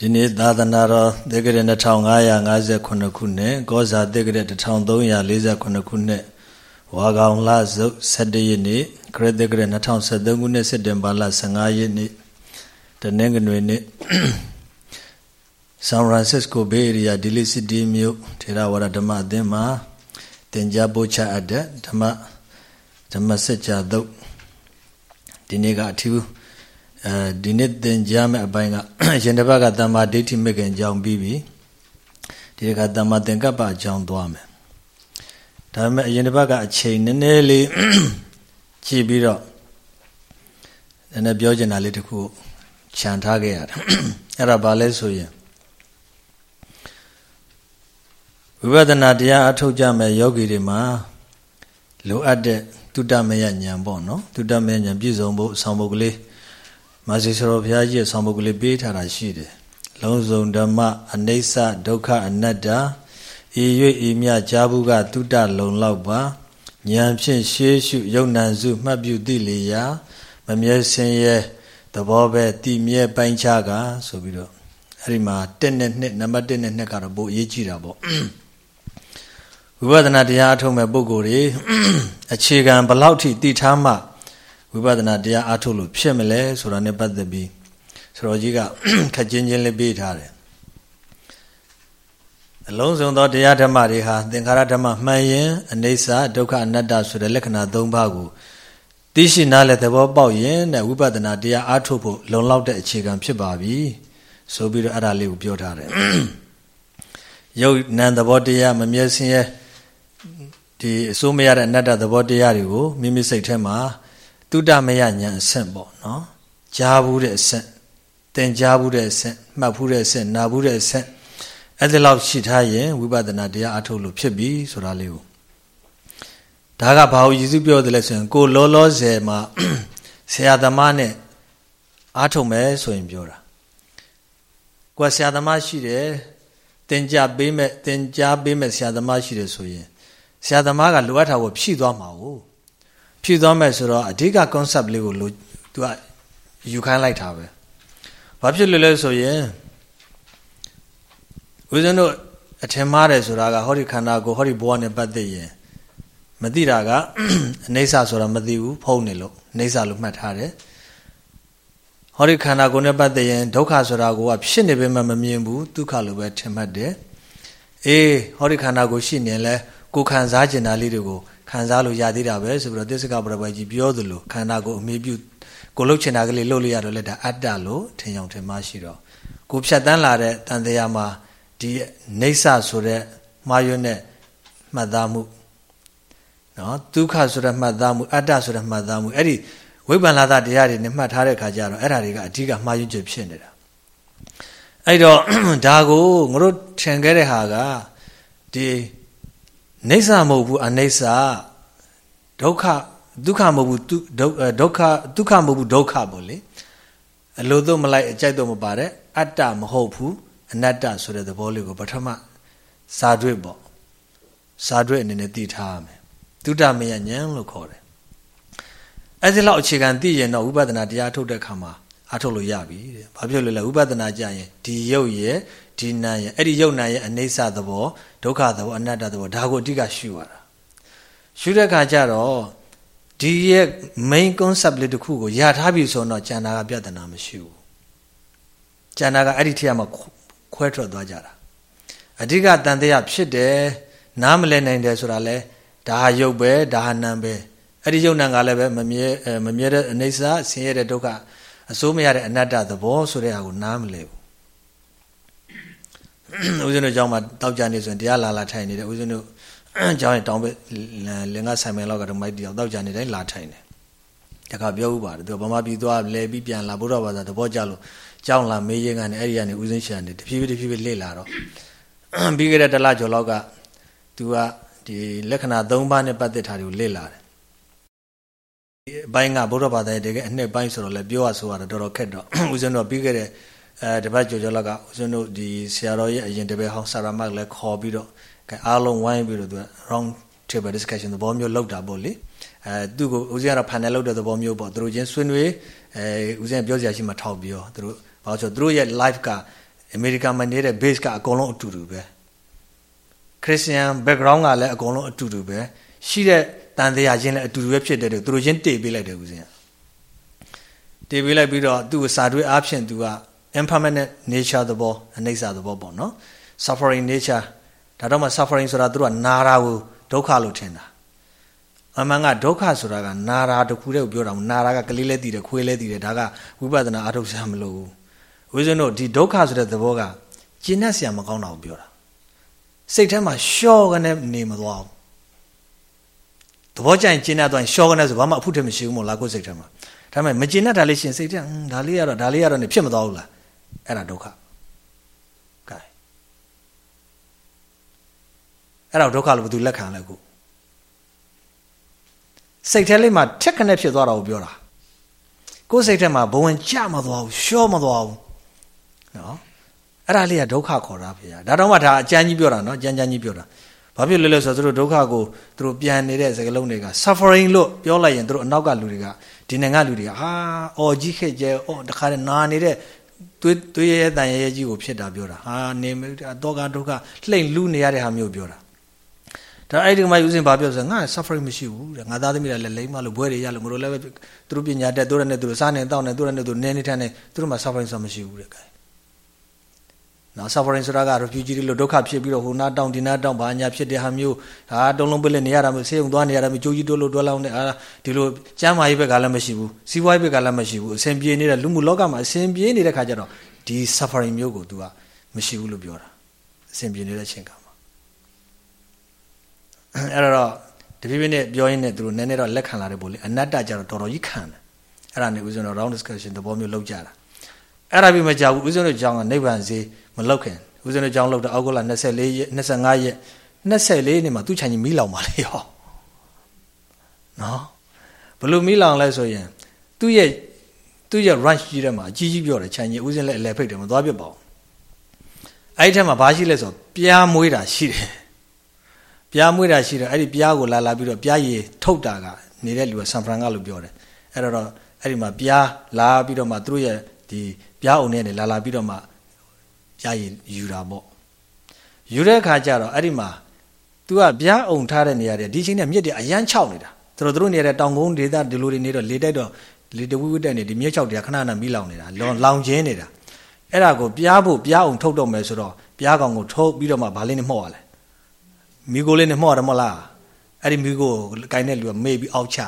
ဒီနေ့သာသနာတော်သက္ကရာ2558ခုနှစ်ကောဇာသက္ကရာ1348ခုနှစ်ဝါကောင်လစု17ရက်နေ့ခရစ်သက္ကရာ2023ခုနှစ်စက်တင်ဘာလ15ရက်နေ့တနင်္ဂနွေနေ့ဆန်ဖရန်စစ္စကိုဘေးအေရီးယားဒီလီစီတီမြို့ထေရဝါဒဓမ္မအသင်းမှာသင်ကြားပို့ချအပ်တဲ့ဓမ္မဓမ္မစကြာသုတ်ဒီနေ့ကအထူး အဲဒီနေ့သင်ကြားမယ့်အပိုင်းကရှင်တစ်ပတ်ကတမ္မာဒိဋ္ဌိမကင်အကြောင်းပြီးပြီဒီကတမ္မာသင်္ကပ္ပအကြောင်းသွားမယ်ဒါပေမဲ့အရင်တစ်ပတ်ကအချိန်နည်းနည်းလေးကြည့်ပြီးတော့နည်းနည်းပြောချင်တာလေးတခုခြံထားခဲ့ရတယ်အဲ့ဒါဘာလဲဆိုရင်ဝိပဿနာတရားအထုတ်ကြမဲ့ယောဂီတွေမှာလိုအပ်တဲ့တုတ္တမယဉာဏ်ပေါ့နော်တုတ္တမယဉာဏ်ပြည့်စုံဖို့ဆောင်းပုဒ်ကလေး မာစီဆိုတော်ဘုရားကြီးရဲ့ဆောင်းပုဒ်ကလေးပေးထားတာရှိတယ်လုံးစုံဓမ္မအနိစ္စဒုက္ခအနတ္တဤ၍ဤမြကြားဘူးကတုတ္တလုံလောက်ပါဉာဏ်ဖြင့်ရှေးရှုယုံနံစုမှတ်ပြုသိလေရာမမြဲဆင်းရဲသဘောပဲတည်မြဲပိုင်းခြားကဆိုပြီးတော့အဲ့ဒီမှာ1နဲ့2နံပါတ်1နဲ့2ကတော့ပိုအရေးကြီးတာပေါ့ဝိပဿနာတရားအထုတ်မဲ့ပုဂ္ဂိုလ်တွေအခြေခံဘလောက်ထိတည်ထားမှ ဝိပဿနာတရားအထုတ်လို့ဖြစ်မလဲဆိုတာ ਨੇ ပတ်သက်ပြီးဆရာကြီးကခက်ချင်းချင်းလေးပေးထားတယ်အလုံးစုံသောတရားဓမ္မတွေဟာသင်္ခါရဓမ္မမှန်ရင်အနိစ္စဒုက္ခအနတ္တဆိုတဲ့လက္ခဏာ၃ပါးကိုသိရှိနားလည်သဘောပေါက်ရင်တဲ့ဝိပဿနာတရားအားထုတ်ဖို့လုံလောက်တဲ့အခြေခံဖြစ်ပါပြီဆိုပြီးတော့အဲ့ဒါလေးကိုပြောထားတယ်ရုပ်နံသဘောတရားမမြဲစင်းရဲ့ဒီအစိုးမရတဲ့အနတ္တသဘောတရားတွေကိုမိမိစိတ်ထဲမှာ တုဒ္ဒမယဉာဏ်အဆင့်ပေါ့နော်ကြားဘူးတဲ့အဆင့်သင်ကြားဘူးတဲ့အဆင့်မှတ်ဘူးတဲ့အဆင့်နာဘူးတဲ့အဆင့်အဲ့ဒီလောက်ရှိထားရင်ဝိပဿနာတရားအထုတ်လို့ဖြစ်ပြီဆိုတာလေးကိုဒါကဘာလို့ယေရှုပြောတယ်လဲဆိုရင်ကိုလောလောဆယ်မှာဆရာသမားနဲ့အားထုတ်မယ်ဆိုရင်ပြောတာကိုဆရာသမားရှိတယ်သင်ကြားပေးမဲ့သင်ကြားပေးမဲ့ဆရာသမားရှိတယ်ဆိုရင်ဆရာသမားကလိုအပ်တာကိုဖြည့်သွားမှာ哦 ဖြည့်သွားမယ်ဆိုတော့အဓိက concept လေးကိုလို तू ကယူခိုင်းလိုက်တာပဲဘာဖြစ်လို့လဲဆိုရင်ဦးဇင်းတို့အထင်မှားတယ်ဆိုတာကဟောဒီခန္ဓာကိုဟောဒီဘဝနဲ့ပတ်သက်ရင်မသိတာကအနိစ္စဆိုတာမသိဘူးဖုံးနေလို့အနိစ္စလို့မှတ်ထားတယ်ဟောဒီခန္ဓာကိုယ်နဲ့ပတ်သက်ရင်ဒုက္ခဆိုတာကိုကဖြစ်နေပေမဲ့မမြင်ဘူးဒုက္ခလို့ပဲထင်မှတ်တယ်အေးဟောဒီခန္ဓာကိုရှိနေလဲကိုခံစားကျင်တာလေးတွေကို ခံစားလို့ရသေးတာပဲဆိုပြီးတော့သစ္စကပရပိုက်ကြီးပြောသလိုခန္ဓာကိုအမေပြုကိုလှုပ်ချင်တာကလေးလှုပ်လို့ရတော့လက်ဒါအတ္တလို့ထင်အောင်ထင်မှရှိတော့ကိုဖြတ်တန်းလာတဲ့တန်တရားမှာဒီနေဆဆိုတဲ့မှားရွံ့တဲ့မှတ်သားမှုနော်ဒုက္ခဆိုတဲ့မှတ်သားမှုအတ္တဆိုတဲ့မှတ်သားမှုအဲ့ဒီဝိပ္ပန္နသာတရားတွေနဲ့မှတ်ထားတဲ့ခါကျတော့အဲ့ဒါတွေကအဓိကမှားယွင်းချက်ဖြစ်နေတာအဲ့တော့ဒါကိုငါတို့ထင်ခဲ့တဲ့ဟာကဒီ နေဆာမဟုတ်ဘူးအနိစ္စဒုက္ခဒုက္ခမဟုတ်ဘူးဒုက္ခဒုက္ခမဟုတ်ဘူးဒုက္ခပေါ့လေအလိုတော့မလိုက်အကြိုက်တော့မပါတဲ့အတ္တမဟုတ်ဘူးအနတ္တဆိုတဲ့သဘောလေးကိုပထမစာတွေ့ပေါ့စာတွေ့အနေနဲ့သိထားရမယ်သုတမယဉာဏ်လို့ခေါ်တယ်အဲ့ဒီလောက်အခြေခံသိရင်တော့ဝိပဿနာတရားထုတ်တဲ့ခါမှာ အထုတ်လို့ရပြီတဲ့ဘာဖြစ်လို့လဲဝိပဿနာကြရင်ဒီရုပ်ရဲ့ဒီနာရဲ့အဲ့ဒီရုပ်နာရဲ့အနေဆသဘောဒုက္ခသဘောအနတ္တသဘောဒါကိုအဓိကရှုရတာရှုတဲ့ခါကျတော့ဒီရဲ့ main concept လေးတစ်ခုကိုရထားပြီဆိုတော့ကျန်တာကပြဿနာမရှိဘူးကျန်တာကအဲ့ဒီထက်မှခွဲထွက်သွားကြတာအဓိကတန်တရားဖြစ်တယ်နားမလဲနိုင်တယ်ဆိုတာလဲဒါဟာရုပ်ပဲဒါဟာနာမ်ပဲအဲ့ဒီယုံနာကလည်းပဲမမြဲမမြဲတဲ့အိဋ္ဌဆင်းရဲတဲ့ဒုက္ခ အစိုးမရတဲ့အနတ္တသဘောဆိုတဲ့ဟာကိုနားမလည်ဘူးဦးဇင်းတို့ကြောင်းမှာတောက်ကြနေဆိုရင်တရားလာလာထိုင်နေတယ်ဦးဇင်းတို့ကြောင်းရင်တောင်းပဲလင်္ကဆိုင်မင်လောက်ကတော့မိုက်တီအောင်တောက်ကြနေတိုင်းလာထိုင်တယ်တခါပြောဥပါတယ်သူကဘာမှပြီးသွားလဲပြီးပြန်လာဘုရားဘာသာသဘောကျလို့ကြောင်းလာမေးရင်ကနေအဲ့ဒီကနေဦးဇင်းရှာနေတဖြည်းဖြည်းတဖြည်းဖြည်းလေ့လာတော့ပြီးခဲ့တဲ့တလကျော်လောက်ကသူကဒီလက္ခဏာ၃ပါးနဲ့ပတ်သက်တာတွေကိုလေ့လာတယ် အပိုင်းကဘုရားဘာသာရဲ့တကယ်အနှစ်ပိုင်းဆိုတော့လည်းပြောရဆိုရတော့တော်တော်ခက်တော့ဦးဇင်းတို့ပြီးခဲ့တဲ့အဲတပတ်ကြော်ကြော်လောက်ကဦးဇင်းတို့ဒီဆရာတော်ရဲ့အရင်တပည့်ဟောင်းဆရာမတ်လည်းခေါ်ပြီးတော့အားလုံးဝိုင်းပြီးတော့သူက round table discussion သဘောမျိုးလောက်တာပေါ့လေအဲသူ့ကိုဦးဇင်းကတော့ panel လောက်တဲ့သဘောမျိုးပေါ့သူတို့ချင်းဆွေးနွေးအဲဦးဇင်းပြောစရာရှိမှထောက်ပြီးတော့သူတို့ဘာလို့ဆိုသူတို့ရဲ့ live ကအမေရိကန်မှာနေတဲ့ base ကအကုန်လုံးအတူတူပဲခရစ်ယာန် background ကလည်းအကုန်လုံးအတူတူပဲရှိတဲ့ တန်တရားချင်းလည်းအတူတူပဲဖြစ်တယ်သူတို့ချင်းတေပေးလိုက်တယ်ဦးဇင်းကတေပေးလိုက်ပြီးတော့သူ့စာတွေးအားဖြင့်သူက impermanent nature သဘောအနိစ္စသဘောပေါ့နော် suffering nature ဒါတော့မှ suffering ဆိုတာသူတို့ကနာတာကိုဒုက္ခလို့ထင်တာအမှန်ကဒုက္ခဆိုတာကနာတာတခုတည်းကိုပြောတာမဟုတ်နာတာကကလေးလဲတည်တယ်ခွေးလဲတည်တယ်ဒါကဝိပဿနာအထုတ်စရာမလိုဘူးဦးဇင်းတို့ဒီဒုက္ခဆိုတဲ့သဘောကကျင့်တတ်စရာမကောင်းတာကိုပြောတာစိတ်ထဲမှာရှော့ကနေနေမသွားဘူး သဘောကျရင်ကျင့်တတ်သွားရင်ရှော့ကနေဆိုဘာမှအဖုထမရှိဘူးမို့လားကိုယ်စိတ်ထဲမှာဒါပေမဲ့မကျင့်တတ်တာလေးရှင်စိတ်ထဲဒါလေးကတော့ဒါလေးကတော့နေဖြစ်မသွားဘူးလားအဲ့ဒါဒုက္ခကဲအဲ့ဒါဒုက္ခလို့ဘယ်သူလက်ခံလဲကိုစိတ်ထဲလေးမှာထက်ခနဲ့ဖြစ်သွားတာကိုပြောတာကိုယ်စိတ်ထဲမှာဘဝင်ကြမသွားဘူးရှော့မသွားဘူးနော်အဲ့ဒါလေးကဒုက္ခခေါ်တာဖေ။ဒါတော့မှဒါအကျမ်းကြီးပြောတာနော်အကျမ်းကျမ်းကြီးပြောတာ ဘာဖြစ်လဲလဲဆိုတော့သူတို့ဒုက္ခကိုသူတို့ပြန်နေတဲ့စကားလုံးတွေက suffering လို့ပြောလိုက်ရင်သူတို့အနောက်ကလူတွေကဒီနိုင်ငံလူတွေကဟာအော်ကြီးခဲ့ကြအော်တခါတည်းနာနေတဲ့သွေးသွေးရဲတန်ရဲကြီးကိုဖြစ်တာပြောတာဟာနေတော့ကဒုက္ခလှိမ့်လူနေရတဲ့ဟာမျိုးပြောတာဒါအဲ့ဒီမှာယူစဉ်ဘာပြောဆိုငါ suffering မရှိဘူးတဲ့ငါသားသမီးတွေလည်းလိမ့်မလို့ဘွဲတွေရလို့မလို့လည်းသူတို့ပညာတက်သူတို့နဲ့သူတို့စားနေတောက်နေသူတို့နဲ့သူနေနေထိုင်နေသူတို့မှာ suffering ဆိုမရှိဘူးတဲ့ကဲ နော် suffering ဆိုတာက refugee တွေလို့ဒုက္ခဖြစ်ပြီးတော့ဟိုနာတောင်းဒီနာတောင်းဘာညာဖြစ်တဲ့ဟာမျိုးဒါတုံးလုံးပလက်နေရတာမျိုးဆေးုံသွားနေရတာမျိုးကြိုးကြီးတိုးလို့တွဲလောင်းနေအာဒီလိုကျမ်းမာရေးဘက်ကလည်းမရှိဘူးစီးပွားရေးဘက်ကလည်းမရှိဘူးအစဉ်ပြေနေတဲ့လူမှုလောကမှာအစဉ်ပြေနေတဲ့ခါကျတော့ဒီ suffering မျိုးကို तू ကမရှိဘူးလို့ပြောတာအစဉ်ပြေနေတဲ့အချိန်ကမှာအဲ့တော့တပြည့်ပြည့်နဲ့ပြောရင်းနဲ့သူတို့နည်းနည်းတော့လက်ခံလာတယ်ပို့လေအနတ္တကြတော့တော်တော်ကြီးခံတယ်အဲ့ဒါနဲ့ဦးဇင်းတို့ round discussion သဘောမျိုးလောက်ကြတာအဲ့ဒါပြီးမကြောက်ဘူးဦးဇင်းတို့ကြောင်းကနိဗ္ဗာန်ဈေး မလောက်ခင်ဦးဇင်းတို့ကြောင်းလောက်တော့အောက်ဂုလ24ရက်25ရက်24နေ့မှာသူ့ခြံကြီးမီးလောင်ပါလေရောနော်ဘလို့မီးလောင်လဲဆိုရင်သူ့ရဲ့သူ့ရဲ့ ranch ကြီးထဲမှာအကြီးကြီးပြောတယ်ခြံကြီးဦးဇင်းလည်းအလဲဖိတ်တယ်မသွားပြပါဘူးအဲ့ဒီထဲမှာဘာရှိလဲဆိုပြားမွေးတာရှိတယ်ပြားမွေးတာရှိတယ်အဲ့ဒီပြားကိုလာလာပြီးတော့ပြားရည်ထုတ်တာကနေတဲ့လူကဆန်ဖရန်ကလို့ပြောတယ်အဲ့တော့အဲ့ဒီမှာပြားလာပြီးတော့မှသူတို့ရဲ့ဒီပြားအုံနဲ့လာလာပြီးတော့မှ ပြားရည်ယူတာပေါ့ယူတဲ့အခါကျတော့အဲ့ဒီမှာ तू ကပြားအုံထားတဲ့နေရာတွေဒီချိန်နဲ့မြစ်တွေအရန်ချောက်နေတာသူတို့တို့နေတဲ့တောင်ကုန်းဒေသဒီလိုတွေနေတော့လေတိုက်တော့လေတဝူးဝတက်နေဒီမြစ်ချောက်တွေကခဏခဏမီးလောင်နေတာလောင်လောင်ကျင်းနေတာအဲ့ဒါကိုပြားဖို့ပြားအောင်ထုတ်တော့မယ်ဆိုတော့ပြားကောင်ကိုထုတ်ပြီးတော့မှဗာလေးနဲ့မှော့ရလဲမိကိုလေးနဲ့မှော့တယ်မဟုတ်လားအဲ့ဒီမိကိုကိုင်တဲ့လူကမေ့ပြီးအောက်ချ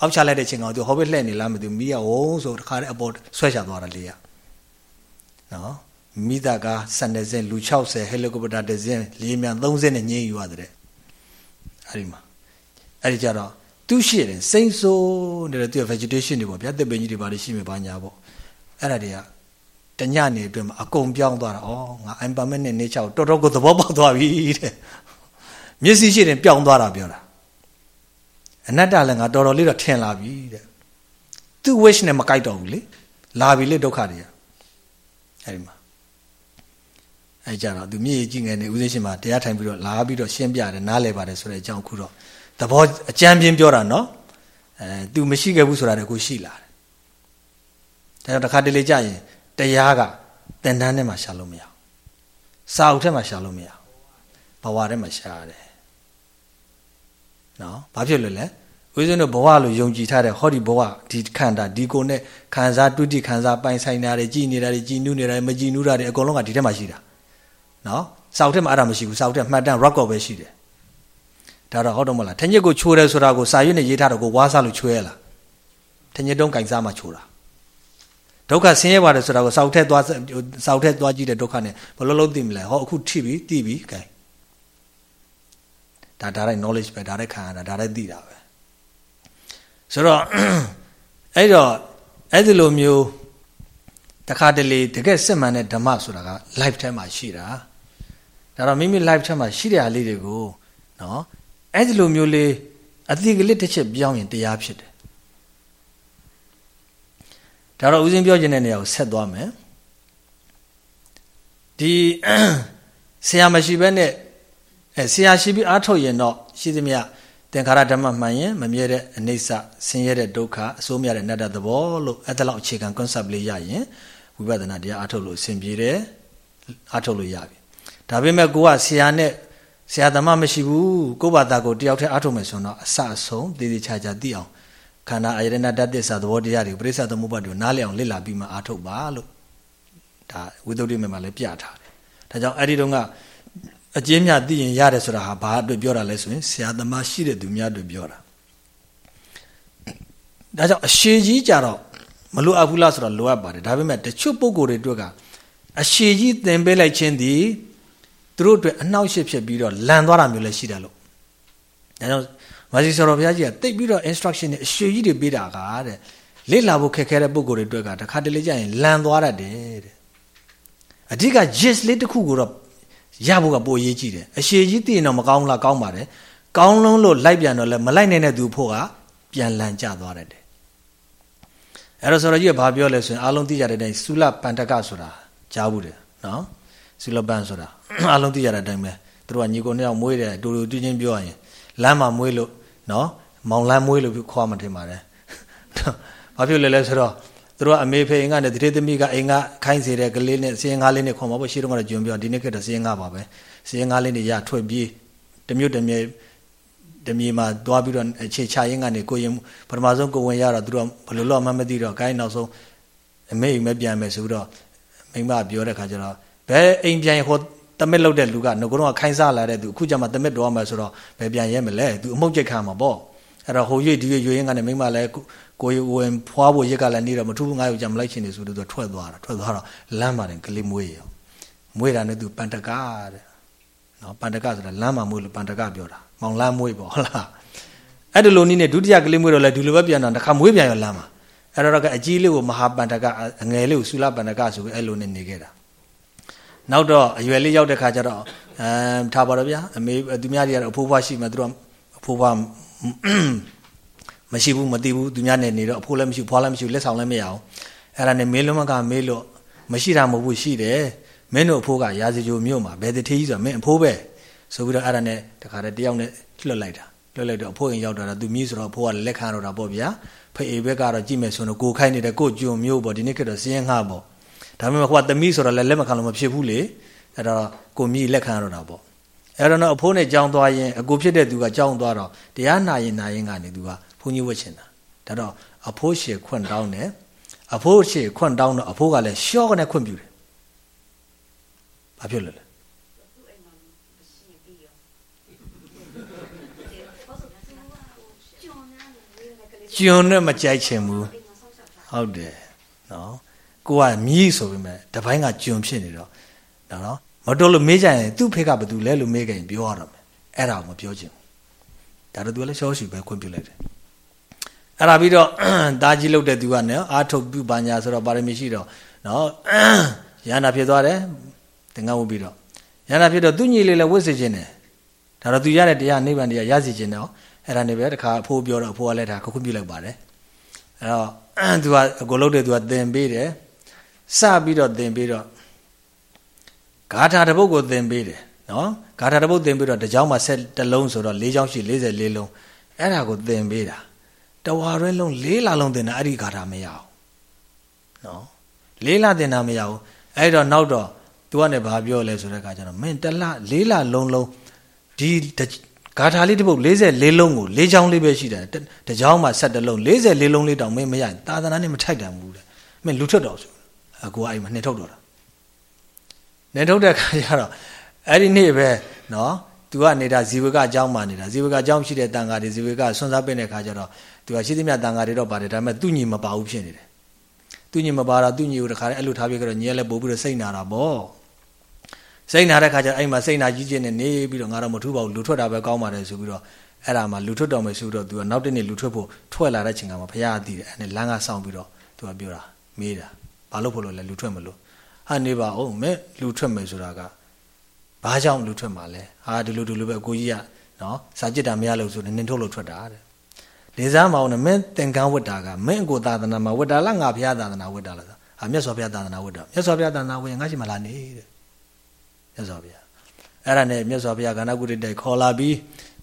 အောက်ချလိုက်တဲ့ချိန်ကောင်သူဟောဘက်လှည့်နေလားမသိဘူးမိရဝုံဆိုတခါတည်းအပေါ်ဆွဲချသွားတာလေးရနော် မိသားက12စင်းလူ60ဟယ်လီကော်ပတာတစ်စင်းလေးမြန်30နဲ့ညင်းယူရတယ်အဲ့ဒီမှာအဲ့ဒီကြတော့သူရှိတယ်စိမ့်ဆိုးနေတဲ့သူ vegetation တွေပေါ့ဗျာတစ်ပင်ကြီးတွေပါလိရှိမယ်ဘာညာပေါ့အဲ့ဒါတွေကတညနေအတွင်းမှာအကုန်ပြောင်းသွားတာဩငါ I'm permanent nature ကိုတော်တော်ကိုသဘောပေါက်သွားပြီတဲ့မျက်စိရှိတယ်ပြောင်းသွားတာပြောတာအနတ္တလည်းငါတော်တော်လေးတော့ထင်လာပြီတဲ့သူ့ wish နဲ့မကိုက်တော့ဘူးလေလာပြီလေဒုက္ခတွေကအဲ့ဒီမှာ အဲ့ကြတော့သူမြေကြီးငယ်နေဦးစင်းရှင်မှာတရားထိုင်ပြီးတော့လာပြီးတော့ရှင်းပြတယ်နားလည်ပါတယ်ဆိုတဲ့အကြောင်းခုတော့သဘောအကြမ်းပြင်းပြောတာနော်အဲသူမရှိခဲ့ဘူးဆိုတာတကူရှိလာတယ်ဒါတော့တစ်ခါတလေကြာရင်တရားကသင်္တန်းထဲမှာရှာလို့မရဘူးစာအုပ်ထဲမှာရှာလို့မရဘူးဘဝထဲမှာရှာရတယ်နော်ဘာဖြစ်လို့လဲဦးဇင်းတို့ဘဝလို့ယုံကြည်ထားတဲ့ဟောဒီဘဝဒီခန္ဓာဒီကိုယ်နဲ့ခံစားတွေ့တိခံစားပိုင်ဆိုင်တာတွေကြည်နေတာတွေကြည်နူးနေတာတွေမကြည်နူးတာတွေအကုန်လုံးကဒီထဲမှာရှိတာ နော်စောက်ထဲမှာအဲ့ဒါမရှိဘူးစောက်ထဲမှတ်တမ်း record ပဲရှိတယ်ဒါတော့ဟုတ်တော့မလားထညစ်ကိုချိုးတယ်ဆိုတာကိုစာရွက်နဲ့ရေးထားတော့ကိုဝါးစားလို့ချိုးရလားထညစ်တုံးကင်စားမှချိုးတာဒုက္ခဆင်းရဲပါတယ်ဆိုတာကိုစောက်ထဲသွားစောက်ထဲသွားကြည့်တဲ့ဒုက္ခနဲ့ဘယ်လိုလုပ်သိမလဲဟောအခုထိပြီသိပြီကဲဒါဒါရိုက် knowledge ပဲဒါရိုက်ခံရတာဒါရိုက်သိတာပဲဆိုတော့အဲ့တော့အဲ့ဒီလိုမျိုးတခါတလေတကယ်စစ်မှန်တဲ့ဓမ္မဆိုတာက life ထဲမှာရှိတာ ဒါတော့မိမိ life ထဲမှာရှိတဲ့အလေးတွေကိုနော်အဲ့ဒီလိုမျိုးလေးအတိကလေးတစ်ချက်ပြောင်းရင်တရားဖြစ်တယ်ဒါတော့ဦးဇင်းပြောခြင်းတဲ့နေရာကိုဆက်သွားမယ်ဒီဆရာမရှိဘဲနဲ့အဲဆရာရှိပြီးအားထုတ်ရင်တော့ရှိသမျှသင်္ခါရဓမ္မမှန်ရင်မမြဲတဲ့အနိစ္စဆင်းရဲတဲ့ဒုက္ခအစိုးမရတဲ့အနတ္တသဘောလို့အဲ့ဒါလောက်အခြေခံ concept လေးရရင်ဝိပဿနာတရားအားထုတ်လို့အဆင်ပြေတယ်အားထုတ်လို့ရပြီ ဒါပေမဲ့ကိုကဆရာနဲ့ဆရာသမားမရှိဘူးကိုယ့်ဘာသာကိုတယောက်တည်းအားထုတ်မယ်ဆိုတော့အစအဆုံးတည်တည်ချာချာသိအောင်ခန္ဓာအယရဏတတ္တစ္ဆာသဘောတရားတွေပရိစ္ဆသမုပ္ပါဒ်ကိုနားလည်အောင်လေ့လာပြီးမှအားထုတ်ပါလို့ဒါဝိသုဒ္ဓိမေမှာလည်းပြထားတယ်ဒါကြောင့်အဲ့ဒီတုန်းကအကျဉ်းမြသိရင်ရတယ်ဆိုတာဟာဘာအတွက်ပြောတာလဲဆိုရင်ဆရာသမားရှိတဲ့သူများအတွက်ပြောတာဒါကြောင့်အရှိကြီးကြတော့မလိုအပ်ဘူးလားဆိုတော့လိုအပ်ပါတယ်ဒါပေမဲ့တချို့ပုံကိုယ်တွေအတွက်ကအရှိကြီးသင်ပေးလိုက်ခြင်းသည် သူတို့အတွက်အနှောက်အယှက်ဖြစ်ပြီးတော့လန်သွားတာမျိုးလည်းရှိတယ်လို့ဒါကြောင့်မာစီဆော်တော်ဘုရားကြီးကတိတ်ပြီးတော့ instruction နဲ့အရှိကြီးတွေပေးတာကတဲ့လေ့လာဖို့ခက်ခဲတဲ့ပုံကိုယ်တွေအတွက်ကတခါတလေကြာရင်လန်သွားတတ်တယ်တဲ့အဓိက gist လေးတစ်ခုကိုတော့ရဖို့ကပိုအရေးကြီးတယ်အရှိကြီးသိရင်တော့မကောင်းလားကောင်းပါတယ်ကောင်းလုံးလို့လိုက်ပြန်တော့လဲမလိုက်နိုင်တဲ့သူဖို့ကပြန်လန်ကျသွားတတ်တယ်အဲ့တော့ဆော်တော်ကြီးကဘာပြောလဲဆိုရင်အားလုံးသိကြတဲ့အတိုင်းသုလပန္တကဆိုတာကြားဘူးတယ်နော်သုလပန်ဆိုတာ အားလုံးသိကြတဲ့အတိုင်းပဲသူတို့ကညီကိုနှစ်ယောက်မွေးတယ်တူတူတူချင်းပြောရင်လမ်းမှာမွေးလို့နော်မောင်လမ်းမွေးလို့ခေါ်မှထင်ပါတယ်ဘာဖြစ်လဲလဲဆိုတော့သူတို့ကအမေဖေအိမ်ကနေတတိသမီးကအိမ်ကခိုင်းစေတဲ့ကလေးနဲ့စီရင်ငါးလေးနဲ့ခေါ်မှာပေါ့ရှိတော့ကတော့ဂျွန်ပြောဒီနေ့ကတည်းကစီရင်ငါးပါပဲစီရင်ငါးလေးနဲ့ရထွက်ပြေးတမျိုးတမျိုးတမြေမှာသွားပြီးတော့အခြေချရင်းကနေကိုရင်ပထမဆုံးကိုဝင်ရတော့သူတို့ဘယ်လိုလို့မှမသိတော့ဂိုင်းနောက်ဆုံးအမေအိမ်မပြန်မယ်ဆိုတော့မိမပြောတဲ့ခါကျတော့ဘယ်အိမ်ပြန်ဟို တမက်လောက်တဲ့လူကငကတော့ခိုင်းစားလာတဲ့သူအခုကျမှတမက်တော်မှာဆိုတော့ဘယ်ပြန်ရဲမလဲသူအမှုတ်ကြိတ်ခံမှာပေါ့အဲ့တော့ဟိုရွေ့ဒီရွေ့ရွေ့ရင်းကနေမိမလည်းကိုယ်ဝင်ဖွားဖို့ရက်ကလည်းနေတော့မထူးငါ့ကိုကြံမလိုက်ချင်နေဆိုတော့သူထွက်သွားတာထွက်သွားတော့လမ်းမှာတင်ကလေးမွေးရောမွေးတာနဲ့သူပန်တကားတဲ့နော်ပန်တကားဆိုတာလမ်းမှာမွေးလို့ပန်တကားပြောတာမောင်လမ်းမွေးပေါ့ဟုတ်လားအဲ့ဒီလိုနည်းနဲ့ဒုတိယကလေးမွေးတော့လဲဒီလိုပဲပြန်တော့တစ်ခါမွေးပြန်ရောလမ်းမှာအဲ့တော့ကအကြီးလေးကိုမဟာပန္တကအငယ်လေးကိုသုလပန္တကဆိုပြီးအဲ့လိုနဲ့နေခဲ့တာ နောက်တော့အရွယ်လေးရောက်တဲ့ခါကျတော့အဲထားပါတော့ဗျာအမေသူများတွေကတော့အဖိုးဖွားရှိမှသူတို့အဖိုးဖွားမရှိဘူးမသိဘူးသူများနဲ့နေတော့အဖိုးလည်းမရှိဖွားလည်းမရှိလက်ဆောင်လည်းမရအောင်အဲ့ဒါနဲ့မေးလုံးမကမေးလို့မရှိတာမဟုတ်ဘူးရှိတယ်မင်းတို့အဖိုးကရာဇဂိုမြို့မှာဘယ်တထေးကြီးဆိုတော့မင်းအဖိုးပဲဆိုပြီးတော့အဲ့ဒါနဲ့တခါတည်းတယောက်နဲ့လွတ်လိုက်တာလွတ်လိုက်တော့အဖိုးရင်ရောက်တော့သူမြည်ဆိုတော့အဖိုးကလက်ခံတော့တာပေါ့ဗျာဖေအေဘက်ကတော့ကြည့်မယ်ဆိုတော့ကိုခိုင်းနေတဲ့ကိုဂျုံမျိုးပေါ့ဒီနေ့ကတော့စည်ရင်ငှပေါ့ ဒါပေမဲ့ဟိုကသမီးဆိုတော့လည်းလက်မခံလို့မဖြစ်ဘူးလေအဲ့တော့ကိုမြည်လက်ခံရတော့တာပေါ့အဲ့တော့အဖိုးနဲ့ကြောင်းသွားရင်အကိုဖြစ်တဲ့သူကကြောင်းသွားတော့တရားနာရင်နာရင်ကနေသူကဘုန်းကြီးဝတ်ချင်တာဒါတော့အဖိုးရှေခွန့်တောင်းတယ်အဖိုးရှေခွန့်တောင်းတော့အဖိုးကလည်းရှော့ကနေခွန့်ပြူတယ်ဘာဖြစ်လို့လဲကျွန်းနဲ့မကြိုက်ချင်ဘူးဟုတ်တယ်နော် ကိုကမြည်ဆိုပေမဲ့တပိုင်းကကျွန်းဖြစ်နေတော့နော်မတော်လို့မေးကြရင်သူ့ဖေကဘယ်သူလဲလို့မေးကြရင်ပြောရတော့မယ်အဲ့ဒါကိုမပြောချင်ဘူးဒါတော့သူလည်းရှောရှိပဲခွင့်ပြုလိုက်တယ်အဲ့ဒါပြီးတော့ဒါကြီးလုတ်တဲ့သူကနော်အာထုတ်ပြုပါညာဆိုတော့ပါရမီရှိတော့နော်ရဟန္တာဖြစ်သွားတယ်သင်္ကန်းဝတ်ပြီးတော့ရဟန္တာဖြစ်တော့သူညီလေးလည်းဝတ်စေခြင်းတယ်ဒါတော့သူရတဲ့တရားနိဗ္ဗာန်တရားရစီခြင်းတော့အဲ့ဒါနေပဲတခါအဖိုးပြောတော့အဖိုးကလည်းဒါခွင့်ပြုလိုက်ပါတယ်အဲ့တော့သူကအကိုလုတ်တဲ့သူကသင်ပေးတယ် စပြီးတော့သင်ပေးတော့ဂါထာတစ်ပုဒ်ကိုသင်ပေးတယ်နော်ဂါထာတစ်ပုဒ်သင်ပြီးတော့တစ်ကြောင်းမှာဆက်တစ်လုံးဆိုတော့၄ကြောင်းရှိ44လုံးအဲ့ဒါကိုသင်ပေးတာတဝါရဲလုံး၄လလုံးသင်တာအဲ့ဒီဂါထာမရအောင်နော်၄လသင်တာမရဘူးအဲ့တော့နောက်တော့သူကနေဘာပြောလဲဆိုတဲ့အခါကျတော့မင်းတလ၄လလုံးလုံးဒီဂါထာလေးတစ်ပုဒ်44လုံးကို၄ချောင်းလေးပဲရှိတယ်တကြောင်းမှာ7လုံး44လုံးလေးတောင်မင်းမရရင်သာသနာနဲ့မထိုက်တန်ဘူးတဲ့မင်းလူထွက်တော်ဆို အကူအဲ့မှာနှင်ထုတ်တော့တာနှင်ထုတ်တဲ့ခါကျတော့အဲ့ဒီနေ့ပဲနော်သူကနေတာဇီဝကအကြောင်းမှနေတာဇီဝကအကြောင်းရှိတဲ့တန်ဃာတွေဇီဝကဆွန်စားပင့်တဲ့ခါကျတော့သူကရှိသမျှတန်ဃာတွေတော့ပါတယ်ဒါပေမဲ့သူညီမပါဘူးဖြစ်နေတယ်သူညီမပါတော့သူညီကိုတခါတည်းအဲ့လိုထားပြကြတော့ညီလည်းပို့ပြီးတော့စိတ်နာတာပေါ့စိတ်နာတဲ့ခါကျအဲ့မှာစိတ်နာကြီးချင်းနဲ့နေပြီးတော့ငါတော့မထူးပါဘူးလူထွက်တာပဲကောင်းပါတယ်ဆိုပြီးတော့အဲ့ဒါမှလူထွက်တော်မယ်ဆိုတော့သူကနောက်တနေ့လူထွက်ဖို့ထွက်လာတဲ့ချိန်ကမှဘုရားသိတယ်အဲ့နဲ့လမ်းကစောင့်ပြီးတော့သူကပြောတာမေးတာ ဘာလို့ဖို့လို့လဲလူထွက်မလို့ဟာနေပါအောင်မဲလူထွက်မယ်ဆိုတာကဘာကြောင့်လူထွက်မှာလဲဟာဒီလိုဒီလိုပဲအကိုကြီးကနော်စာကြစ်တာမရလို့ဆိုနေနင်းထုတ်လို့ထွက်တာတဲ့လေစားမအောင်နဲ့မင်းသင်္ကန်းဝတ်တာကမင်းအကိုသာသနာမှာဝတ်တာလားငါဘုရားသာသနာဝတ်တာလားဟာမြတ်စွာဘုရားသာသနာဝတ်တာမြတ်စွာဘုရားသာသနာဝတ်ရင်ငါရှိမလားနေတဲ့မြတ်စွာဘုရားအဲ့ဒါနဲ့မြတ်စွာဘုရားကဏ္ဍကုတိတိုက်ခေါ်လာပြီး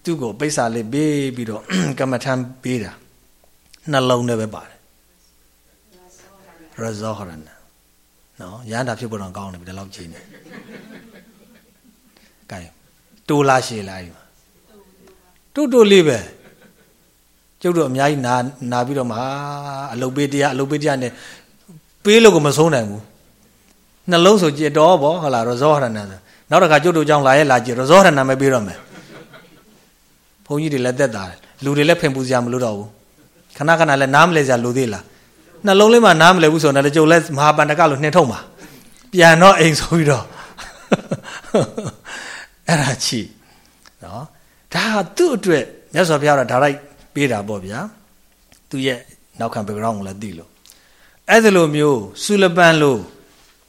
သူ့ကိုပိဿာလေးပေးပြီးတော့ကမ္မထံပေးတာနှလုံးနဲ့ပဲပါတယ် ရဇောဟရဏနော်ရဟန္တာဖြစ်ဖို့တော့ကောင်းတယ်ဒီလောက်ကြည့်နေကဲတိုးလာရှည်လာပြီတူတူလေးပဲကျုပ်တို့အများကြီးနာနာပြီးတော့မှအလုတ်ပေးတရားအလုတ်ပေးတရားနဲ့ပေးလို့ကိုမဆုံးနိုင်ဘူးနှလုံးဆိုကြည်တော်ဗောဟုတ်လားရဇောဟရဏဆိုနောက်တစ်ခါကျုပ်တို့ကြောင့်လာရဲလာကြည့်ရဇောဟရဏမပေးတော့မယ်ဘုန်းကြီးတွေလည်းတက်တာလူတွေလည်းဖင်ပူစရာမလိုတော့ဘူးခဏခဏလည်းနားမလဲစရာလိုသေးလား နှလုံးလေးမှနားမလဲဘူးဆိုတော့ကျုပ်လည်းမဟာပန္တကလို့နှင်ထုတ်မှာပြန်တော့အိမ်ဆိုပြီးတော့အဲ့ဒါချီနော်ဒါကသူ့အတွက်မြတ်စွာဘုရားကဒါရိုက်ပေးတာပေါ့ဗျာသူရဲ့နောက်ခံ background ကိုလည်းသိလို့အဲ့ဒီလိုမျိုးဆူလပန်လို့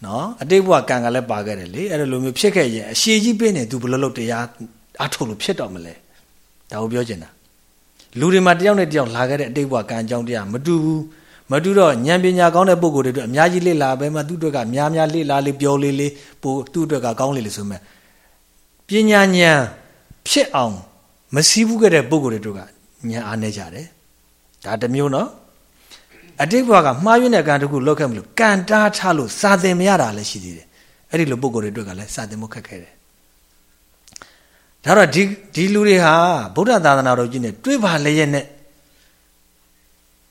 နော်အတိတ်ဘဝကံကလည်းပါခဲ့တယ်လေအဲ့လိုမျိုးဖြစ်ခဲ့ရင်အရှိကြီးပေးနေသူဘယ်လိုလုပ်တရားအထုတ်လို့ဖြစ်တော့မလဲဒါကိုပြောချင်တာလူတွေမှာတယောက်နဲ့တယောက်လာခဲ့တဲ့အတိတ်ဘဝကံအကြောင်းတရားမတူဘူး မတူတော့ဉာဏ်ပညာကောင်းတဲ့ပုဂ္ဂိုလ်တွေအတွက်အများကြီးလေ့လာပဲမှသူ့အတွက်ကများများလေ့လာလေးပြောလေးလေးပို့သူ့အတွက်ကကောင်းလေးလေးဆိုမဲ့ပညာဉာဏ်ဖြစ်အောင်မစည်းဘူးခဲ့တဲ့ပုဂ္ဂိုလ်တွေတို့ကဉာဏ်အားနေကြတယ်ဒါတစ်မျိုးနော်အတိတ်ဘဝကမှားယွင်းတဲ့ကံတစ်ခုလောက်ခဲ့မလို့ကံတားထားလို့စာသင်မရတာလည်းရှိသေးတယ်အဲ့ဒီလိုပုဂ္ဂိုလ်တွေအတွက်ကလည်းစာသင်ဖို့ခက်ခဲတယ်ဒါတော့ဒီဒီလူတွေဟာဗုဒ္ဓသာသနာတော်ကြီးနဲ့တွေ့ပါလျက်နဲ့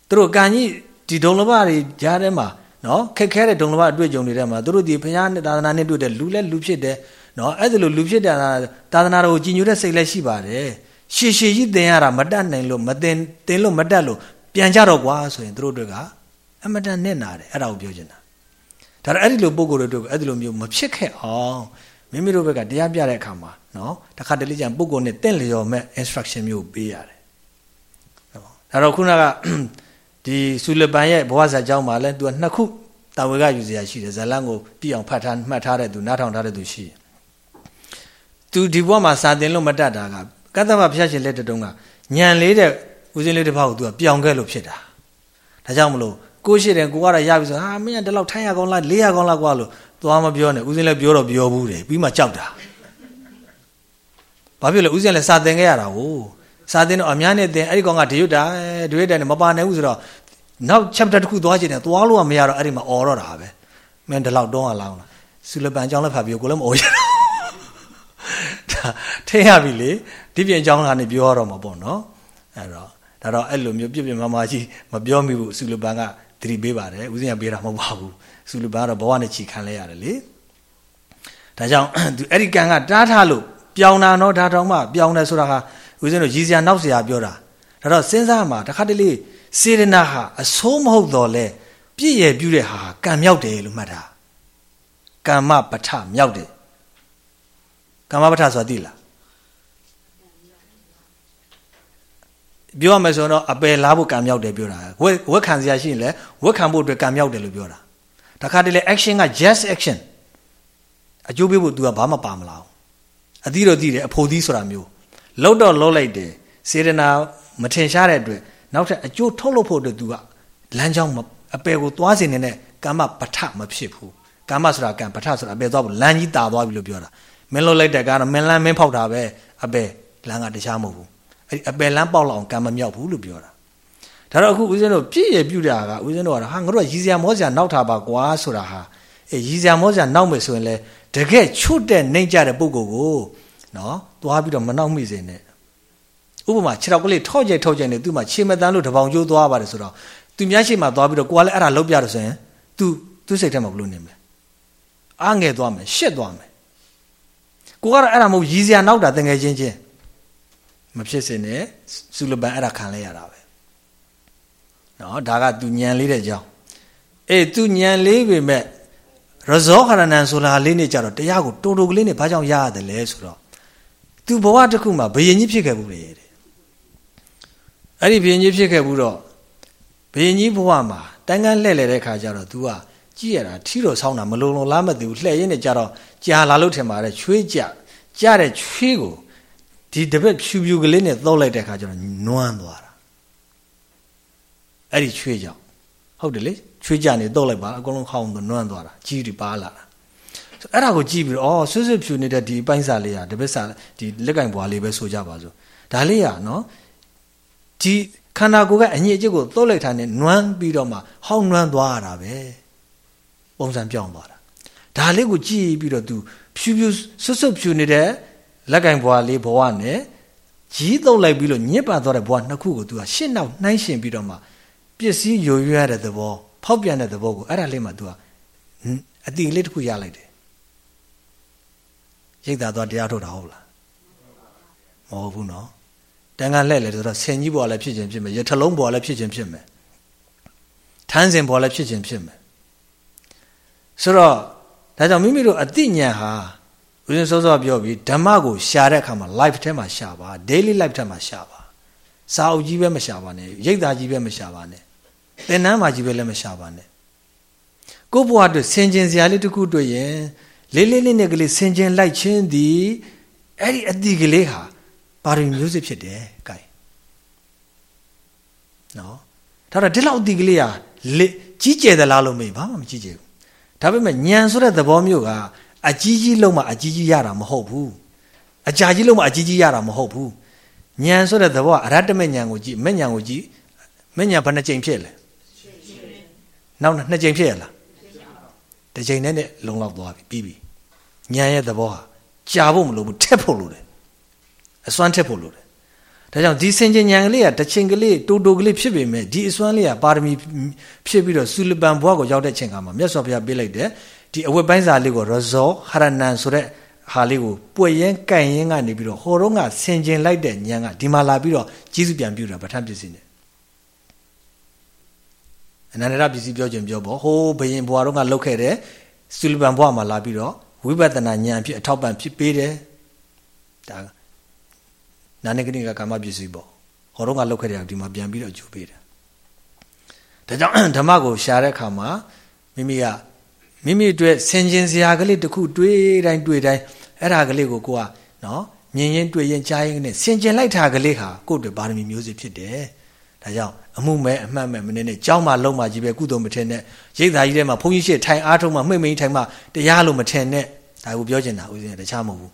သူတို့ကံကြီး ဒီဒုံလဘတွေကြားထဲမှာနော်ခက်ခဲတဲ့ဒုံလဘအတွေ့အကြုံတွေထဲမှာသူတို့ဒီဘုရားနဲ့သာသနာနဲ့တွေ့တဲ့လူလဲလူဖြစ်တယ်နော်အဲ့ဒါလိုလူဖြစ်တဲ့သာသနာတော်ကိုကြည်ညိုတဲ့စိတ်လည်းရှိပါတယ်ရှည်ရှည်ကြီးသင်ရတာမတတ်နိုင်လို့မသင်သင်လို့မတတ်လို့ပြန်ကြတော့ကွာဆိုရင်သူတို့တွေကအမတန်နဲ့နာတယ်အဲ့ဒါကိုပြောချင်တာဒါတော့အဲ့ဒီလိုပုံကိုယ်တွေတို့အဲ့ဒီလိုမျိုးမဖြစ်ခဲ့အောင်မိမိတို့ဘက်ကတရားပြတဲ့အခါမှာနော်တခါတလေကျရင်ပုံကိုယ်နဲ့တင့်လျော်မဲ့ instruction မျိုးပေးရတယ်ဒါတော့ခုနက ဒီဆူလပန်ရဲ့ဘဝဇာကြောင်းမှာလဲသူကနှစ်ခုတာဝေကယူစရာရှိတယ်ဇလန်းကိုပြည့်အောင်ဖတ်ထားမှတ်ထားတဲ့သူနားထောင်ထားတဲ့သူရှိတယ်သူဒီဘဝမှာစာသင်လို့မတတ်တာကကတ္တမဖျက်ရှင်လက်တုံးကညံလေးတဲ့ဦးစင်းလေးတစ်ပါးကိုသူကပြောင်းခဲ့လို့ဖြစ်တာဒါကြောင့်မလို့ကိုရှိတယ်ကိုကတော့ရပြီဆိုဟာမင်းကဒီလောက်ထိုင်းရကောင်းလားလေးရကောင်းလားကွာလို့သွားမပြောနဲ့ဦးစင်းလည်းပြောတော့ပြောဘူးတယ်ပြီးမှကြောက်တာဘာဖြစ်လဲဦးစင်းလည်းစာသင်ခဲ့ရတာကို စာသင်တော့အများနဲ့သင်အဲ့ဒီကောင်ကဒရွတ်တာဒရွတ်တယ်နဲ့မပါနိုင်ဘူးဆိုတော့နောက် chapter တစ်ခုသွားချင်တယ်သွားလို့ကမရတော့အဲ့ဒီမှာអော်တော့တာပဲမင်းဒီလောက်တော့လောင်းလားဆူလပန်အကြောင်းလည်းဖတ်ပြီးကိုလည်းမអော်ရဒါထင်ရပြီလေဒီပြင်အကြောင်းကနေပြောရတော့မှာပေါ့နော်အဲ့တော့ဒါတော့အဲ့လိုမျိုးပြပြမမကြီးမပြောမိဘူးဆူလပန်ကသတိပေးပါတယ်ဦးဇင်းကပေးတာမဟုတ်ပါဘူးဆူလပန်ကတော့ဘဝနဲ့ချီခံလဲရတယ်လေဒါကြောင့်သူအဲ့ဒီကံကတားထားလို့ပြောင်းတာတော့ဒါတောင်မှပြောင်းတယ်ဆိုတာဟာ ဦးဇင်းတို့ရည်စရာနောက်စရာပြောတာဒါတော့စဉ်းစားမှာတစ်ခါတလေစေရနာဟာအဆိုးမဟုတ်တော့လဲပြည့်ရပြုတဲ့ဟာကံမြောက်တယ်လို့မှတ်တာကမ္မပဋ္ဌမြောက်တယ်ကမ္မပဋ္ဌဆိုတာသိလားပြောရမယ်ဆိုတော့အပယ်လားဖို့ကံမြောက်တယ်ပြောတာဝက်ဝက်ခံစရာရှိရင်လည်းဝက်ခံဖို့အတွက်ကံမြောက်တယ်လို့ပြောတာတခါတလေ action က just action အကျိုးပေးဖို့ तू ကဘာမှပါမလားအသီးတော့သိတယ်အဖို့သီးဆိုတာမျိုး လှုပ်တော့လှုပ်လိုက်တယ်စေရနာမထင်ရှားတဲ့အတွက်နောက်ထပ်အကျိုးထုတ်လုပ်ဖို့အတွက် तू ကလမ်းကြောင်းအပယ်ကိုသွားစေနေတဲ့ကမ္မပဋ္ဌမဖြစ်ဘူးကမ္မဆိုတာကံပဋ္ဌဆိုတာအပယ်သွားဖို့လမ်းကြီးတာသွားပြီလို့ပြောတာမင်းလှုပ်လိုက်တဲ့ကတော့မင်းလမ်းမင်းဖောက်တာပဲအပယ်လမ်းကတခြားမဟုတ်ဘူးအဲ့ဒီအပယ်လမ်းပေါက်လောက်အောင်ကံမမြောက်ဘူးလို့ပြောတာဒါတော့အခုဦးဇင်းတို့ပြည့်ရပြုတာကဦးဇင်းတို့ကဟာငါတို့ကရည်စရာမောစရာနောက်ထားပါကွာဆိုတာဟာအဲရည်စရာမောစရာနောက်မယ်ဆိုရင်လေတကယ်ချွတ်တဲ့နှိမ့်ကြတဲ့ပုံကိုကို နော်သွားပြီးတော့မနှောက်မိစေနဲ့ဥပမာခြေထောက်ကလေးထော့ကြိတ်ထော့ကြိတ်နေသူ့မှာခြေမတန်းလို့တပေါင်ကျိုးသွားပါတယ်ဆိုတော့သူများရှိမှသွားပြီးတော့ကိုကလည်းအဲ့ဒါလောက်ပြတော့ဆိုရင် तू သူ့စိတ်ထဲမှာဘလို့နေမလဲအားငယ်သွားမယ်ရှစ်သွားမယ်ကိုကတော့အဲ့ဒါမဟုတ်ရည်စရာနောက်တာတငယ်ချင်းချင်းမဖြစ်စေနဲ့စူလပန်အဲ့ဒါခံလဲရတာပဲနော်ဒါကသူညံလေးတဲ့ကြောင်းအေးသူညံလေးပေမဲ့ရဇောခရဏန်ဆိုတာလေးနဲ့ကြတော့တရားကိုတုံတုံကလေးနဲ့ဘာကြောင့်ရရတယ်လဲဆိုတော့ သူဘဝတစ်ခုမှာဘယင်ကြီးဖြစ်ခဲ့ဘူးလေတဲ့အဲ့ဒီဘယင်ကြီးဖြစ်ခဲ့ဘူးတော့ဘယင်ကြီးဘဝမှာတန်းကန်းလှဲ့လေတဲ့ခါကျတော့ तू ကကြည့်ရတာထီတော်ဆောင်းတာမလုံလုံလားမသိဘူးလှဲ့ရင်းနဲ့ကြတော့ကြာလာလို့ထင်ပါတယ်ချွေးကြကြတဲ့ချွေးကိုဒီတပည့်ဖြူဖြူကလေးနဲ့သောက်လိုက်တဲ့ခါကျတော့နွမ်းသွားတာအဲ့ဒီချွေးကြောင့်ဟုတ်တယ်လေချွေးကြနေသောက်လိုက်ပါအကုန်လုံးခေါင်းကနွမ်းသွားတာကြီးတွေပါလာတာ အဲ့ဒါကိုကြည့်ပြီးတော့အော်ဆွဆွဖြူနေတဲ့ဒီပိုင်းစာလေးဟာတပည့်စာဒီလက်ကင်ဘွားလေးပဲဆိုကြပါစို့ဒါလေးဟာနော်ဒီခန္ဓာကိုယ်ကအညစ်အကြေးကိုသုတ်လိုက်တာနဲ့နွမ်းပြီးတော့မှဟောင်းနွမ်းသွားရတာပဲဝ ပုံစံပြောင်းသွားတာဒါလေးကိုကြည့်ပြီးတော့ तू ဖြူဖြူဆွတ်ဆွတ်ဖြူနေတဲ့လက်ကင်ဘွားလေးဘဝနဲ့ကြီးတုပ်လိုက်ပြီးလို့ညစ်ပါသွားတဲ့ဘဝနှစ်ခုကို तू ကရှင်းနောက်နှိုင်းရှင်ပြီးတော့မှပစ္စည်းယိုရွရတဲ့သဘောဖောက်ပြန်တဲ့သဘောကိုအဲ့ဒါလေးမှ तू ကအတိကလေးတစ်ခုရလိုက်တယ် ရိတ်သာသွားတရားထုတ်တာဟုတ်လားမဟုတ်ဘူးနော်တန်ခါလှဲ့လေဆိုတော့ဆင်ကြီးဘွားလည်းဖြစ်ခြင်းဖြစ်မယ်ရထလုံးဘွားလည်းဖြစ်ခြင်းဖြစ်မယ်ထန်းစင်ဘွားလည်းဖြစ်ခြင်းဖြစ်မယ်ဆိုတော့ဒါကြောင့်မိမိတို့အတိညာဟာဦးဇင်းစောစောပြောပြီးဓမ္မကိုရှာတဲ့အခါမှာ life ထဲမှာရှာပါ daily life ထဲမှာရှာပါစာအုပ်ကြီးပဲမရှာပါနဲ့ရိတ်သားကြီးပဲမရှာပါနဲ့သင်္นานမှာကြီးပဲလည်းမရှာပါနဲ့ကိုယ့်ဘဝအတွက်ဆင်ခြင်စရာလေးတစ်ခုတွေ့ရင် လေးလေးလေးနဲ့ကလေးဆင်ခြင်လိုက်ခြင်းသည်အဲ့ဒီအတိကလေးဟာပါရမီမျိုးစစ်ဖြစ်တယ်။ကဲနော်ဒါတော့ဒီလောက်အတိကလေးဟာကြီးကျယ်သလားလို့မေးဘာမှမကြီးကျယ်ဘူး။ဒါပေမဲ့ညံဆိုတဲ့သဘောမျိုးကအကြီးကြီးလုံးမှအကြီးကြီးရတာမဟုတ်ဘူး။အကြာကြီးလုံးမှအကြီးကြီးရတာမဟုတ်ဘူး။ညံဆိုတဲ့သဘောကအရတ္တမညံကိုကြည့်မဲ့ညံကိုကြည့်မဲ့ညံဘယ်နှကြိမ်ဖြစ်လဲ။နောက်နှစ်ကြိမ်ဖြစ်ရလား။ တစ်ကြိမ်နဲ့လုံလောက်သွားပြီပြီးပြီ။ညံရဲ့သဘောဟာကြာဖို့မလိုဘူးထက်ဖို့လိုတယ်အစွမ်းထက်ဖို့လိုတယ်ဒါကြောင့်ဒီစင်ကြဉာဏ်ကလေးကတချင်ကလေးတူတူကလေးဖြစ်ပေမဲ့ဒီအစွမ်းလေးကပါရမီဖြစ်ပြီးတော့စုလပန်ဘွားကိုရောက်တဲ့ချိန်ခါမှာမြတ်စွာဘုရားပေးလိုက်တယ်ဒီအဝတ်ပိုင်းစာလေးကိုရဇောဟရဏန်ဆိုတဲ့ဟာလေးကိုပွက်ရင်ကြိုင်ရင်ကနေပြီးတော့ဟိုတော့ကဆင်ကျင်လိုက်တဲ့ဉာဏ်ကဒီမှာလာပြီးတော့ကြီးစုပြန်ပြူတာပဋ္ဌာန်းပစ္စည်းနဲ့ အနန္တရပစ္စည်းပြောခြင်းပြောပေါ့ဟိုးဘယင်ဘွားတော့ကလောက်ခဲ့တဲ့စုလပန်ဘွားမှာလာပြီးတော့ဝိပဿနာဉာဏ်ဖြစ်အထောက်ပံ့ဖြစ်ပေးတယ်ဒါနာနေကနိကကာမပစ္စည်းပေါ့ဟောတော့ကလောက်ခဲ့တယ်ဒီမှာပြန်ပြီးတော့အကျိုးပေးတယ်ဒါကြောင့်ဓမ္မကိုရှာတဲ့အခါမှာမိမိကမိမိအတွက်ဆင်ခြင်စရာကလေးတစ်ခုတွေးတိုင်းတွေးတိုင်းအဲ့ဒါကလေးကိုကိုကနော်မြင်ရင်တွေ့ရင်ကြားရင်နဲ့ဆင်ခြင်လိုက်တာကလေးဟာကိုယ့်အတွက်ပါရမီမျိုးစစ်ဖြစ်တယ်ဒါကြောင့် အမှုမဲ့အမှတ်မဲ့မနေနဲ့ကြောင်းမှလုံးမှကြီးပဲကုသိုလ်မထင်နဲ့ရိတ်သားကြီးထဲမှာဘုန်းကြီးရှေ့ထိုင်အားထုတ်မှမှိတ်မိန်ထိုင်မှတရားလို့မထင်နဲ့ဒါကိုပြောချင်တာဦးဇင်းတခြားမဟုတ်ဘူး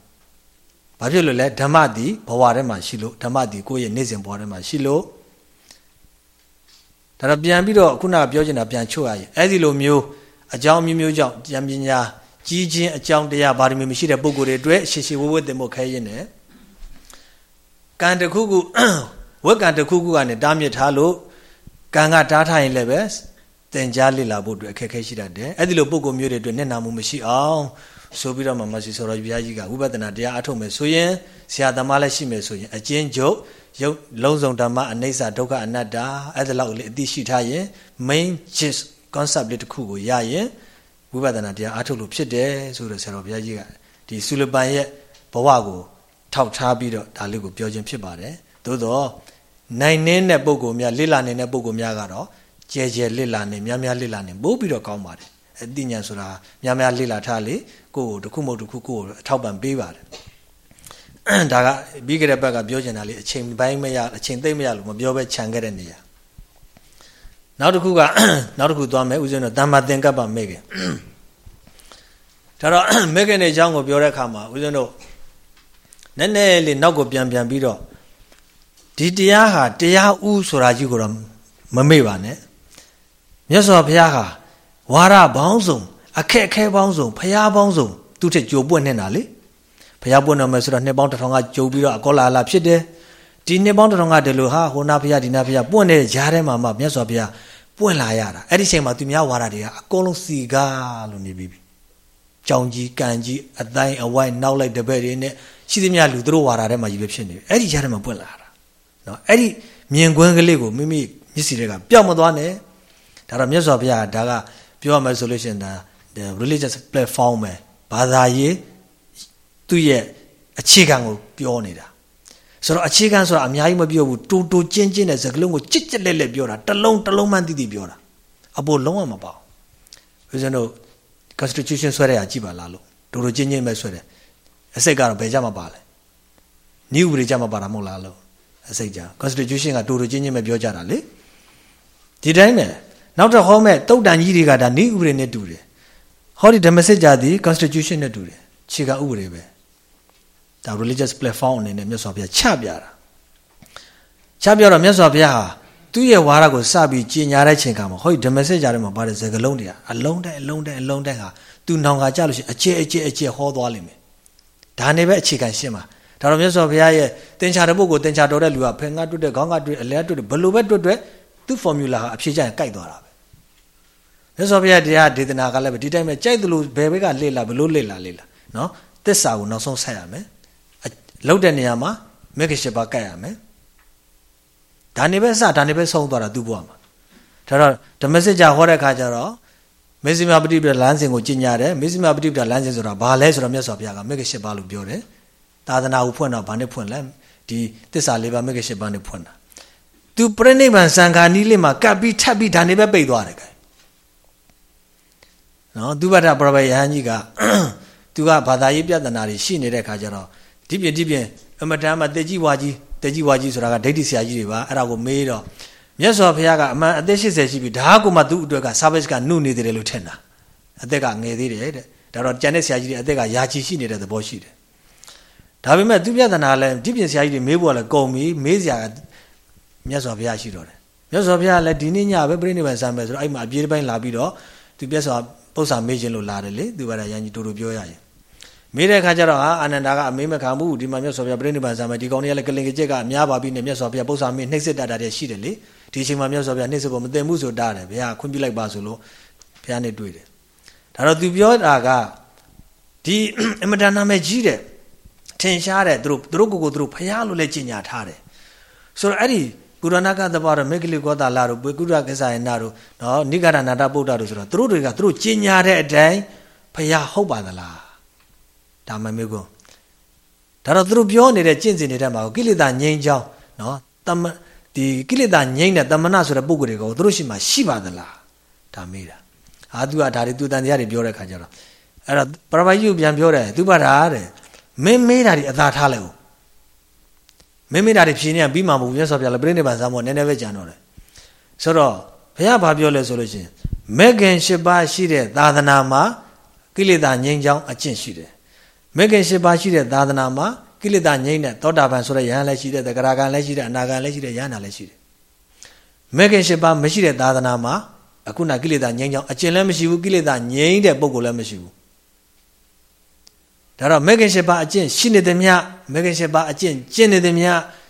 ဘာဖြစ်လို့လဲဓမ္မသည်ဘဝထဲမှာရှိလို့ဓမ္မသည်ကိုယ့်ရဲ့နေ့စဉ်ဘဝထဲမှာရှိလို့ဒါတော့ပြန်ပြီးတော့ခုနကပြောချင်တာပြန်ချုပ်ရရင်အဲ့ဒီလိုမျိုးအကြောင်းမျိုးမျိုးကြောင့်ဉာဏ်ပညာကြီးခြင်းအကြောင်းတရားဘာတွေမရှိတဲ့ပုံကိုယ်တွေအတွက်ရှေရှေဝဝတင်ဖို့ခဲရင်နဲ့ကံတစ်ခုခုဝက်ကံတစ်ခုခုကနေတားမြစ်ထားလို့ ကံကတားထားရင်လည်းပဲတင်ကြားလိလာဖို့အတွက်အခက်အခဲရှိတတ်တယ်အဲ့ဒီလိုပုံကိုမျိုးတွေအတွက်မျက်နှာမှုမရှိအောင်ဆိုပြီးတော့မှမရှိဆိုတော့ဘုရားကြီးကဝိပဿနာတရားအထုတ်မယ်ဆိုရင်ဆရာသမားလည်းရှိမယ်ဆိုရင်အကျဉ်းချုပ်ရုပ်လုံးစုံဓမ္မအနိစ္စဒုက္ခအနတ္တအဲ့ဒါလောက်လေးအသိရှိထားရင် main gist concept လေးတစ်ခုကိုရရင်ဝိပဿနာတရားအထုတ်လို့ဖြစ်တယ်ဆိုတော့ဆရာတော်ဘုရားကြီးကဒီဆုလပန်ရဲ့ဘဝကိုထောက်ထားပြီးတော့ဒါလေးကိုပြောခြင်းဖြစ်ပါတယ်သို့တော့ နိုင်နေတဲ့ပုံကိုများလိလာနေတဲ့ပုံကိုများကတော့ကျဲကျဲလိလာနေများများလိလာနေပို့ပြီးတော့ကောင်းပါတယ်အသိဉာဏ်ဆိုတာများများလိလာထားလေကိုယ်ကိုတစ်ခုမဟုတ်တစ်ခုကိုယ်အထောက်ပံ့ပေးပါတယ်ဒါကပြီးကြတဲ့ဘက်ကပြောချင်တာလေအချိန်ပိုင်းမရအချိန်သိမ့်မရလို့မပြောပဲခြံခဲ့တဲ့နေရာနောက်တစ်ခုကနောက်တစ်ခုသွားမယ်ဦးဇင်းတို့တမ္မာသင်္ကပ္ပမေခင်ဒါတော့မေခင်ရဲ့အကြောင်းကိုပြောတဲ့အခါမှာဦးဇင်းတို့နည်းနည်းလေးနောက်ကိုပြန်ပြန်ပြီးတော့ ဒီတရားဟာတရားဥဆိုတာကြီးကိုတော့မမေ့ပါနဲ့မြတ်စွာဘုရားဟာဝါရပေါင်းစုံအခက်အခဲပေါင်းစုံဖရားပေါင်းစုံသူ့ထက်ကြိုပွင့်နေတာလေဖရားပွင့်တော်မယ်ဆိုတော့နှစ်ပေါင်းတစ်ထောင်ကကြိုပြီးတော့အကောလာလာဖြစ်တယ်ဒီနှစ်ပေါင်းတစ်ထောင်ကဒီလိုဟာဟိုနာဖရားဒီနာဖရားပွင့်တဲ့ဂျားထဲမှာမှမြတ်စွာဘုရားပွင့်လာရတာအဲ့ဒီချိန်မှာသူများဝါရတွေကအကုန်လုံးစီကားလို့နေပြီကြောင်ကြီးကန်ကြီးအတိုင်းအဝိုင်းနောက်လိုက်တပည့်တွေနဲ့ရှိသမျှလူတို့ဝါရထဲမှာကြီးပဲဖြစ်နေပြီအဲ့ဒီဂျားထဲမှာပွင့်လာတာ နော်အဲ့ဒီမြင်ကွင်းကလေးကိုမိမိမျက်စိတွေကပျောက်မသွားနဲ့ဒါတော့မြတ်စွာဘုရားဒါကပြောရမယ်ဆိုလို့ရှိရင်ဒါ religious platform ပဲဘာသာရေးသူ့ရဲ့အခြေခံကိုပြောနေတာဆိုတော့အခြေခံဆိုတာအများကြီးမပြောဘူးတူတူကျင်းကျင်းတဲ့စကားလုံးကိုကြစ်ကြက်လက်လက်ပြောတာတလုံးတလုံးမှတိတိပြောတာအပေါ်လုံးဝမပေါ့ဦးဇင်းတို့ constitution ဆွဲတဲ့အကြည့်ပါလားလို့တူတူကျင်းကျင်းပဲဆွဲတယ်အစိတ်ကတော့ဘယ်ကြမှာပါလဲနည်းဥပဒေကြမှာပါတာမဟုတ်လားလို့ အစိတ်ကြ constitution ကတူတူကျင်းကျင်းပဲပြောကြတာလေဒီတိုင်းပဲနောက်တော့ဟောမဲ့တုတ်တန်ကြီးတွေကဒါနည်းဥပဒေနဲ့တူတယ်ဟောဒီဓမ္မစစ်ကြသည် constitution နဲ့တူတယ်ခြေကဥပဒေပဲဒါ religious platform အနေနဲ့မြတ်စွာဘုရားချပြတာချပြတော့မြတ်စွာဘုရားဟာသူ့ရဲ့ဝါရကိုစပြီးကြင်ညာတဲ့ချိန်ခါမှာဟောဒီဓမ္မစစ်ကြတဲ့မှာပါတဲ့စကလုံးတွေကအလုံးတဲ့အလုံးတဲ့အလုံးတဲ့ဟာသူနောင်ကကြလို့ရှိရင်အကျဲအကျဲအကျဲဟောသွားလိမ့်မယ်ဒါနေပဲအခြေခံရှင်းပါ ဒါတော့မြတ်စွာဘုရားရဲ့တင်ချာတဲ့ပုဂ္ဂိုလ်တင်ချာတော်တဲ့လူကဖင်ကတွတ်တဲ့ခေါင်းကတွတ်အလဲတွတ်ဘယ်လိုပဲတွတ်တွတ်သူ့ formula ဟာအဖြေကျရင်ကိုက်သွားတာပဲမြတ်စွာဘုရားတရားဒေသနာကလည်းပဲဒီတိုင်းပဲကြိုက်သလိုဘယ်ဘက်ကလေ့လာဘယ်လိုလေ့လာလေ့လာနော်သစ္စာကိုနောက်ဆုံးဆက်ရမယ်လောက်တဲ့နေရာမှာမဂ္ဂရှိပါကိုက်ရမယ်ဒါနေပဲစဒါနေပဲဆုံးသွားတာသူ့ဘဝမှာဒါတော့ဓမ္မစစ်ကြဟောတဲ့ခါကျတော့မေဇိမာပฏิပဒလမ်းစဉ်ကိုကျင့်ကြတယ်မေဇိမာပฏิပဒလမ်းစဉ်ဆိုတာဘာလဲဆိုတော့မြတ်စွာဘုရားကမဂ္ဂရှိပါလို့ပြောတယ် သာသနာကိုဖွင့်တော့ဘာနဲ့ဖွင့်လဲဒီသစ္စာလေးပါမဂ္ဂရှိပါနဲ့ဖွင့်တာသူပြိဋိဘံစံခါနီးလေးမှာကပ်ပြီးထပ်ပြီးဒါနေပဲပိတ်သွားတယ်ကဲနော်သူဘတ်တပရဘယဟန်ကြီးကသူကဘာသာရေးပြဿနာတွေရှိနေတဲ့ခါကျတော့ဒီပြဒီပြအမတန်မှတေကြီးဝါကြီးတေကြီးဝါကြီးဆိုတာကဒိဋ္ဌိဆရာကြီးတွေပါအဲ့ဒါကိုမေးတော့မြတ်စွာဘုရားကအမှန်အသက်80ရှိပြီဒါကမှသူ့အတွက်က service ကနှုတ်နေတယ်လို့ထင်တာအသက်ကငယ်သေးတယ်တဲ့ဒါတော့ကျန်တဲ့ဆရာကြီးတွေအသက်ကယာချီရှိနေတဲ့သဘောရှိတယ် ဒါပေမဲ့သူပြဿနာလည်းဒီပြင်ဆရာကြီးတွေမေးဖို့လည်းကုန်ပြီမေးစရာမြတ်စွာဘုရားရှိတော့တယ်မြတ်စွာဘုရားလည်းဒီနေ့ညပဲပြိဋိဘံစံမယ်ဆိုတော့အဲ့မှာအပြေးတစ်ပိုင်းလာပြီးတော့သူမြတ်စွာပု္ပ္ပာမေးခြင်းလို့လာတယ်လေသူကလည်းရန်ကြီးတူတူပြောရရင်မေးတဲ့အခါကျတော့ဟာအာနန္ဒာကအမေးမခံဘူးဒီမှာမြတ်စွာဘုရားပြိဋိဘံစံမယ်ဒီကောင်တွေကလည်းကလင်ကကြက်ကအများပါပြီးနေမြတ်စွာဘုရားပု္ပ္ပာမေးနှိမ့်စစ်တတ်တာတွေရှိတယ်လေဒီအချိန်မှာမြတ်စွာဘုရားနှိမ့်စစ်ဖို့မသိဘူးဆိုတာတယ်ဘုရားခွင့်ပြုလိုက်ပါဆိုလို့ဘုရားနဲ့တွေ့တယ်ဒါတော့သူပြောတာကဒီအမတန်နာမည်ကြီးတဲ့ ထင်ရှားတဲ့သူတို့သူတို့ကိုယ်ကိုသူတို့ဖျားလို့လည်းကြင်ညာထားတယ်ဆိုတော့အဲ့ဒီကုရဏကသဘာရမေကလိကောတာလာတို့ပုကုရကစ္ဆာယနာတို့နော်နိဂရဏနာတပုဒ္ဒတို့ဆိုတော့သူတို့တွေကသူတို့ကြင်ညာတဲ့အတိုင်းဖျားဟုတ်ပါသလားဒါမှမေကွန်းဒါတော့သူတို့ပြောနေတဲ့ကျင့်စဉ်တွေထဲမှာကိလေသာငြိမ်းချောင်းနော်တမဒီကိလေသာငြိမ်းတဲ့တမနာဆိုတဲ့ပုဂ္ဂိုလ်တွေကိုသူတို့ရှိမှရှိပါသလားဒါမေးတာအာသူကဒါတွေသူတန်တရားတွေပြောတဲ့ခါကျတော့အဲ့တော့ပရမယုပြန်ပြောတယ်သူပါတာတဲ့ မင်းမေးတာတွေအသာထားလိုက်ဦးမင်းမေးတာတွေဖြေနေပြီးမှမဟုတ်မြတ်စွာဘုရားလည်းပြိဋိဘံစမ်းဖို့နည်းနည်းပဲကြံတော့တယ်ဆိုတော့ဘုရားဘာပြောလဲဆိုလို့ရှိရင်မေခင်၈ပါးရှိတဲ့သာသနာမှာကိလေသာငြိမ်းချောင်းအကျင့်ရှိတယ်မေခင်၈ပါးရှိတဲ့သာသနာမှာကိလေသာငြိမ်းတဲ့သောတာပန်ဆိုတဲ့ယဟန်လည်းရှိတယ်တဂရကံလည်းရှိတယ်အနာကံလည်းရှိတယ်ယဟန်လည်းရှိတယ်မေခင်၈ပါးမရှိတဲ့သာသနာမှာအခုနကိလေသာငြိမ်းချောင်းအကျင့်လည်းမရှိဘူးကိလေသာငြိမ်းတဲ့ပုံကိုလည်းမရှိဘူး ဒါတော့မေခင်ရှိပါအကျင့်ရှိနေသည်မြမေခင်ရှိပါအကျင့်ကျင့်နေသည်မြ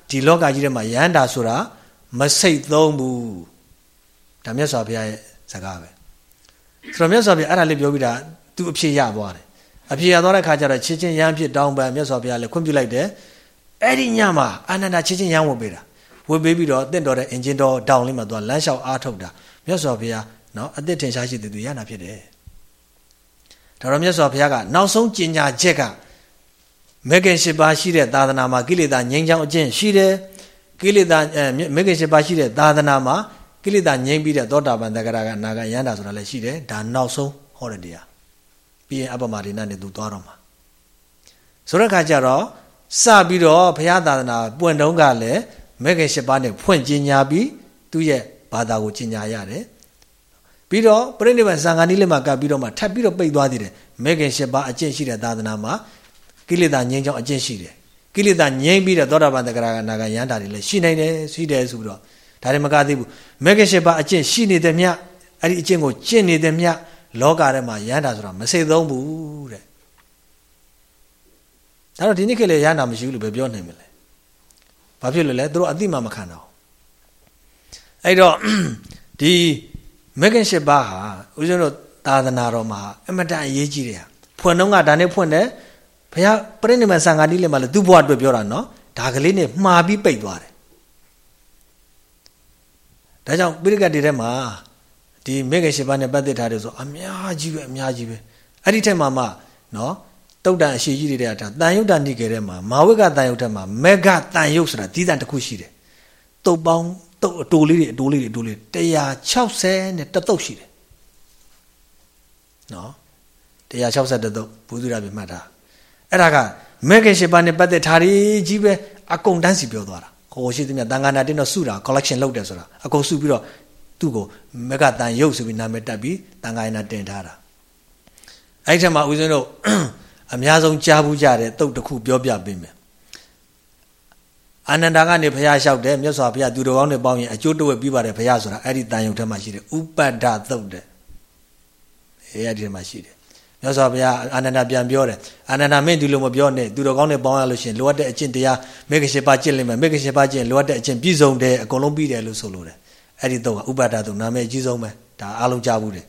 ဒီလောကကြီးထဲမှာယန္တာဆိုတာမစိတ်သုံးဘူးဒါမြတ်စွာဘုရားရဲ့စကားပဲဆိုတော့မြတ်စွာဘုရားအဲ့ဒါလေးပြောပြီးတာသူအဖြေရသွားတယ်အဖြေရသွားတဲ့ခါကျတော့ချင်းချင်းရမ်းဖြစ်တောင်းပန်မြတ်စွာဘုရားလည်းခွင့်ပြုလိုက်တယ်အဲ့ဒီညမှာအာနန္ဒချင်းချင်းရမ်းဝတ်ပေးတာဝတ်ပေးပြီးတော့တင့်တော်တဲ့အင်ဂျင်တော်တောင်လေးမှာသူကလမ်းလျှောက်အားထုတ်တာမြတ်စွာဘုရားနော်အသက်ထင်ရှားရှိသူသူရနာဖြစ်တယ် ဒါတော့မြတ်စွာဘုရားကနောက်ဆုံးကျင်ညာချက်ကမေခင်၈ပါးရှိတဲ့သာသနာမှာကိလေသာငြိမ်းချောင်းအကျင့်ရှိတယ်ကိလေသာမေခင်၈ပါးရှိတဲ့သာသနာမှာကိလေသာငြိမ်းပြီးတဲ့သောတာပန်တဂရကအနာဂယန္တာဆိုတာလည်းရှိတယ်ဒါနောက်ဆုံးဟောတဲ့တရားပြီးရင်အပမဒိနနဲ့သူသွားတော့မှာဆိုတဲ့အခါကျတော့စပြီးတော့ဘုရားသာသနာပွင့်တုံးကလည်းမေခင်၈ပါးနဲ့ဖွင့်ကျင်ညာပြီးသူ့ရဲ့ဘာသာကိုကျင်ညာရတယ် ပြီးတော့ပြိဋိဘံဇာငါနီးလေးမှာကပ်ပြီးတော့မှထပ်ပြီးတော့ပိတ်သွားသေးတယ်မေခင်၈ပါးအကျင့်ရှိတဲ့သာသနာမှာကိလေသာငြိမ်းချောင်းအကျင့်ရှိတယ်ကိလေသာငြိမ်းပြီးတဲ့သောတာပန်တဂရကနာဂယန္တာတွေလည်းရှိနိုင်တယ်ရှိတယ်ဆိုပြီးတော့ဒါတွေမကသေးဘူးမေခင်၈ပါးအကျင့်ရှိနေတဲ့မြတ်အဲ့ဒီအကျင့်ကိုကျင့်နေတဲ့မြတ်လောကထဲမှာယန္တာဆိုတာမစိတ်သုံးဘူးတဲ့ဒါတော့ဒီနေ့ခေတ်လေယန္တာမရှိဘူးလို့ပဲပြောနိုင်မလဲဘာဖြစ်လို့လဲသူတို့အတိမမခံတော့အဲ့တော့ဒီ မဂ္ဂင်၈ပါးဟာဦးဇင်းတို့သာသနာတော်မှာအမတန်အရေးကြီးတယ်ဖွင့်တော့ကဒါနဲ့ဖွင့်တယ်ဘုရားပြိဋိမံဆံဃာတိလည်းမလဲသူ့ဘဝအတွက်ပြောတာနော်ဒါကလေးနဲ့မှားပြီးပိတ်သွားတယ်ဒါကြောင့်ပိဋကတ်တွေထဲမှာဒီမဂ္ဂင်၈ပါးနဲ့ပတ်သက်ထားတယ်ဆိုအများကြီးပဲအများကြီးပဲအဲ့ဒီထက်မှမှနော်တုတ်တန်အရှိကြီးတွေတဲ့ဒါတန်ယုတ်တန်နိကေထဲမှာမာဝိကတန်ယုတ်ထဲမှာမေဃတန်ယုတ်ဆိုတာဒီတန်တစ်ခုရှိတယ်တုတ်ပေါင်း တုတ်အတိုလေးတွေအတိုလေးတွေအတိုလေး160နဲ့တတုတ်ရှိတယ်နော်160တတုတ်ဘုသူရပြမှတ်တာအဲ့ဒါကမဲခင်ရှင်ပါနဲ့ပတ်သက်ထားရီကြီးပဲအကုန်တန်းစီပြောသွားတာခေါ်ရှိသမျှတန်ခါနာတင်းတော့စုတာ collection လုပ်တယ်ဆိုတာအကုန်စုပြီးတော့သူ့ကိုမကတန်ရုပ်ဆိုပြီးနာမည်တက်ပြီးတန်ခါနာတင်ထားတာအဲ့ဒီထက်မှာဦးဇင်းတို့အများဆုံးကြားဘူးကြတဲ့တုတ်တစ်ခုပြောပြပေးမယ် အာနန္ဒာကနေဘုရားလျှောက်တယ်မြတ်စွာဘုရားသူတော်ကောင်းတွေပေါင်းရင်အကျိုးတဝက်ပြီးပါတယ်ဘုရားဆိုတာအဲ့ဒီတန်ယုံထဲမှာရှိတယ်ဥပတ္တသုတ်တဲ့အေးအဲ့ဒီထဲမှာရှိတယ်မြတ်စွာဘုရားအာနန္ဒာပြန်ပြောတယ်အာနန္ဒာမင်းဒီလိုမပြောနဲ့သူတော်ကောင်းတွေပေါင်းရလို့ရှိရင်လိုအပ်တဲ့အကျင့်တရားမေဃရှိပါကျင့်လိမ့်မယ်မေဃရှိပါကျင့်လိုအပ်တဲ့အကျင့်ပြည့်စုံတယ်အကုန်လုံးပြီးတယ်လို့ဆိုလိုတယ်အဲ့ဒီတော့ဥပတ္တသုတ်နာမည်အကြီးဆုံးပဲဒါအားလုံးကြားဘူးတယ်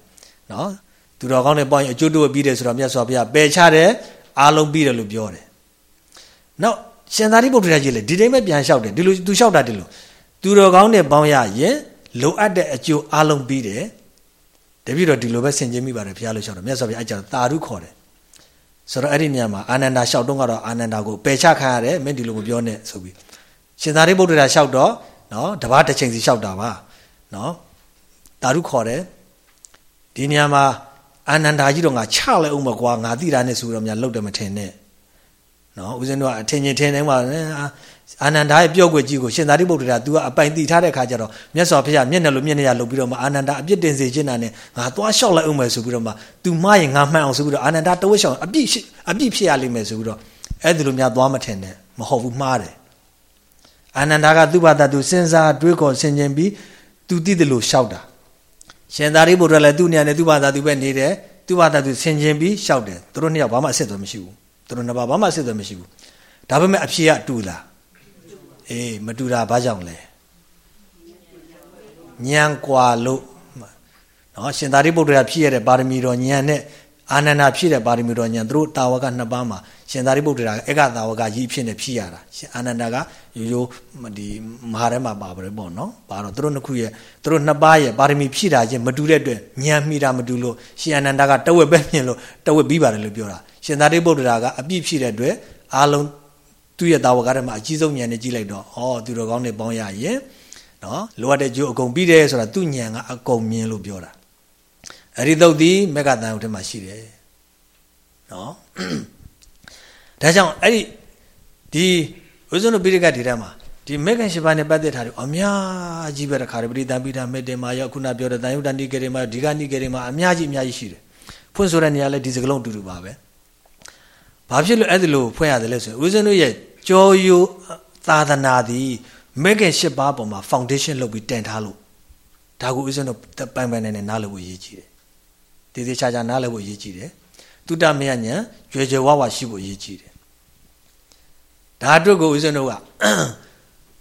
နော်သူတော်ကောင်းတွေပေါင်းရင်အကျိုးတဝက်ပြီးတယ်ဆိုတော့မြတ်စွာဘုရားပယ်ချတယ်အားလုံးပြီးတယ်လို့ပြောတယ်နောက် ရှင်သာရိပုတ္တရာကြီးလေဒီတိုင်းပဲပြန်လျှောက်တယ်ဒီလိုသူလျှောက်တာဒီလိုသူတော်ကောင်းနဲ့ပေါင်းရရင်လိုအပ်တဲ့အကျိုးအလုံးပြီးတယ်တပည့်တော်ဒီလိုပဲဆင်ခြင်မိပါတယ်ဘုရားလို့လျှောက်တယ်မြတ်စွာဘုရားအကြတော့တာရုခေါ်တယ်ဆိုတော့အဲ့ဒီနေရာမှာအာနန္ဒာလျှောက်တော့ကတော့အာနန္ဒာကိုပယ်ချခံရတယ်မင်းဒီလိုမပြောနဲ့ဆိုပြီးရှင်သာရိပုတ္တရာလျှောက်တော့နော်တပတ်တစ်ချိန်စီလျှောက်တာပါနော်တာရုခေါ်တယ်ဒီနေရာမှာအာနန္ဒာကြီးတော့ငါချလဲအောင်မကွာငါသိတာနဲ့ဆိုတော့များလှုပ်တယ်မထင်နဲ့ နော်ဦးဇင်းတို့ကအထင်ချင်းထင်နေမှာအာနန္ဒာရဲ့ပြော့ွက်ကြီးကိုရှင်သာရိပုတ္တရာ तू ကအပိုင်တည်ထားတဲ့ခါကျတော့မြတ်စွာဘုရားမျက်နှာလိုမျက်နှာရလုပ်ပြီးတော့မှအာနန္ဒာအပြစ်တင်စေခြင်းနာနဲ့ငါသွားလျှောက်လိုက်အောင်မယ်ဆိုပြီးတော့မှ तू မရင်ငါမှန်အောင်ဆိုပြီးတော့အာနန္ဒာတဝက်ရှောင်အပြစ်အပြစ်ဖြစ်ရလိမ့်မယ်ဆိုပြီးတော့အဲ့ဒီလိုများသွားမထင်နဲ့မဟုတ်ဘူးမှားတယ်အာနန္ဒာကသူ့ဘာသာသူစဉ်းစားတွေးခေါ်ဆင်ခြင်ပြီး तू သိတယ်လို့လျှောက်တာရှင်သာရိပုတ္တရာလည်းသူ့နေရာနဲ့သူ့ဘာသာသူပဲနေတယ်သူ့ဘာသာသူဆင်ခြင်ပြီးလျှောက်တယ်သူတို့နှစ်ယောက်ဘာမှအဆက်အသွယ်မရှိဘူး သူတို့နှစ်ပါးဘာမှအဆက်အသွယ်မရှိဘူးဒါပေမဲ့အဖြေကတူလားအေးမတူတာဘာကြောင့်လဲညံကွာလို့နော်ရှင်သာရိပုတ္တရာဖြည့်ရတဲ့ပါရမီတော်ညံနဲ့အာနန္ဒာဖြည့်တဲ့ပါရမီတော်ညံသူတို့တာဝကနှစ်ပါးမှာရှင်သာရိပုတ္တရာဧကတာဝကကြီးဖြစ်နေဖြည့်ရတာရှင်အာနန္ဒာကရိုးရိုးဒီမဟာထဲမှာပါပါတယ်ပေါ့နော်ပါတော့သူတို့နှစ်ခုရဲ့သူတို့နှစ်ပါးရဲ့ပါရမီဖြည့်တာချင်းမတူတဲ့အတွက်ညံမိတာမတူလို့ရှင်အာနန္ဒာကတဝက်ပဲမြင်လို့တဝက်ပြီးပါတယ်လို့ပြောတာ ရှင်သာရိပုတ္တရာကအပြည့်ဖြည့်တဲ့အတွက်အားလုံးသူ့ရဲ့တာဝကထဲမှာအကြီးဆုံးဉာဏ်နဲ့ကြည့်လိုက်တော့ဩသူတော်ကောင်းတွေပေါင်းရရင်နော်လိုအပ်တဲ့ကျိုးအကုန်ပြီးတယ်ဆိုတာသူ့ဉာဏ်ကအကုန်မြင်လို့ပြောတာအဲ့ဒီသုတ်ဒီမက္ကတန်ထဲမှာရှိတယ်နော်ဒါကြောင့်အဲ့ဒီဒီဝိဇ္ဇနုပိရိကဒေတာမှာဒီမေကန်ရှိပါနဲ့ပတ်သက်တာတွေအများကြီးပဲတခါတည်းပရိသံပိဋကမေတ္တေမှာရောခုနပြောတဲ့တန်ယုတ္တနိကေတွေမှာဒီကနိကေတွေမှာအများကြီးအများကြီးရှိတယ်ဖွင့်ဆိုတဲ့နေရာလဲဒီစကလုံးအတူတူပါပဲ ဘာဖြစ်လို့အဲ့ဒီလိုဖွင့်ရတယ်လဲဆိုရင်ဦးဇင်းတို့ရဲ့ကြောယိုသာသနာသည်မေခင်၈ပါးပေါ်မှာ foundation လုပ်ပြီးတင်ထားလို့ဒါကိုဦးဇင်းတို့ပိုင်ပိုင်နိုင်နေနားလည်ဖို့ရည်ကြီးတယ်တည်တည်ချာချာနားလည်ဖို့ရည်ကြီးတယ်တုတ္တမယညာကြွယ်ကြွယ်ဝဝရှိဖို့ရည်ကြီးတယ်ဒါအတွက်ကိုဦးဇင်းတို့က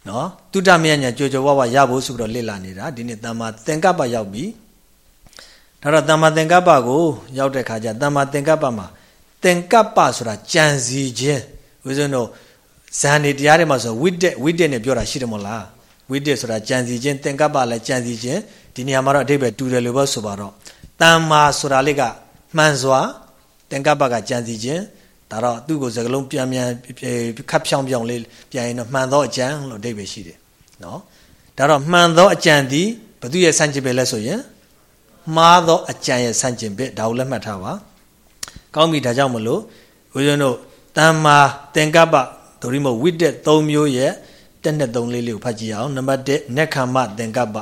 နော်တုတ္တမယညာကြွယ်ကြွယ်ဝဝရဖို့ဆိုပြီးတော့လေ့လာနေတာဒီနေ့တမ္မာသင်္ကပ္ပရောက်ပြီဒါတော့တမ္မာသင်္ကပ္ပကိုရောက်တဲ့ခါကျတမ္မာသင်္ကပ္ပမှာ သင်္ကပ္ပဆိုတာကြံစီခြင်းဦးဇင်းတို့ဇန်နေတရားတွေမှာဆိုဝိတက်ဝိတက်နဲ့ပြောတာရှိတယ်မဟုတ်လားဝိတက်ဆိုတာကြံစီခြင်းသင်္ကပ္ပလည်းကြံစီခြင်းဒီနေရာမှာတော့အဓိပ္ပာယ်တူတယ်လို့ပဲဆိုပါတော့တမ္မာဆိုတာလေးကမှန်စွာသင်္ကပ္ပကကြံစီခြင်းဒါတော့သူ့ကိုစကလုံးပြန်ပြန်ခတ်ဖြောင်းဖြောင်းလေးပြန်ရင်တော့မှန်သောအကြံလို့အဓိပ္ပာယ်ရှိတယ်နော်ဒါတော့မှန်သောအကြံသည်ဘသူရဲ့ဆန့်ကျင်ဘက်လဲဆိုရင်မှားသောအကြံရဲ့ဆန့်ကျင်ဘက်ဒါကိုလည်းမှတ်ထားပါ ကောင်းပြီဒါကြောင့်မလို့ဦးဇင်းတို့တမ္မာသင်္ကပ္ပဒိုရိမဝိတက်၃မျိုးရဲ့တက်နဲ့၃လေးလေးကိုဖတ်ကြည့်အောင်နံပါတ်1နက္ခမသင်္ကပ္ပ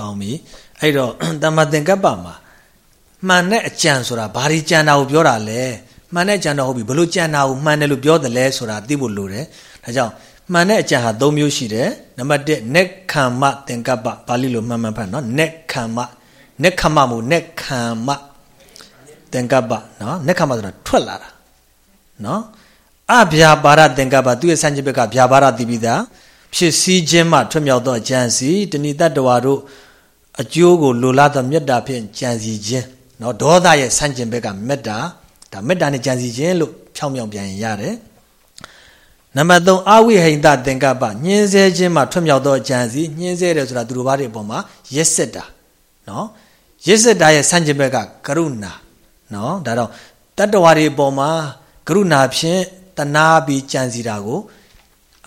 ကောင်းပြီအဲ့တော့တမ္မာသင်္ကပ္ပမှာမှန်တဲ့အကြံဆိုတာဘာဒီကြံတာကိုပြောတာလဲမှန်တဲ့အကြံတော့ဟုတ်ပြီဘလို့ကြံတာကိုမှန်တယ်လို့ပြောတယ်လဲဆိုတာသိဖို့လိုတယ်ဒါကြောင့်မှန်တဲ့အကြံဟာ၃မျိုးရှိတယ်နံပါတ်1နက်ခံမသင်္ကပ္ပပါဠိလိုမှန်မှန်ဖတ်နော်နက်ခံမနက်ခံမမို့နက်ခံမသင်္ကပ္ပနော်နက်ခံမဆိုတာထွက်လာတာနော်အဗျာပါရသင်္ကပ္ပသူရဲ့စံချိဘက်ကဗျာပါရတိပိတာဖြစ်စည်းခြင်းမှထွက်မြောက်သောကြံစီတဏိတတ္တဝါတို့ အကျိုးကိုလိုလားသောမေတ္တာဖြင့်ကြံစီခြင်းเนาะဒေါသရဲ့ဆန့်ကျင်ဘက်ကမေတ္တာဒါမေတ္တာနဲ့ကြံစီခြင်းလို့ဖြောင်းမြောင်ပြန်ရတယ်နံပါတ်3အဝိဟိတသင်္ကပ္ပညှင်းဆဲခြင်းမှာထွက်မြောက်သောကြံစီညှင်းဆဲတယ်ဆိုတာသူတို့ဘာတွေအပေါ်မှာရက်စက်တာเนาะရက်စက်တာရဲ့ဆန့်ကျင်ဘက်ကကရုဏာเนาะဒါတော့တတ္တဝါတွေအပေါ်မှာကရုဏာဖြင့်တနာပြီးကြံစီတာကို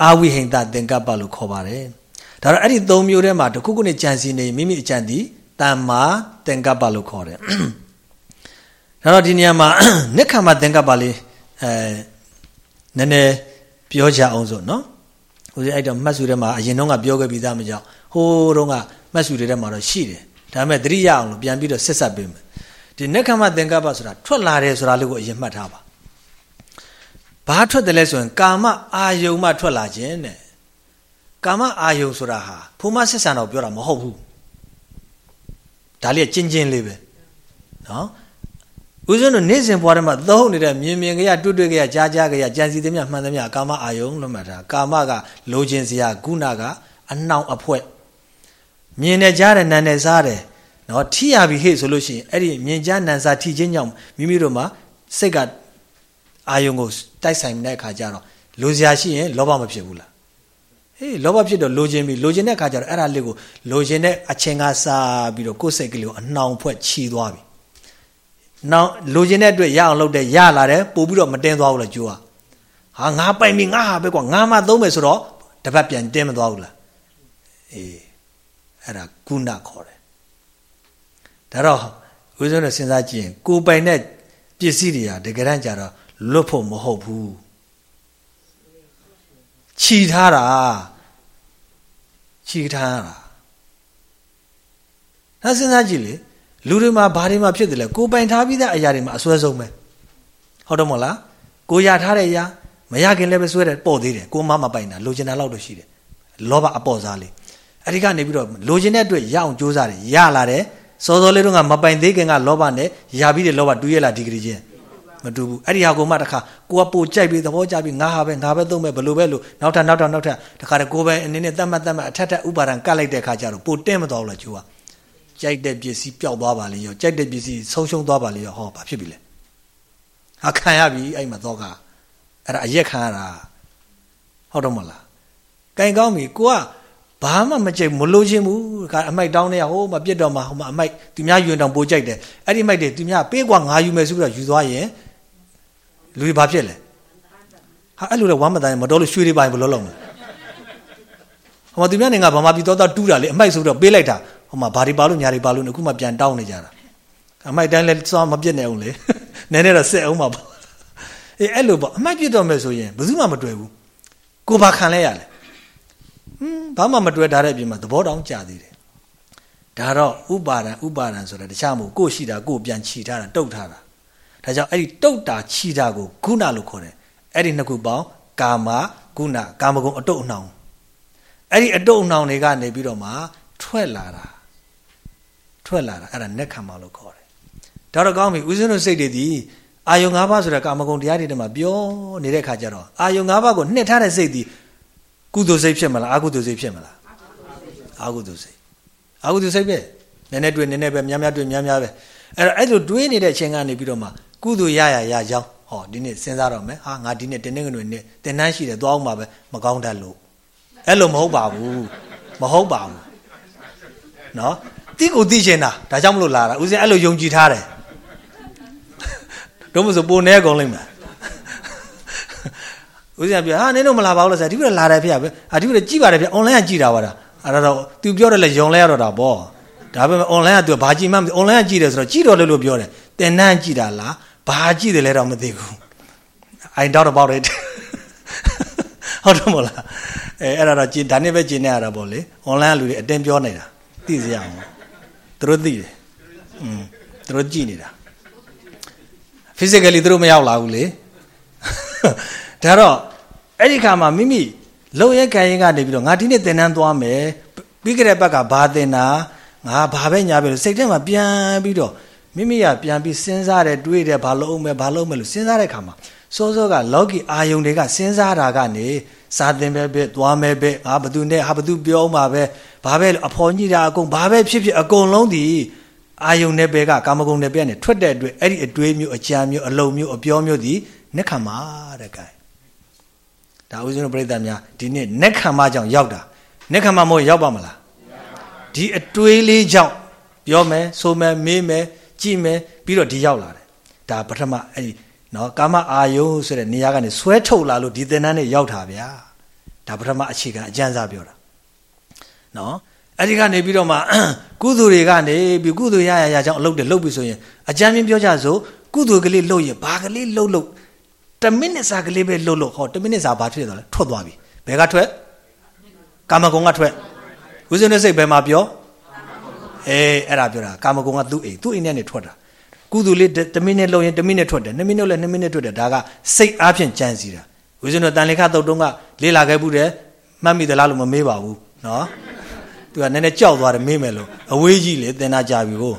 အာဝိဟိတသင်္ကပ္ပလို့ခေါ်ပါတယ် ဒါတော့အဲ့ဒီ၃မျိုးထဲမှာတစ်ခုခုနဲ့ကြံစီနေမိမိအကြံဒီတမ္မာသင်္ကပ္ပလို့ခေါ်တယ်ဒါတော့ဒီနေရာမှာနိခမ္မသင်္ကပ္ပလေးအဲနည်းနည်းပြောကြအောင်ဆိုနော်ဦးဇင်းအဲ့တော့မှတ်စုထဲမှာအရင်တုန်းကပြောခဲ့ပြီးသားမကြောက်ဟိုးတုန်းကမှတ်စုတွေထဲမှာတော့ရှိတယ်ဒါပေမဲ့သတိရအောင်လို့ပြန်ပြီးတော့ဆက်ဆက်ပေးမယ်ဒီနိခမ္မသင်္ကပ္ပဆိုတာထွက်လာတယ်ဆိုတာလေးကိုအရင်မှတ်ထားပါဘာထွက်တယ်လဲဆိုရင် ကာမအာယုံမှထွက်လာခြင်းတဲ့ ကာမအာယုံဆိုတာဟာဖုံးမဆက်ဆံတော့ပြောတာမဟုတ်ဘူးဒါလေးကကျင်းချင်းလေးပဲနော်ဦးဇင်းတို့နေ့စဉ်ဘဝထဲမှာသုံးနေတဲ့မြင်မြင်ကြရတွေ့တွေ့ကြရကြားကြားကြရကြံစီသမျှမှန်သမျှကာမအာယုံလို့မှတ်တာကာမကလိုချင်စရာကုဏကအနှောင်အဖွဲမြင်နေကြားတယ်နာနေစားတယ်နော်ထိရပြီဟဲ့ဆိုလို့ရှိရင်အဲ့ဒီမြင်ကြားနာစားထိခြင်းကြောင့်မိမိတို့မှာစိတ်ကအာယုံကိုတိုက်ဆိုင်တဲ့အခါကျတော့လိုစရာရှိရင်လောဘမဖြစ်ဘူးလား ဟေးလောဘဖြစ်တော့လိုချင်ပြီလိုချင်တဲ့အခါကျတော့အဲ့ဒါလေးကိုလိုချင်တဲ့အချိန်ကစားပြီးတော့ကိုယ်စိတ်ကလေးကိုအနှောင်ဖွဲ့ခြီသွားပြီနောက်လိုချင်တဲ့အတွက်ရအောင်လုပ်တဲ့ရလာတယ်ပို့ပြီးတော့မတင်းသွားဘူးလားကြိုးอ่ะဟာငါပိုင်ပြီငါဟာပဲကွာငါမှသုံးမယ်ဆိုတော့တပတ်ပြန်တင်းမသွားဘူးလားအေးအဲ့ဒါကုဏခေါ်တယ်ဒါတော့ဦးဇင်းတို့စဉ်းစားကြည့်ရင်ကိုပိုင်တဲ့ပစ္စည်းတွေဟာတကယ်တမ်းကျတော့လွတ်ဖို့မဟုတ်ဘူးခြီထားတာ ခြီထားတာဒါစဉ်းစားကြည့်လေလူတွေမှာဘာတွေမှာဖြစ်တယ်လဲကိုပိုင်ထားပြီးသားအရာတွေမှာအစွဲဆုံးပဲဟုတ်တယ်မို့လားကိုရထားတဲ့အရာမရခင်လည်းပဲစွဲတယ်ပေါ့သေးတယ်ကိုမမပိုင်တာလိုချင်တာလောက်တော့ရှိတယ်လောဘအပေါ်စားလေးအဲ့ဒီကနေပြီးတော့လိုချင်တဲ့အတွက်ရအောင်ကြိုးစားတယ်ရလာတယ်စောစောလေးတော့ကမပိုင်သေးခင်ကလောဘနဲ့ရပြီးတဲ့လောဘတူးရလားဒီဂရီချင်း မတူဘူးအဲ့ဒီဟာကိုမှတခါကိုကပိုကြိုက်ပြီးသဘောကျပြီးငါဟာပဲငါပဲသုံးမဲ့ဘလို့ပဲလို့နောက်ထပ်နောက်ထပ်နောက်ထပ်တခါတည်းကိုပဲအနေနဲ့တတ်မှတ်တတ်မှတ်အထက်ထက်ဥပါဒံကတ်လိုက်တဲ့ခါကျတော့ပိုတင်းမတော်ဘူးလားကျိုးကကြိုက်တဲ့ပစ္စည်းပျောက်သွားပါလေရောကြိုက်တဲ့ပစ္စည်းဆုံးရှုံးသွားပါလေရောဟောဘာဖြစ်ပြီလဲဟာခံရပြီအဲ့မှာတော့ကအဲ့ဒါအရက်ခံရတာဟုတ်တော့မလားကင်ကောင်းပြီကိုကဘာမှမကြိုက်မလို့ချင်းဘူးအမိုက်တောင်းနေရဟိုးမပြစ်တော့မှဟိုမှာအမိုက်သူများယူရင်တောင်ပိုကြိုက်တယ်အဲ့ဒီမိုက်တွေသူများပေးกว่าငါယူမယ်ဆိုပြီးတော့ယူသွားရင် လူတွေဘာဖြစ်လဲဟာအဲ့လိုလေဝမ်းမတိုင်းမတော်လို့ရွှေတွေပိုင်းဘယ်လိုလုပ်မလဲဟိုမှာသူများနေကဗမာပြည်တော်တော်တူးတာလေအမိုက်ဆိုတော့ပေးလိုက်တာဟိုမှာဘာတွေပါလို့ညာတွေပါလို့အခုမှပြန်တောင်းနေကြတာအမိုက်တိုင်းလဲစောမပြစ်နေအောင်လေနည်းနည်းတော့ဆက်အောင်ပါပေါ့အေးအဲ့လိုပေါ့အမိုက်ပြစ်တော့မယ်ဆိုရင်ဘယ်သူမှမတွေ့ဘူးကိုဘာခံလဲရလဲဟင်းဘာမှမတွေ့ထားတဲ့အပြင်မှာသဘောတောင်ကြသေးတယ်ဒါတော့ဥပါဒံဥပါဒံဆိုတာတခြားမဟုတ်ကိုရှိတာကိုပြန်ခြိထားတာတုတ်ထားတာ ဒါကြောင့်အဲ့ဒီတုတ်တာခြိတာကိုဂုဏလို့ခေါ်တယ်အဲ့ဒီနှစ်ခုပေါင်းကာမဂုဏကာမဂုဏအတုတ်အနှောင်အဲ့ဒီအတုတ်အနှောင်တွေကနေပြီးတော့မှထွက်လာတာထွက်လာတာအဲ့ဒါနက်ခံမလို့ခေါ်တယ်ဒါတော့ကောင်းပြီဦးဇင်းတို့စိတ်တွေဒီအာယုံ၅ပါးဆိုတဲ့ကာမဂုဏ်တရားတွေတည်းမှာပြောနေတဲ့ခါကျတော့အာယုံ၅ပါးကိုနှစ်ထားတဲ့စိတ်ဒီကုသိုလ်စိတ်ဖြစ်မလားအကုသိုလ်စိတ်ဖြစ်မလားအကုသိုလ်စိတ်အကုသိုလ်စိတ်ပဲနည်းနည်းတွေ့နည်းနည်းပဲများများတွေ့များများပဲအဲ့တော့အဲ့လိုတွေးနေတဲ့အချိန်ကနေပြီးတော့မှ ကုသိုလ်ရရရကြောင်းဟောဒီနေ့စဉ်းစားတော့မယ်ဟာငါဒီနေ့တင်းနေငွေနဲ့တင်နှန်းရှိတယ်သွားအောင်ပါပဲမကောင်းတတ်လို့အဲ့လိုမဟုတ်ပါဘူးမဟုတ်ပါဘူးနော်တိကိုသိချင်တာဒါကြောင့်မလို့လာတာဦးဇင်းအဲ့လိုယုံကြည်ထားတယ်တော့မဆိုပုံနေကုန်လိမ့်မယ်ဦးဇင်းပြောဟာနင်းတို့မလာပါဘူးလားဆရာဒီဘက်လာတယ်ဖေဗျာဟာဒီဘက်ကြည့်ပါတယ်ဖေ online ကကြည့်တာပါဒါအဲ့တော့ तू ပြောတယ်လေယုံလဲရတော့တာပေါ့ဒါပေမဲ့ online က तू ဘာကြည့်မှမသိ online ကကြည့်တယ်ဆိုတော့ကြည့်တော်လို့လို့ပြောတယ်တင်နှန်းကြည့်တာလား ဘာကြည့်တယ်လဲတော့မသိဘူး I doubt about it ဟုတ်တယ်မလားအဲအဲ့ဒါတော့ကြည်ဒါနဲ့ပဲကျင်နေရတာပေါ့လေ online ကလူတွေအတင်းပြောနေတာသိစရာအောင်သူတို့သိတယ်อืมသူတို့ကြည့်နေတာ physically သူတို့မရောက်လာဘူးလေဒါတော့အဲ့ဒီခါမှာမိမိလုံရဲခံရင်ကနေပြီးတော့ငါဒီနေ့သင်တန်းသွားမယ်ပြီးကြတဲ့ဘက်ကဘာသင်တာငါဘာပဲညာပဲလို့စိတ်ထဲမှာပြန်ပြီးတော့ မိမိကပြန်ပြီးစဉ်းစားတယ်တွေးတယ်ဘာလို့အောင်မယ်ဘာလို့မယ်လို့စဉ်းစားတဲ့ခါမှာစောစောကလောကီအာယုန်တွေကစဉ်းစားတာကနေစာသင်ပဲပဲသွားမယ်ပဲငါဘသူနဲ့ဟာဘသူပြောမှာပဲဘာပဲအဖော်ညိတာအကုန်ဘာပဲဖြစ်ဖြစ်အကုန်လုံးဒီအာယုန်နဲ့ပဲကကာမဂုဏ်နဲ့ပဲနဲ့ထွက်တဲ့အတွက်အဲ့ဒီအတွေးမျိုးအကြံမျိုးအလုံမျိုးအပြောမျိုးဒီနှစ်ခံမှာတဲ့ကဲဒါဥစဉ်ပြိဿများဒီနေ့နှစ်ခံမှာကြောင့်ရောက်တာနှစ်ခံမှာမဟုတ်ရောက်ပါမလားဒီအတွေးလေးကြောင့်ပြောမယ်ဆိုမယ်မေးမယ် ကြည့်မယ်ပြီးတော့ဒီရောက်လာတယ်ဒါပထမအဲ့ဒီနော်ကာမအာယုဆိုတဲ့နေရာကနေဆွဲထုတ်လာလို့ဒီသင်္นานနဲ့ရောက်တာဗျာဒါပထမအခြေခံအကျဉ်းစားပြောတာ နော်အဲ့ဒီကနေပြီးတော့မှကုသိုလ်တွေကနေပြီးကုသိုလ်ရရရကြောင်းအလုပ်တွေလုပ်ပြီဆိုရင်အကြမ်းပြင်းပြောကြဆိုကုသိုလ်ကလေးလုပ်ရင်ဘာကလေးလုပ်လို့တမိနစ်စာကလေးပဲလုပ်လို့ဟောတမိနစ်စာဘာဖြစ်သွားလဲထွက်သွားပြီဘယ်ကထွက်ကာမဂုဏ်ကထွက်ဦးဇင်းရဲ့စိတ်ဘယ်မှာပြော အေးအဲ့ဒါပြောတာကာမဂုဏ်ကသူ့အိမ်သူ့အိမ်နဲ့ထွက်တာကုသိုလ်လေးတမိနစ်လုပ်ရင်တမိနစ်ထွက်တယ်2မိနစ်လည်း2မိနစ်ထွက်တယ်ဒါကစိတ်အားဖြင့်ကြံစီတာဦးဇင်းတို့တန်လေခတုတ်တုံးကလေးလာခဲ့ဘူးတယ်မှတ်မိသလားလို့မမေးပါဘူးနော်သူကနည်းနည်းကြောက်သွားတယ်မေးမယ်လို့အဝေးကြီးလေသင်္နာကြပြီကို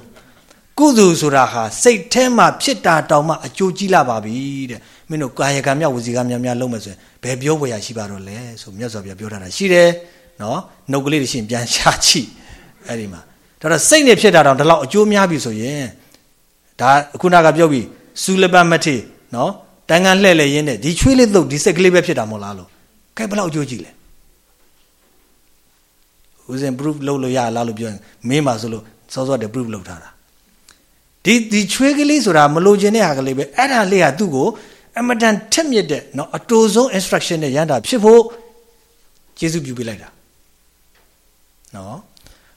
ကုသိုလ်ဆိုတာဟာစိတ်ထဲမှာဖြစ်တာတောင်မှအကျိုးကြီးလာပါပြီတဲ့မင်းတို့ကာယကံမြောက်ဝစီကံများများလုံးမယ်ဆိုရင်ဘယ်ပြောဖွယ်ရရှိပါတော့လဲဆိုမြတ်စွာဘုရားပြောထားတာရှိတယ်နော်နှုတ်ကလေးတွေရှင်ပြန်ရှာချိအဲ့ဒီမှာ ဒါတော့စိတ်နဲ့ဖြစ်တာတောင်ဒီလောက်အကျိုးများပြီဆိုရင်ဒါခုနကပြောပြီးစူလပမထေနော်တန်ကန်လှဲ့လေရင်းနဲ့ဒီချွေးလေးသုတ်ဒီစိတ်ကလေးပဲဖြစ်တာမဟုတ်လားလို့ခဲဘယ်လောက်အကျိုးကြီးလဲဦးဇင် proof လုပ်လို့ရလားလို့ပြောရင်မင်းပါဆိုလို့စောစောတည်း proof လုပ်ထားတာဒီဒီချွေးကလေးဆိုတာမလိုချင်တဲ့ဟာကလေးပဲအဲ့ဒါလေးကသူ့ကိုအမတန်ထက်မြက်တဲ့เนาะအတူဆုံး instruction နဲ့ရန်တာဖြစ်ဖို့ကျေးဇူးပြုပေးလိုက်တာเนาะ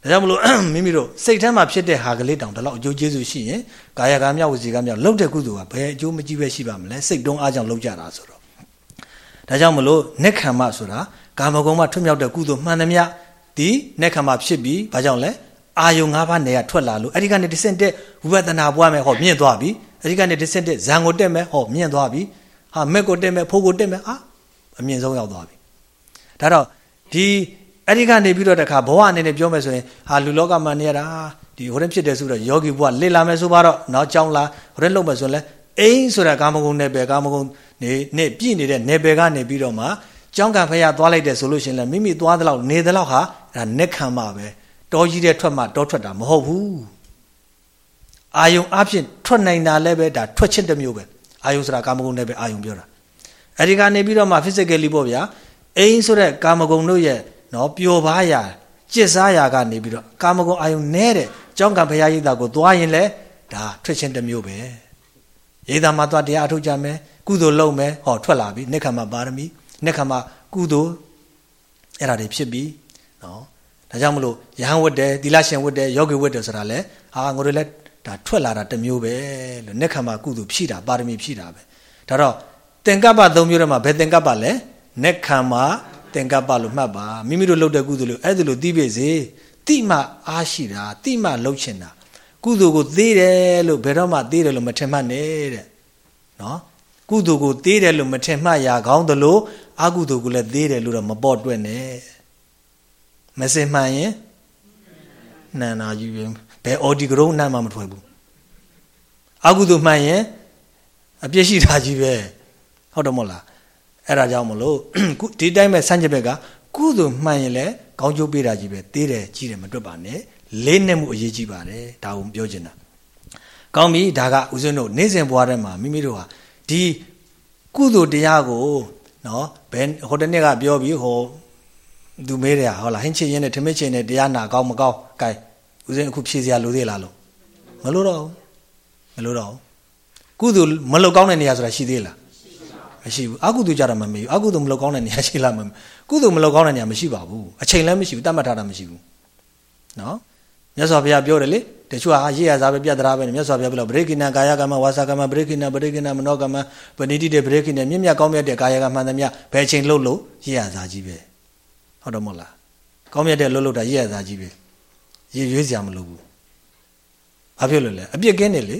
ဒါကြောင့်မလို့မိမိတို့စိတ်ထဲမှာဖြစ်တဲ့ဟာကလေးတောင်ဒီလောက်အကျိုးကျေးဇူးရှိရင်ကာယကံမြောက်ဝစီကံမြောက်လှုပ်တဲ့ကုသိုလ်ကဘယ်အကျိုးမကြီးပဲရှိပါမလဲစိတ်တုံးအားကြောင့်လှုပ်ကြတာဆိုတော့ဒါကြောင့်မလို့နက်ခံမဆိုတာကာမဂုဏ်မှထွတ်မြောက်တဲ့ကုသိုလ်မှန်သမျှဒီနက်ခံမဖြစ်ပြီးဘာကြောင့်လဲအာယုံ၅ပါးနေရထွက်လာလို့အဲ့ဒီကနေတဆင့်တက်ဝိပဿနာပွားမယ်ဟောမြင့်သွားပြီအဲ့ဒီကနေတဆင့်တက်ဇံကိုတက်မယ်ဟောမြင့်သွားပြီဟာမက်ကိုတက်မယ်ဖိုးကိုတက်မယ်အာအမြင့်ဆုံးရောက်သွားပြီဒါတော့ဒီ အဲ့ဒီကနေပြီးတော့တခါဘဝအနေနဲ့ပြောမယ်ဆိုရင်ဟာလူလောကမှာနေရတာဒီဟိုရင်ဖြစ်တယ်ဆိုတော့ယောဂီဘဝလစ်လာမယ်ဆိုပါတော့နောက်ကြောင်းလာဟိုရင်လုံးမယ်ဆိုရင်လဲအိမ်ဆိုတာကာမဂုဏ်နယ်ပယ်ကာမဂုဏ်နေနဲ့ပြည့်နေတဲ့နယ်ပယ်ကနေပြီးတော့မှကြောင်းကံဖရသွားလိုက်တယ်ဆိုလို့ရှိရင်လည်းမိမိသွားသလောက်နေသလောက်ဟာအဲ့ဒါနက်ခံမှာပဲတောကြီးတဲ့ထွက်မှတောထွက်တာမဟုတ်ဘူးအာယုံအဖြစ်ထွက်နိုင်တာလည်းပဲဒါထွက်ချင်းတစ်မျိုးပဲအာယုံဆိုတာကာမဂုဏ်နဲ့ပဲအာယုံပြောတာအဲဒီကနေပြီးတော့မှ physically ပေါ့ဗျာအိမ်ဆိုတဲ့ကာမဂုဏ်တို့ရဲ့ နော်ပျော်ပါရာကြစ်စားရာကနေပြီးတော့ကာမဂုဏ်အာယုံနဲတဲ့ကြောင်းကံဘုရားရိပ်သာကိုသွားရင်လည်းဒါထွက်ချင်းတစ်မျိုးပဲရိပ်သာမှာသွားတရားအထုတ်ကြမယ်ကုသိုလ်လုပ်မယ်ဟောထွက်လာပြီနိက္ခမပါရမီနိက္ခမကုသိုလ်အဲ့ဒါတွေဖြစ်ပြီနော်ဒါကြောင့်မလို့ယဟန်ဝတ်တယ်သီလရှင်ဝတ်တယ်ယောဂီဝတ်တယ်ဆိုတာလဲဟာငိုတွေလည်းဒါထွက်လာတာတစ်မျိုးပဲလို့နိက္ခမကုသိုလ်ဖြည့်တာပါရမီဖြည့်တာပဲဒါတော့သင်္ကပ္ပသုံးမျိုးထဲမှာဘယ်သင်္ကပ္ပလဲနိက္ခမ သင်္ကပ္ပလို့မှတ်ပါမိမိတို့လုပ်တဲ့ကုသိုလ်လို့အဲ့ဒါလို့သိပြီစေတိမှအားရှိတာတိမှလှုပ်ချင်တာကုသိုလ်ကိုသေးတယ်လို့ဘယ်တော့မှသေးတယ်လို့မထင်မှတ်နဲ့တဲ့နော်ကုသိုလ်ကိုသေးတယ်လို့မထင်မှတ်ရကောင်းသလိုအကုသိုလ်ကိုလည်းသေးတယ်လို့တော့မပေါ်တွက်နဲ့မစင်မှန်ရင်နန္နာကြီးပဲဘယ်အော်ဒီကရုံးနတ်မှမထွက်ဘူးအကုသိုလ်မှန်ရင်အပြစ်ရှိတာကြီးပဲဟုတ်တယ်မဟုတ်လား အဲ့ဒါကြောင့်မလို့ဒီတိုင်းပဲစမ်းကြဘက်ကကုသိုလ်မှန်ရင်လည်းကောင်းကျိုးပေးတာကြီးပဲသေးတယ်ကြီးတယ်မတွက်ပါနဲ့လေးနဲ့မှုအရေးကြီးပါတယ်ဒါကိုပြောချင်တာကောင်းပြီဒါကဦးဇင်းတို့နေ့စဉ်ဘဝထဲမှာမိမိတို့ဟာဒီကုသိုလ်တရားကိုနော်ဘယ်ဟိုတနေ့ကပြောပြီးဟိုသူမေးတယ်ဟုတ်လားဟင်းချင်ရင်နဲ့ထမင်းချင်နဲ့တရားနာကောင်းမကောင်းကဲဦးဇင်းအခုဖြေစရာလိုသေးလားလို့မလိုတော့ဘူးမလိုတော့ဘူးကုသိုလ်မလုကောင်းတဲ့နေရာဆိုတာရှိသေးလား မရှိဘူးအကုသိုလ်ကြတာမမေးဘူးအကုသိုလ်မလုကောင်းတဲ့နေရာရှိလားမမေးကုသိုလ်မလုကောင်းတဲ့နေရာမရှိပါဘူးအချိန်လည်းမရှိဘူးတတ်မှတ်ထားတာမရှိဘူးနော်မြတ်စွာဘုရားပြောတယ်လေတချို့ဟာရေးရစားပဲပြတ်သလားပဲမြတ်စွာဘုရားပြောလို့ဗရေကိနကာယကမ္မဝါစာကမ္မဗရေကိနဗရေကိနမနောကမ္မဗဏိတိတဲ့ဗရေကိနမြင့်မြတ်ကောင်းမြတ်တဲ့ကာယကမှန်သမျှဘယ်ချိန်လှုပ်လို့ရေးရစားကြီးပဲဟုတ်တော့မဟုတ်လားကောင်းမြတ်တဲ့လှုပ်လှုပ်တာရေးရစားကြီးပဲရေးရွေးစရာမလိုဘူးဘာဖြစ်လို့လဲအပြစ်ကင်းနေလေ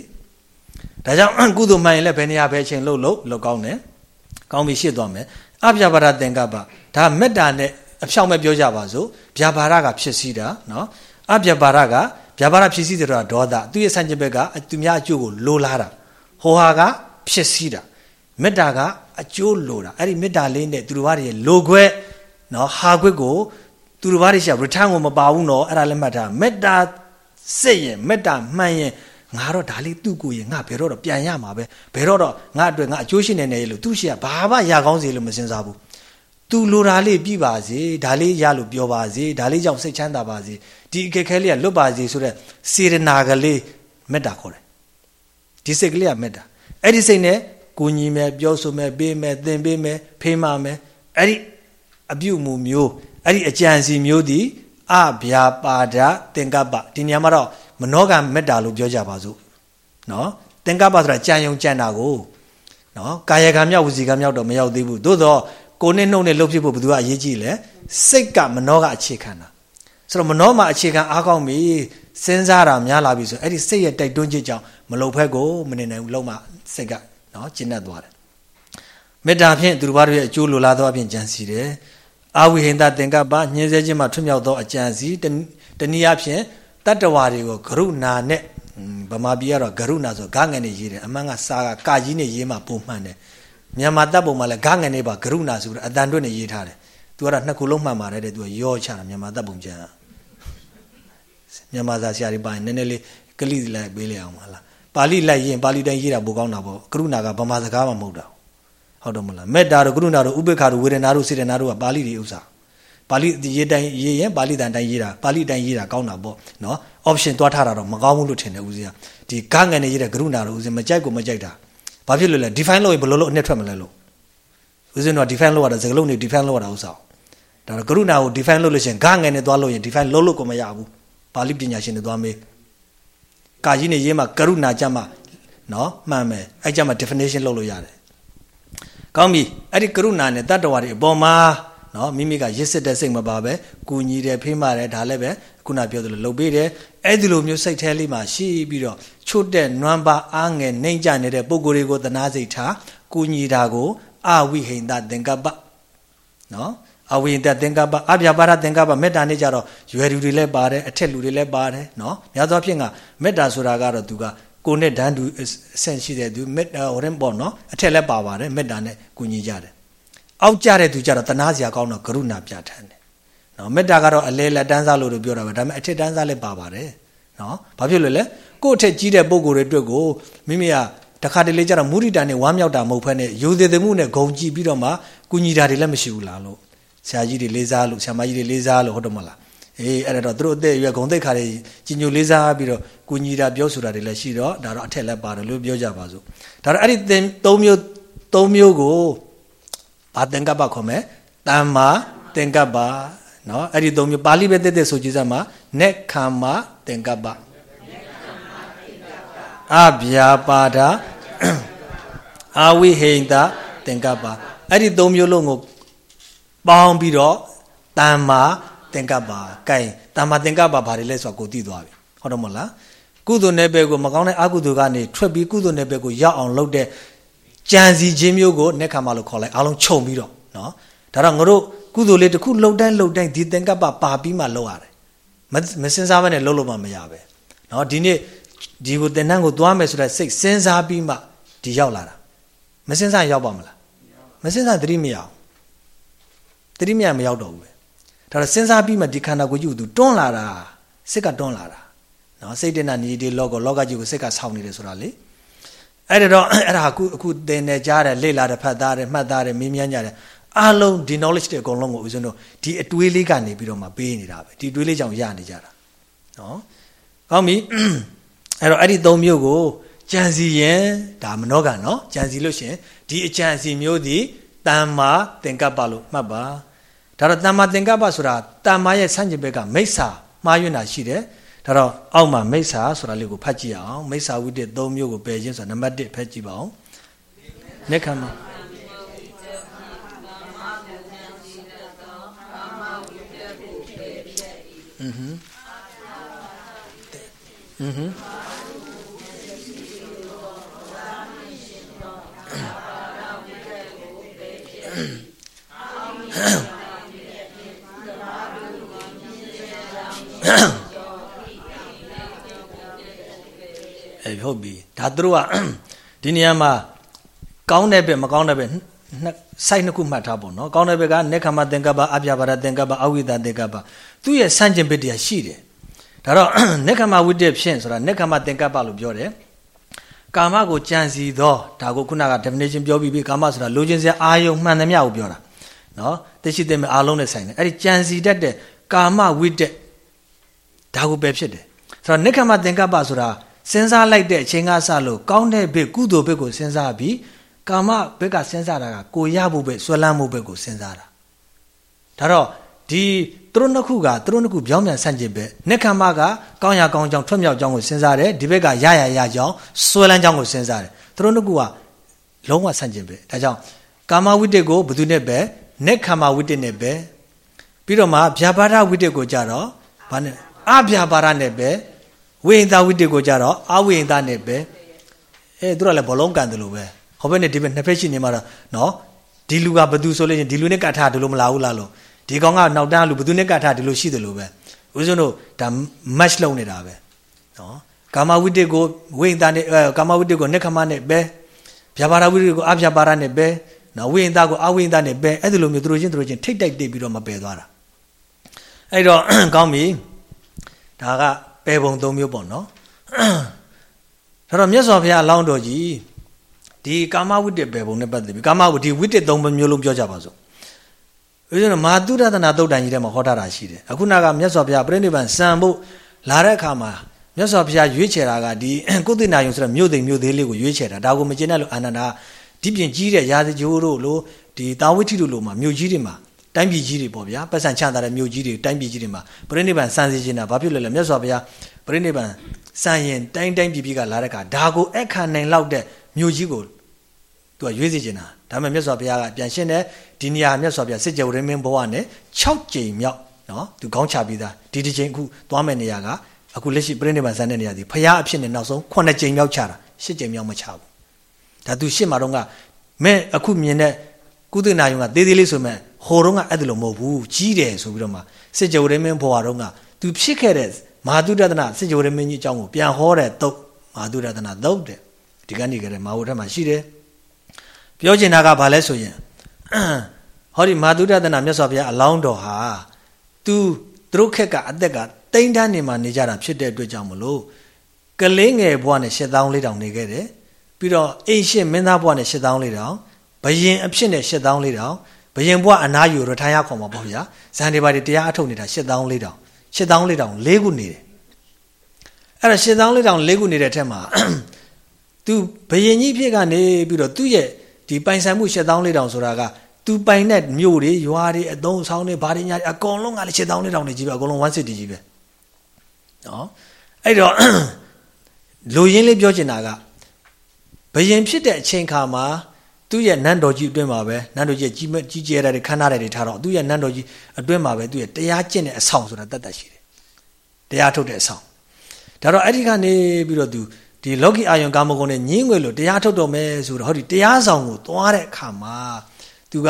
ဒါကြောင့်ကုသိုလ်မှန်ရင်လည်းဘယ်နေရာဘယ်ချိန်လှုပ်လို့လောက်ကောင်းတယ် ကောင်းပြီရှစ်သွားမယ်အပြပါဒသင်္ကပ္ပဒါမေတ္တာနဲ့အဖြောင့်မဲ့ပြောကြပါစို့ဗျာပါဒကဖြစ်စည်းတာနော်အပြပါဒကဗျာပါဒဖြစ်စည်းတယ်ဆိုတာဒေါသသူရဲ့ဆန့်ကျင်ဘက်ကသူများအကျိုးကိုလိုလားတာဟောဟာကဖြစ်စည်းတာမေတ္တာကအကျိုးလိုတာအဲ့ဒီမေတ္တာလေးနဲ့သူတို့ဘာတွေလိုခွဲနော်ဟာခွက်ကိုသူတို့ဘာတွေရှာ return ကိုမပါဘူးနော်အဲ့ဒါလည်းမှတ်ထားမေတ္တာစိတ်ရင်မေတ္တာမှန်ရင် ငါတော့ဒါလေးသူ့ကိုရင်ငါဘယ်တော့တော့ပြန်ရမှာပဲဘယ်တော့တော့ငါအတွက်ငါအကျိုးရှိနေနေလို့သူ့ရှိကဘာမှရကောင်းစေလို့မစင်စားဘူးသူလိုတာလေးပြပါစေဒါလေးရလို့ပြောပါစေဒါလေးကြောင့်စိတ်ချမ်းသာပါစေဒီအခက်ခဲလေးကလွတ်ပါစေဆိုတော့စေရနာကလေးမေတ္တာခေါ်တယ်ဒီစိတ်ကလေးကမေတ္တာအဲ့ဒီစိတ်နဲ့ကိုညီမယ်ပြောဆိုမယ်ပေးမယ်သင်ပေးမယ်ဖေးမမယ်အဲ့ဒီအပြုတ်မှုမျိုးအဲ့ဒီအကြံစီမျိုးဒီအဗျာပါဒသင်္ကပ္ပဒီနေရာမှာတော့ မနောကမေတ္တာလို့ပြောကြပါစို့နော်သင်္ကပ္ပဆိုတာကြံယုံကြံတာကိုနော်ကာယကံမြောက်ဝစီကံမြောက်တော့မရောက်သေးဘူးသို့တော့ကိုနဲ့နှုတ်နဲ့လှုပ်ဖြစ်ဖို့ဘယ်သူကအရေးကြီးလဲစိတ်ကမနောကအခြေခံတာဆိုတော့မနောမှာအခြေခံအားကောင်းပြီစဉ်းစားတာများလာပြီဆိုအဲ့ဒီစိတ်ရဲ့တိုက်တွန်းချက်ကြောင့်မလုံဖက်ကိုမနေနိုင်ဘူးလုံးမစိတ်ကနော်ကျဉ်တ်သွားတယ်မေတ္တာဖြင့်သူတို့ဘာတို့ရဲ့အကျိုးလိုလားသောအပြင်ကြံစီတယ်အာဝိဟိန္ဒသင်္ကပ္ပညှင်းဆဲခြင်းမှာထွမြောက်သောအကြံစီတနည်းအားဖြင့် တတ္တဝါတွေကိုကရုဏာနဲ့ဗမာပြည်ကတော့ဂရုဏာဆိုဂငန်နေရေးတယ်အမှန်ကစာကကာကြီးနဲ့ရေးမှပုံမှန်တယ်မြန်မာတပ်ပုံမှာလည်းဂငန်နေပါဂရုဏာဆိုပြီးအတန်တွက်နဲ့ရေးထားတယ်သူကတော့နှစ်ခုလုံးမှန်ပါတယ်တဲ့သူကရောချတာမြန်မာတပ်ပုံကျန်မြန်မာစာဆရာတွေပါရင်နည်းနည်းလေးကလိလိုက်ပေးလိုက်အောင်မလားပါဠိလိုက်ရင်ပါဠိတိုင်းရေးတာပိုကောင်းတာပေါ့ကရုဏာကဗမာစကားမှမဟုတ်တာဟုတ်တော့မလားမေတ္တာတို့ကရုဏာတို့ဥပေက္ခတို့ဝေဒနာတို့စေတနာတို့ကပါဠိတွေဥစ္စာ ပါဠိရေးတိုင်းရေးရင်ပါဠိတန်တိုင်းရေးတာပါဠိတိုင်းရေးတာကောင်းတာပေါ့နော် option တွားထားတာတော့မကောင်းဘူးလို့ထင်တယ်ဦးဇင်းကဒီကငန်နေရေးတဲ့ကရုဏာတို့ဦးဇင်းမကြိုက်ကိုမကြိုက်တာဘာဖြစ်လို့လဲ define လုပ်ရင်ဘယ်လိုလုပ်အနှစ်ထွက်မလဲလို့ဦးဇင်းတို့ define လုပ်ရတာစကားလုံးတွေ define လုပ်ရတာဥစ္စာဒါတော့ကရုဏာကို define လုပ်လို့ရှိရင်ကငန်နေသွားလို့ရင် define လုပ်လို့ကိုမရဘူးပါဠိပညာရှင်တွေသွားမေးကာကြီးနေရေးမှာကရုဏာကြမှာနော်မှန်မယ်အဲ့ကြမှာ definition လုပ်လို့ရတယ်ကောင်းပြီအဲ့ဒီကရုဏာနဲ့တတ္တဝါတွေအပေါ်မှာ နော်မိမိကရစ်စစ်တဲ့စိတ်မပါပဲကူညီတယ်ဖေးမှတယ်ဒါလည်းပဲခုနပြောသလိုလှုပ်ပေးတယ်အဲ့ဒီလိုမျိုးစိတ်แท้လေးမှာရှိပြီးတော့ချွတ်တဲ့နွမ်းပါအားငယ်နှိမ့်ကြနေတဲ့ပုံကိုယ်တွေကိုသနာစိတ်ထားကူညီတာကိုအဝိဟိန္ဒသင်္ကပ္ပနော်အဝိဟိန္ဒသင်္ကပ္ပအပြပါရသင်္ကပ္ပမေတ္တာနဲ့ကြတော့ရွယ်လူတွေလည်းပါတယ်အထက်လူတွေလည်းပါတယ်နော်များသောအားဖြင့်ကမေတ္တာဆိုတာကတော့သူကကိုနဲ့ဒန်းတူအဆင့်ရှိတဲ့သူမေတ္တာဟိုရင်ပေါ့နော်အထက်လည်းပါပါတယ်မေတ္တာနဲ့ကူညီကြတယ် အောက်ကြတဲ့သူကြတော့တနာစရာကောင်းတော့ကရုဏာပြဋ္ဌာန်းတယ်နော်မေတ္တာကတော့အလဲလက်တန်းစားလို့လို့ပြောတာပဲဒါပေမဲ့အထက်တန်းစားလည်းပါပါတယ်နော်ဘာဖြစ်လို့လဲကို့အထက်ကြီးတဲ့ပုံကိုယ်တွေအတွက်ကိုမိမိကတခါတလေကျတော့မုရိတာနဲ့ဝမ်းမြောက်တာမဟုတ်ဖက်နဲ့ယူသေးသေးမှုနဲ့ဂုံကြည့်ပြီးတော့မှကုညီတာတွေလည်းမရှိဘူးလားလို့ဆရာကြီးတွေလေးစားလို့ဆရာမကြီးတွေလေးစားလို့ဟုတ်တယ်မလားအေးအဲ့ဒါတော့သူတို့အသက်အရွယ်ဂုံသိက္ခါတွေကြီးညိုလေးစားပြီးတော့ကုညီတာပြောဆိုတာတွေလည်းရှိတော့ဒါတော့အထက်လည်းပါတယ်လို့ပြောကြပါစို့ဒါတော့အဲ့ဒီသုံးမျိုးသုံးမျိုးကို ဘာသင်္ကပ္ပခေါ်မယ်တမ္မာသင်္ကပ္ပနော်အဲ့ဒီသုံးမျိုးပါဠိပဲတက်တက်ဆိုကြည့်စမ်းပါနေခမ္မာသင်္ကပ္ပအဗျာပါဒအာဝိဟိန္ဒသင်္ကပ္ပအဲ့ဒီသုံးမျိုးလုံးကိုပေါင်းပြီးတော့တမ္မာသင်္ကပ္ပကဲတမ္မာသင်္ကပ္ပဘာတွေလဲဆိုတာကိုသိသွားပြီဟုတ်တော့မလားကုသိုလ်နယ်ပယ်ကိုမကောင်းတဲ့အကုသိုလ်ကနေထွက်ပြီးကုသိုလ်နယ်ပယ်ကိုရောက်အောင်လုပ်တဲ့ ကြံစီခြင်းမျိုးကိုနက်ခါမလို့ခေါ်လိုက်အားလုံးခြုံပြီးတော့နော်ဒါတော့ငါတို့ကုသိုလ်လေးတစ်ခုလှုပ်တိုင်းလှုပ်တိုင်းဒီသင်္ကပ္ပပါပြီးမှလှုပ်ရတယ်မစင်စားမနဲ့လှုပ်လို့မှမရပဲနော်ဒီနေ့ဒီကိုတင်နှန်းကိုသွားမယ်ဆိုတဲ့စိတ်စဉ်းစားပြီးမှဒီရောက်လာတာမစဉ်းစားရောက်ပါမလားမစဉ်းစားသတိမရအောင်သတိမရမရောက်တော့ဘူးပဲဒါတော့စဉ်းစားပြီးမှဒီခန္ဓာကိုယ်ကြီးကိုသူတွန်းလာတာစိတ်ကတွန်းလာတာနော်စိတ်တဏ္ဍနီဒီလောကလောကကြီးကိုစိတ်ကဆောင်းနေတယ်ဆိုတာလေ အဲ့ဒါတော့အဲ့ဒါအခုအခုသင်နေကြတယ်လေ့လာတယ်ဖတ်သားတယ်မှတ်သားတယ်မင်းမြန်းကြတယ်အားလုံးဒီ knowledge တွေအကုန်လုံးကိုဦးဇင်းတို့ဒီအတွေးလေးကနေပြီးတော့မှပေးနေတာပဲဒီတွေးလေးကြောင့်ရနေကြတာနော်ကောင်းပြီအဲ့တော့အဲ့ဒီသုံးမျိုးကိုကြံစီရင်ဒါမနောကနော်ကြံစီလို့ရှင်ဒီအကြံစီမျိုးဒီတမ္မာသင်္ကပ္ပလို့မှတ်ပါဒါတော့တမ္မာသင်္ကပ္ပဆိုတာတမ္မာရဲ့ဆန့်ကျင်ဘက်ကမိစ္ဆာမှားယွင်းတာရှိတယ် ဒါတော့အောက်မှာမိစ္ဆာဆိုတာလေးကိုဖတ်ကြည့်အောင်မိစ္ဆာဝိတ္တ၃မျိုးကိုပယ်ခြင်းဆိုတာနံပါတ်1ဖတ်ကြည့်ပါအောင်နိခမ္မအင်းဟင်းအင်းဟင်းအ ဟုတ်ပြီဒါသူတို့ကဒီနေရာမှာကောင်းတဲ့ဘက်မကောင်းတဲ့ဘက်စိုက်နှစ်ခုမှတ်ထားပေါ့နော်ကောင်းတဲ့ဘက်ကနေခမသင်္ကပ္ပအပြပါရသင်္ကပ္ပအဝိဒသင်္ကပ္ပသူ့ရဲ့ဆန့်ကျင်ဘက်တရားရှိတယ်ဒါတော့နေခမဝိတ္တဖြင့်ဆိုတာနေခမသင်္ကပ္ပလို့ပြောတယ်ကာမကိုကြံစီသောဒါကိုခုနက definition ပြောပြီးပြီကာမဆိုတာလိုချင်စရာအာယုံမှန်သမျှကိုပြောတာနော်သိရှိသိမဲ့အားလုံးနဲ့ဆိုင်တယ်အဲ့ဒီကြံစီတတ်တဲ့ကာမဝိတ္တဒါကိုပဲဖြစ်တယ်ဆိုတော့နိခမသင်္ကပ္ပဆိုတာ စဉ်းစားလိုက်တဲ့အချိန်ကစလို့ကောင်းတဲ့ဘက်ကုသိုလ်ဘက်ကိုစဉ်းစားပြီးကာမဘက်ကစဉ်းစားတာကကိုရဖို့ပဲဆွဲလန်းမှုဘက်ကိုစဉ်းစားတာဒါတော့ဒီသူတို့နှစ်ခုကသူတို့နှစ်ခုပြောင်းပြန်ဆန့်ကျင်ပဲနက္ခမကကောင်းရကောင်းကြောင်းထွက်မြောက်ကြောင်းကိုစဉ်းစားတယ်ဒီဘက်ကရရရကြောင်းဆွဲလန်းကြောင်းကိုစဉ်းစားတယ်သူတို့နှစ်ခုကလုံးဝဆန့်ကျင်ပဲဒါကြောင့်ကာမဝိတ္တကိုဘယ်သူနဲ့ပဲနက္ခမဝိတ္တနဲ့ပဲပြီးတော့မှဗျာပါဒဝိတ္တကိုကြတော့ဘာနဲ့အဗျာပါဒနဲ့ပဲ ဝိဟိတဝိတ္တကိုကြတော့အဝိဟိတနဲ့ပဲအဲသူတို့လည်းဘလုံးကန်တယ်လို့ပဲဟောဘက်နဲ့ဒီဘက်နှစ်ဖက်ရှိနေမှာတော့နော်ဒီလူကဘသူဆိုလို့ရင်ဒီလူနဲ့ကတ်ထားတယ်လို့မလာဘူးလားလို့ဒီကောင်ကနောက်တန်းလူဘသူနဲ့ကတ်ထားတယ်လို့ရှိတယ်လို့ပဲဦးဇင်းတို့ဒါ match လုပ်နေတာပဲနော်ကာမဝိတ္တကိုဝိဟိတနဲ့ကာမဝိတ္တကိုနက္ခမနဲ့ပဲဗျာပါဒဝိတ္တကိုအဗျာပါဒနဲ့ပဲနော်ဝိဟိတကိုအဝိဟိတနဲ့ပဲအဲ့ဒီလိုမျိုးသူတို့ချင်းသူတို့ချင်းထိတ်တိုက်တိတ်ပြီးတော့မပယ်သွားတာအဲ့တော့ကောင်းပြီဒါက ပယ်ပုံ၃မျိုးပေါ့နော်ဒါတော့မြတ်စွာဘုရားအလောင်းတော်ကြီးဒီကာမဝိတ္တပယ်ပုံနဲ့ပတ်သက်ပြီးကာမဝိတ္တဝိတ္တ၃မျိုးလုံးပြောကြပါစို့ဦးဇင်းတို့မာတုရတနာသုတ်တန်ကြီးထဲမှာဟောထားတာရှိတယ်အခုနကမြတ်စွာဘုရားပြိဋိဘံစံဖို့လာတဲ့အခါမှာမြတ်စွာဘုရားရွေးချယ်တာကဒီကုသနာယုံဆိုတဲ့မြို့သိမ်မြို့သေးလေးကိုရွေးချယ်တာဒါကိုမကျင်တဲ့လို့အာနန္ဒာဒီပြင်ကြီးတဲ့ရာဇဂျိုးတို့လို့ဒီတာဝိထိတို့လို့မှာမြို့ကြီးတွေမှာ တိုင်းပြည်ကြီးတွေပေါ့ဗျာပတ်စံချတာတဲ့မြို့ကြီးတွေတိုင်းပြည်ကြီးတွေမှာပြိဋိဘံစံစီခြင်းတာဘာဖြစ်လဲလဲမြတ်စွာဘုရားပြိဋိဘံစံရင်တိုင်းတိုင်းပြည်ပြည်ကလာတဲ့အခါဒါကိုအခါနိုင်လောက်တဲ့မြို့ကြီးကိုသူကရွေးစီခြင်းတာဒါပေမဲ့မြတ်စွာဘုရားကပြန်ရှင်းတယ်ဒီနေရာမြတ်စွာဘုရားစစ်ကြဝဠာမင်းဘဝနဲ့6ကြိမ်မြောက်နော်သူခေါင်းချပြီးသားဒီတစ်ချိန်အခုသွားမယ့်နေရာကအခုလက်ရှိပြိဋိဘံစံတဲ့နေရာဒီဘုရားအဖြစ်နဲ့နောက်ဆုံး9ကြိမ်မြောက်ချတာ10ကြိမ်မြောက်မချဘူးဒါသူရှင်းမှာတော့ကမဲ့အခုမြင်တဲ့ကုသနာယုံကသေးသေးလေးဆိုမဲ့ ဟိုတော့ကအဲ့ဒါလိုမဟုတ်ဘူးကြီးတယ်ဆိုပြီးတော့မှစစ်ကြဝဠာမင်းဘဝတော့ကသူဖြစ်ခဲ့တဲ့မဟာတုဒ္ဒနာစစ်ကြဝဠာမင်းကြီးအကြောင်းကိုပြန်ဟောတဲ့တုတ်မဟာတုဒ္ဒနာတုတ်တဲ့ဒီကနေ့ကလေးမဟာဝထမှာရှိတယ်ပြောချင်တာကဘာလဲဆိုရင်ဟောဒီမာတုဒ္ဒနာမြတ်စွာဘုရားအလောင်းတော်ဟာသူသူတို့ခက်ကအသက်ကတိမ့်တန်းနေမှာနေကြတာဖြစ်တဲ့အတွက်ကြောင့်မလို့ကလေးငယ်ဘဝနဲ့၈000လေးတောင်နေခဲ့တယ်ပြီးတော့အိမ်ရှင်မင်းသားဘဝနဲ့၈000လေးတောင်ဘယင်အဖြစ်နဲ့၈000လေးတောင် ဘယင်ဘဝအနာယူရထိုင်ရခေါ်မှာပေါ့ဗျာဇန်ဒီပါတီတရားအထုတ်နေတာ၈000လေးတောင်၈000လေးတောင်၄ခုနေတယ်အဲ့ဒါ၈000လေးတောင်၄ခုနေတဲ့ထက်မှာသူဘယင်ကြီးဖြစ်ကနေပြီးတော့သူ့ရဲ့ဒီပိုင်ဆိုင်မှု၈000လေးတောင်ဆိုတာကသူပိုင်တဲ့မြို့တွေရွာတွေအသုံးဆောင်တွေဘာတွေညာအကုန်လုံးကလည်း၈000လေးတောင်နေကြီးပဲအကုန်လုံး1 city ကြီးပဲနော်အဲ့တော့လူရင်းလေးပြောချင်တာကဘယင်ဖြစ်တဲ့အချိန်ခါမှာ သူ့ရဲ့နန်းတော်ကြီးအတွင်းမှာပဲနန်းတော်ကြီးကြီးကြီးကျယ်တဲ့ခန်းနာတွေထားတော့သူ့ရဲ့နန်းတော်ကြီးအတွင်းမှာပဲသူ့ရဲ့တရားကျင့်တဲ့အဆောင်ဆိုတာတတ်တတ်ရှိတယ်တရားထုတ်တဲ့အဆောင်ဒါတော့အဲ့ဒီကနေပြီးတော့သူဒီလောကီအာယုံကာမဂုဏ်နဲ့ညင်းငွေလို့တရားထုတ်တော်မယ်ဆိုတော့ဟောဒီတရားဆောင်ကိုသွားတဲ့အခါမှာသူက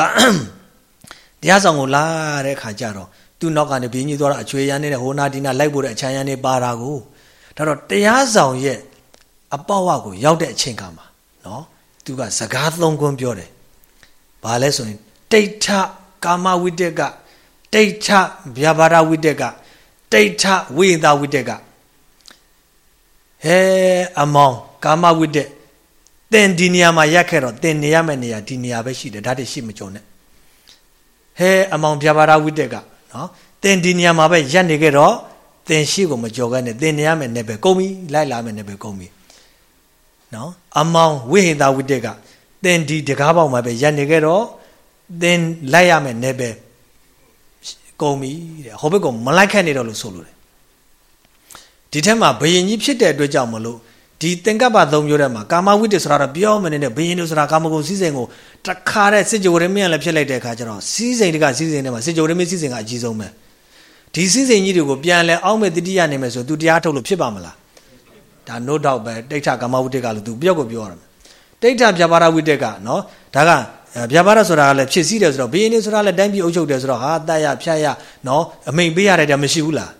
တရားဆောင်ကိုလာတဲ့အခါကျတော့သူ့နောက်ကနေဘင်းကြီးသွားတော့အချွေရန်နေတဲ့ဟိုနာဒီနာလိုက်ဖို့တဲ့အချမ်းရန်နေပါတာကိုဒါတော့တရားဆောင်ရဲ့အပေါဝကိုရောက်တဲ့အချိန်ခါမှာနော် သူကစကားသုံးခွန်းပြောတယ်ဘာလဲဆိုရင်တိဋ္ဌကာမဝိတ္တကတိဋ္ဌဗျာပါဒဝိတ္တကတိဋ္ဌဝိသဝိတ္တကဟဲအမောင်ကာမဝိတ္တသင်ဒီနေရာမှာရက်ခဲ့တော့သင်နေရမယ့်နေရာဒီနေရာပဲရှိတယ်ဒါတည်းရှိမကြုံနဲ့ဟဲအမောင်ဗျာပါဒဝိတ္တကနော်သင်ဒီနေရာမှာပဲရက်နေခဲ့တော့သင်ရှိကိုမကြော်ခဲ့နဲ့သင်နေရမယ့်နေပဲကုန်ပြီလိုက်လာမယ့်နေပဲကုန်ပြီ နော်အမောင်ဝိဟိတဝိတ္တကသင်ဒီတကားပေါက်မှာပဲရက်နေခဲ့တော့သင်လိုက်ရမယ်နေပဲကုန်ပြီတဲ့ဟိုဘက်ကမလိုက်ခက်နေတော့လို့ဆိုလို့တယ်ဒီထက်မှာဘယင်ကြီးဖြစ်တဲ့အတွက်ကြောင့်မလို့ဒီသင်္ကပ္ပသုံးမျိုးထဲမှာကာမဝိတ္တဆိုတာတော့ပြောမနေနဲ့ဘယင်တို့ဆိုတာကာမဂုဏ်စည်းစိမ်ကိုတခါတဲ့စစ်ကြဝရမင်းလည်းဖြစ်လိုက်တဲ့အခါကျတော့စည်းစိမ်တကစည်းစိမ်ထဲမှာစစ်ကြဝရမင်းစည်းစိမ်ကအကြီးဆုံးပဲဒီစည်းစိမ်ကြီးတွေကိုပြန်လဲအောက်မဲ့တတိယနေမယ်ဆိုသူတရားထုတ်လို့ဖြစ်ပါမလား ဒါ no doubt ပဲတိဋ္ဌကာမဝိတ္တကလို့သူပြောကိုပြောရမယ်တိဋ္ဌဗျာပါဒဝိတ္တကနော်ဒါကဗျာပါဒဆိုတာကလည်းဖြစ်စည်းတယ်ဆိုတော့ဘယင်းနေဆိုတာလည်းတိုင်းပြည်အုပ်ချုပ်တယ်ဆိုတော့ဟာတတ်ရဖြတ်ရနော်အမိန်ပေးရတယ်တဲ့မရှိဘူးလား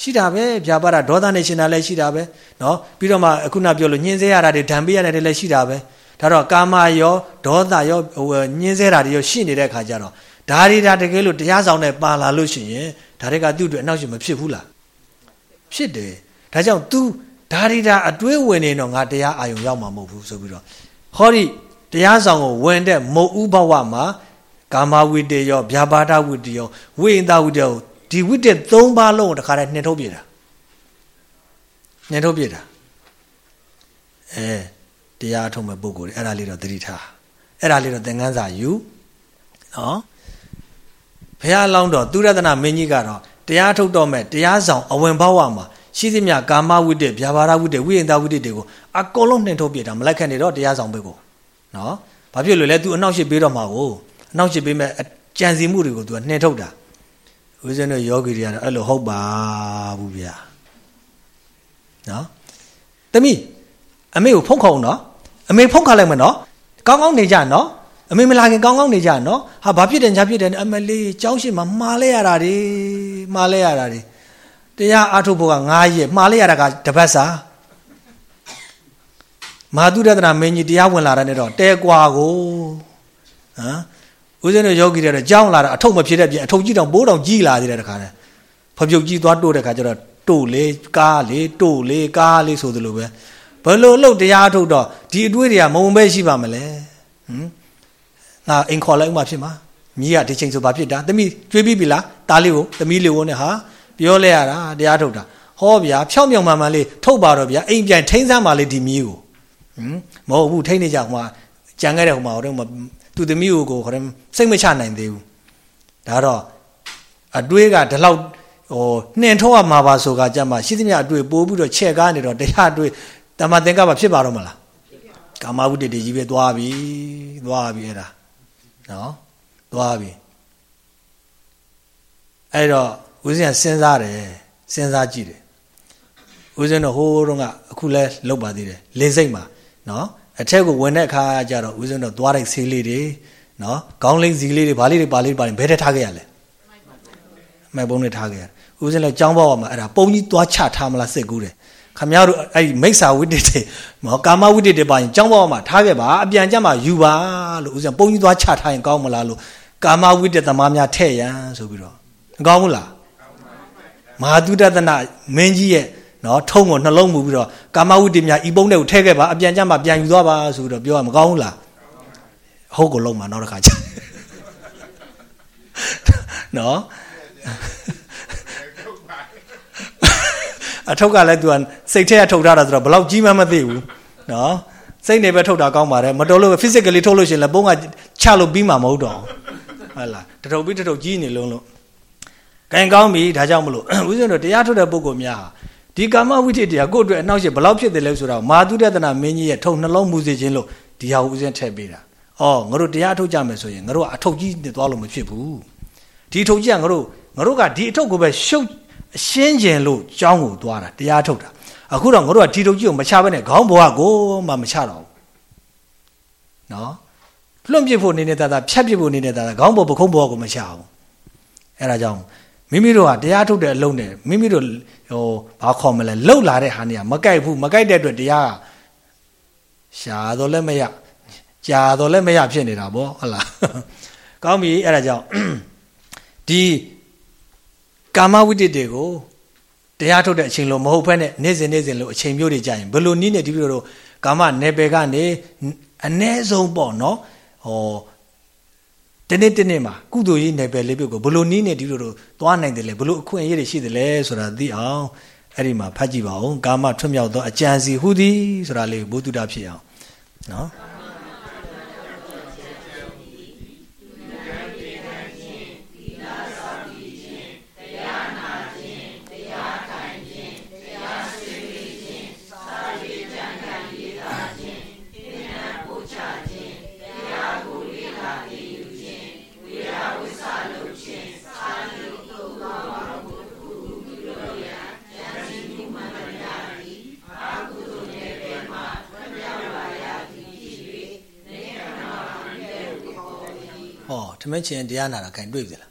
ရှိတာပဲဗျာပါဒဒေါသနဲ့ရှင်တာလည်းရှိတာပဲနော်ပြီးတော့မှအခုနပြောလို့ညှင်းဆဲရတာတွေဓာန်ပေးရတယ်လည်းရှိတာပဲဒါတော့ကာမရောဒေါသရောဟိုညှင်းဆဲတာတွေရောရှိနေတဲ့ခါကျတော့ဒါတွေဒါတကယ်လို့တရားဆောင်နဲ့ပါလာလို့ရှိရင်ဒါတွေကသူ့အတွက်အနောက်ရှင်မဖြစ်ဘူးလားဖြစ်တယ်ဒါကြောင့် तू ဒါရီဒါအတွေးဝင်နေတော့ငါတရားအာယုံရောက်မှာမဟုတ်ဘူးဆိုပြီးတော့ဟောဒီတရားဆောင်ကိုဝင်တဲ့မုတ်ဥဘဝမှာကာမဝိတ္တရောဗျာပါဒဝိတ္တရောဝိဉ္ဒဝိတ္တရောဒီဝိတ္တ၃ပါးလုံးကိုတခါတည်းနှင်ထုတ်ပြတာနှင်ထုတ်ပြတာအဲတရားထုတ်မဲ့ပုဂ္ဂိုလ်တွေအဲ့ဒါလေးတော့သတိထားအဲ့ဒါလေးတော့သင်္ကန်းစာယူနော်ဘုရားလောင်းတော်သူရတနာမင်းကြီးကတော့တရားထုတ်တော့မဲ့တရားဆောင်အဝင်ဘဝမှာ ရှိသမျှကာမဝိတ္တဗျာပါဒဝိတ္တဝိယင်တဝိတ္တတွေကိုအကုန်လုံးနှင်ထုတ်ပြတာမလိုက်ခန့်နေတော့တရားဆောင်ဘက်ကိုနော်ဘာဖြစ်လို့လဲ तू အနောက်ရှိပေးတော့မှာကိုအနောက်ရှိပေးမဲ့ကြံစီမှုတွေကို तू နှင်ထုတ်တာဦးဇင်းတို့ယောဂီတွေကတော့အဲ့လိုဟုတ်ပါဘူးဗျာနော်တမိအမေကိုဖုန်းခေါအောင်နော်အမေဖုန်းခါလိုက်မယ်နော်ကောင်းကောင်းနေကြနော်အမေမလာခင်ကောင်းကောင်းနေကြနော်ဟာဘာဖြစ်တယ်ညာဖြစ်တယ်အမလေးကြောင်းရှိမှာမှားလဲရတာတွေမှားလဲရတာတွေ တရားအားထုတ်ဖို့က9ရက်မှားလဲရတာကတပတ်စာမာတုရတနာမင်းကြီးတရားဝင်လာတဲ့တော့တဲကွာကိုဟမ်ဦးဇင်းတို့ယောဂီတွေတော့ကြောင်းလာတာအထုပ်မဖြစ်တဲ့ပြင်အထုပ်ကြီးတောင်ဘိုးတောင်ကြီးလာသေးတယ်တခါတည်းဖပြုတ်ကြီးသွားတို့တဲ့ခါကျတော့တို့လေကားလေတို့လေကားလေဆိုသလိုပဲဘယ်လိုလုပ်တရားထုတ်တော့ဒီအတွေးတွေကမုံပဲရှိပါမလဲဟမ်ငါအိမ်ခေါ်လိုက်ဥမာဖြစ်မှာမြည်ကဒီချိန်ဆိုဘာဖြစ်တာသမီးကျွေးပြီးပြီလားတားလေးကိုသမီးလေးကိုနဲ့ဟာ ပြောလဲရတာတရားထုတ်တာဟောဗျာဖြောင်းမြောင်မှန်မှန်လေးထုတ်ပါတော့ဗျာအိမ်ပြန်ထိန်းစမ်းပါလေဒီမြည်ကိုဟမ်မဟုတ်ဘူးထိန်းနေကြဟိုမှာကြံခဲ့တဲ့ဟိုမှာဟိုတော့သူသမီးကိုကိုခေါ်တယ်စိတ်မချနိုင်သေးဘူးဒါတော့အတွေးကဒီလောက်ဟိုနှင်ထုတ်ရမှာပါဆိုကကြမှာရှိသမျှအတွေ့ပိုးပြီးတော့ချက်ကားနေတော့တရားအတွေ့တမသင်္ကပ္ပဖြစ်ပါတော့မလားကာမဝိတ္တတွေကြီးပဲသွားပြီသွားပြီအဲ့ဒါနော်သွားပြီအဲ့တော့ ဦးဇင်းကစဉ်းစားတယ်စဉ်းစားကြည့်တယ်ဦးဇင်းတော့ဟိုးတော့ကအခုလဲလောက်ပါသေးတယ်လင်းစိတ်မှာနော်အထက်ကိုဝင်တဲ့အခါကျတော့ဦးဇင်းတော့သွားတဲ့ဆေးလေးတွေနော်ခေါင်းလိမ့်စီလေးတွေဘာလေးတွေပါလေးပါလေးဘယ်ထဲထားခဲ့ရလဲမိုက်ပုံးနဲ့ထားခဲ့ရဦးဇင်းလည်းကြောင်းပေါက်မှာအဲ့ဒါပုံကြီးသွားချထားမလားစစ်ကူးတယ်ခမရတို့အဲ့ဒီမိစ္ဆာဝိတ္တတွေမောကာမဝိတ္တတွေပါရင်ကြောင်းပေါက်မှာထားခဲ့ပါအပြန်ကြမှာယူပါလို့ဦးဇင်းပုံကြီးသွားချထားရင်ကောင်းမလားလို့ကာမဝိတ္တသမားများထဲ့ရန်ဆိုပြီးတော့မကောင်းဘူးလား မဟာတုဒ္ဒတနာမင်းကြီးရဲ့နော်ထုံးကိုနှလုံးမူပြီးတော့ကာမဝိတ္တများဤပုံးတွေကိုထဲခဲ့ပါအပြန်ကြမှာပြန်ယူသွားပါဆိုပြီးတော့ပြောရမကောင်းဘူးလားဟုတ်ကိုလုံးမှာနောက်တစ်ခါကြာနော်အထုပ်ကလည်း तू စိတ်ထဲကထုတ်ထားတာဆိုတော့ဘလောက်ကြီးမှမသိဘူးနော်စိတ်နေပဲထုတ်တာကောင်းပါတယ်မတော်လို့ physically ထုတ်လို့ရှိရင်လည်းပုံးကချလို့ပြီးမှာမဟုတ်တော့ဟုတ်လားတထုပ်ပြီးတထုပ်ကြီးနေလုံးလို့ ကင်ကောင်းပြီဒါကြောင့်မလို့ဦးဇင်းတို့တရားထုတ်တဲ့ပုဂ္ဂိုလ်များဒီကာမဝိတ္တိတရားကိုယ့်အတွက်အနှောက်အယှက်ဘလောက်ဖြစ်တယ်လဲဆိုတော့မာတုဒတနာမင်းကြီးရဲ့ထုံနှလုံးမူစေခြင်းလို့ဒီဟာဦးဇင်းထည့်ပေးတာ။အော်ငါတို့တရားထုတ်ကြမယ်ဆိုရင်ငါတို့ကအထုပ်ကြီးနဲ့သွားလို့မဖြစ်ဘူး။ဒီထုပ်ကြီးကငါတို့ငါတို့ကဒီအထုပ်ကိုပဲရှုပ်အရှင်းကျင်လို့ကြောင်းကိုသွားတာတရားထုတ်တာ။အခုတော့ငါတို့ကဒီထုပ်ကြီးကိုမချဘဲနဲ့ခေါင်းဘောကကိုမှမချတော့ဘူး။နော်။လွန့်ပြစ်ဖို့နေနေတာသာဖြတ်ပြစ်ဖို့နေနေတာသာခေါင်းဘောပခုံးဘောကိုမချအောင်။အဲဒါကြောင့် မိမိတို့ကတရားထုတ်တဲ့အလုံးနဲ့မိမိတို့ဟိုဘာခေါ်မလဲလှုပ်လာတဲ့ဟာနေကမကြိုက်ဘူးမကြိုက်တဲ့အတွက်တရားကရှာတော့လည်းမရကြာတော့လည်းမရဖြစ်နေတာဗောဟုတ်လားကောင်းပြီအဲ့ဒါကြောင့်ဒီကာမဝိတ္တတွေကိုတရားထုတ်တဲ့အချိန်လို့မဟုတ်ဘဲနဲ့နေ့စဉ်နေ့စဉ်လို့အချိန်မျိုးတွေကြာရင်ဘယ်လိုနည်းနဲ့ဒီလိုတော့ကာမနယ်ပယ်ကနေအ ਨੇ ဆုံးပေါ့နော်ဟော တနေ့တနေ့မှာကုသိုလ်ရေးနယ်ပယ်လေးပြုတ်ကိုဘလို့နီးနေဒီလိုတော့သွားနိုင်တယ်လေဘလို့အခွင့်အရေးတွေရှိတယ်လဲဆိုတာသိအောင်အဲ့ဒီမှာဖတ်ကြည့်ပါဦးကာမထွတ်မြောက်သောအကြံစီဟူသည်ဆိုတာလေးဘုသူတဖြစ်အောင်နော် ထမင်းချင်းတရားနာတာခိုင်တွေ့ပြီလား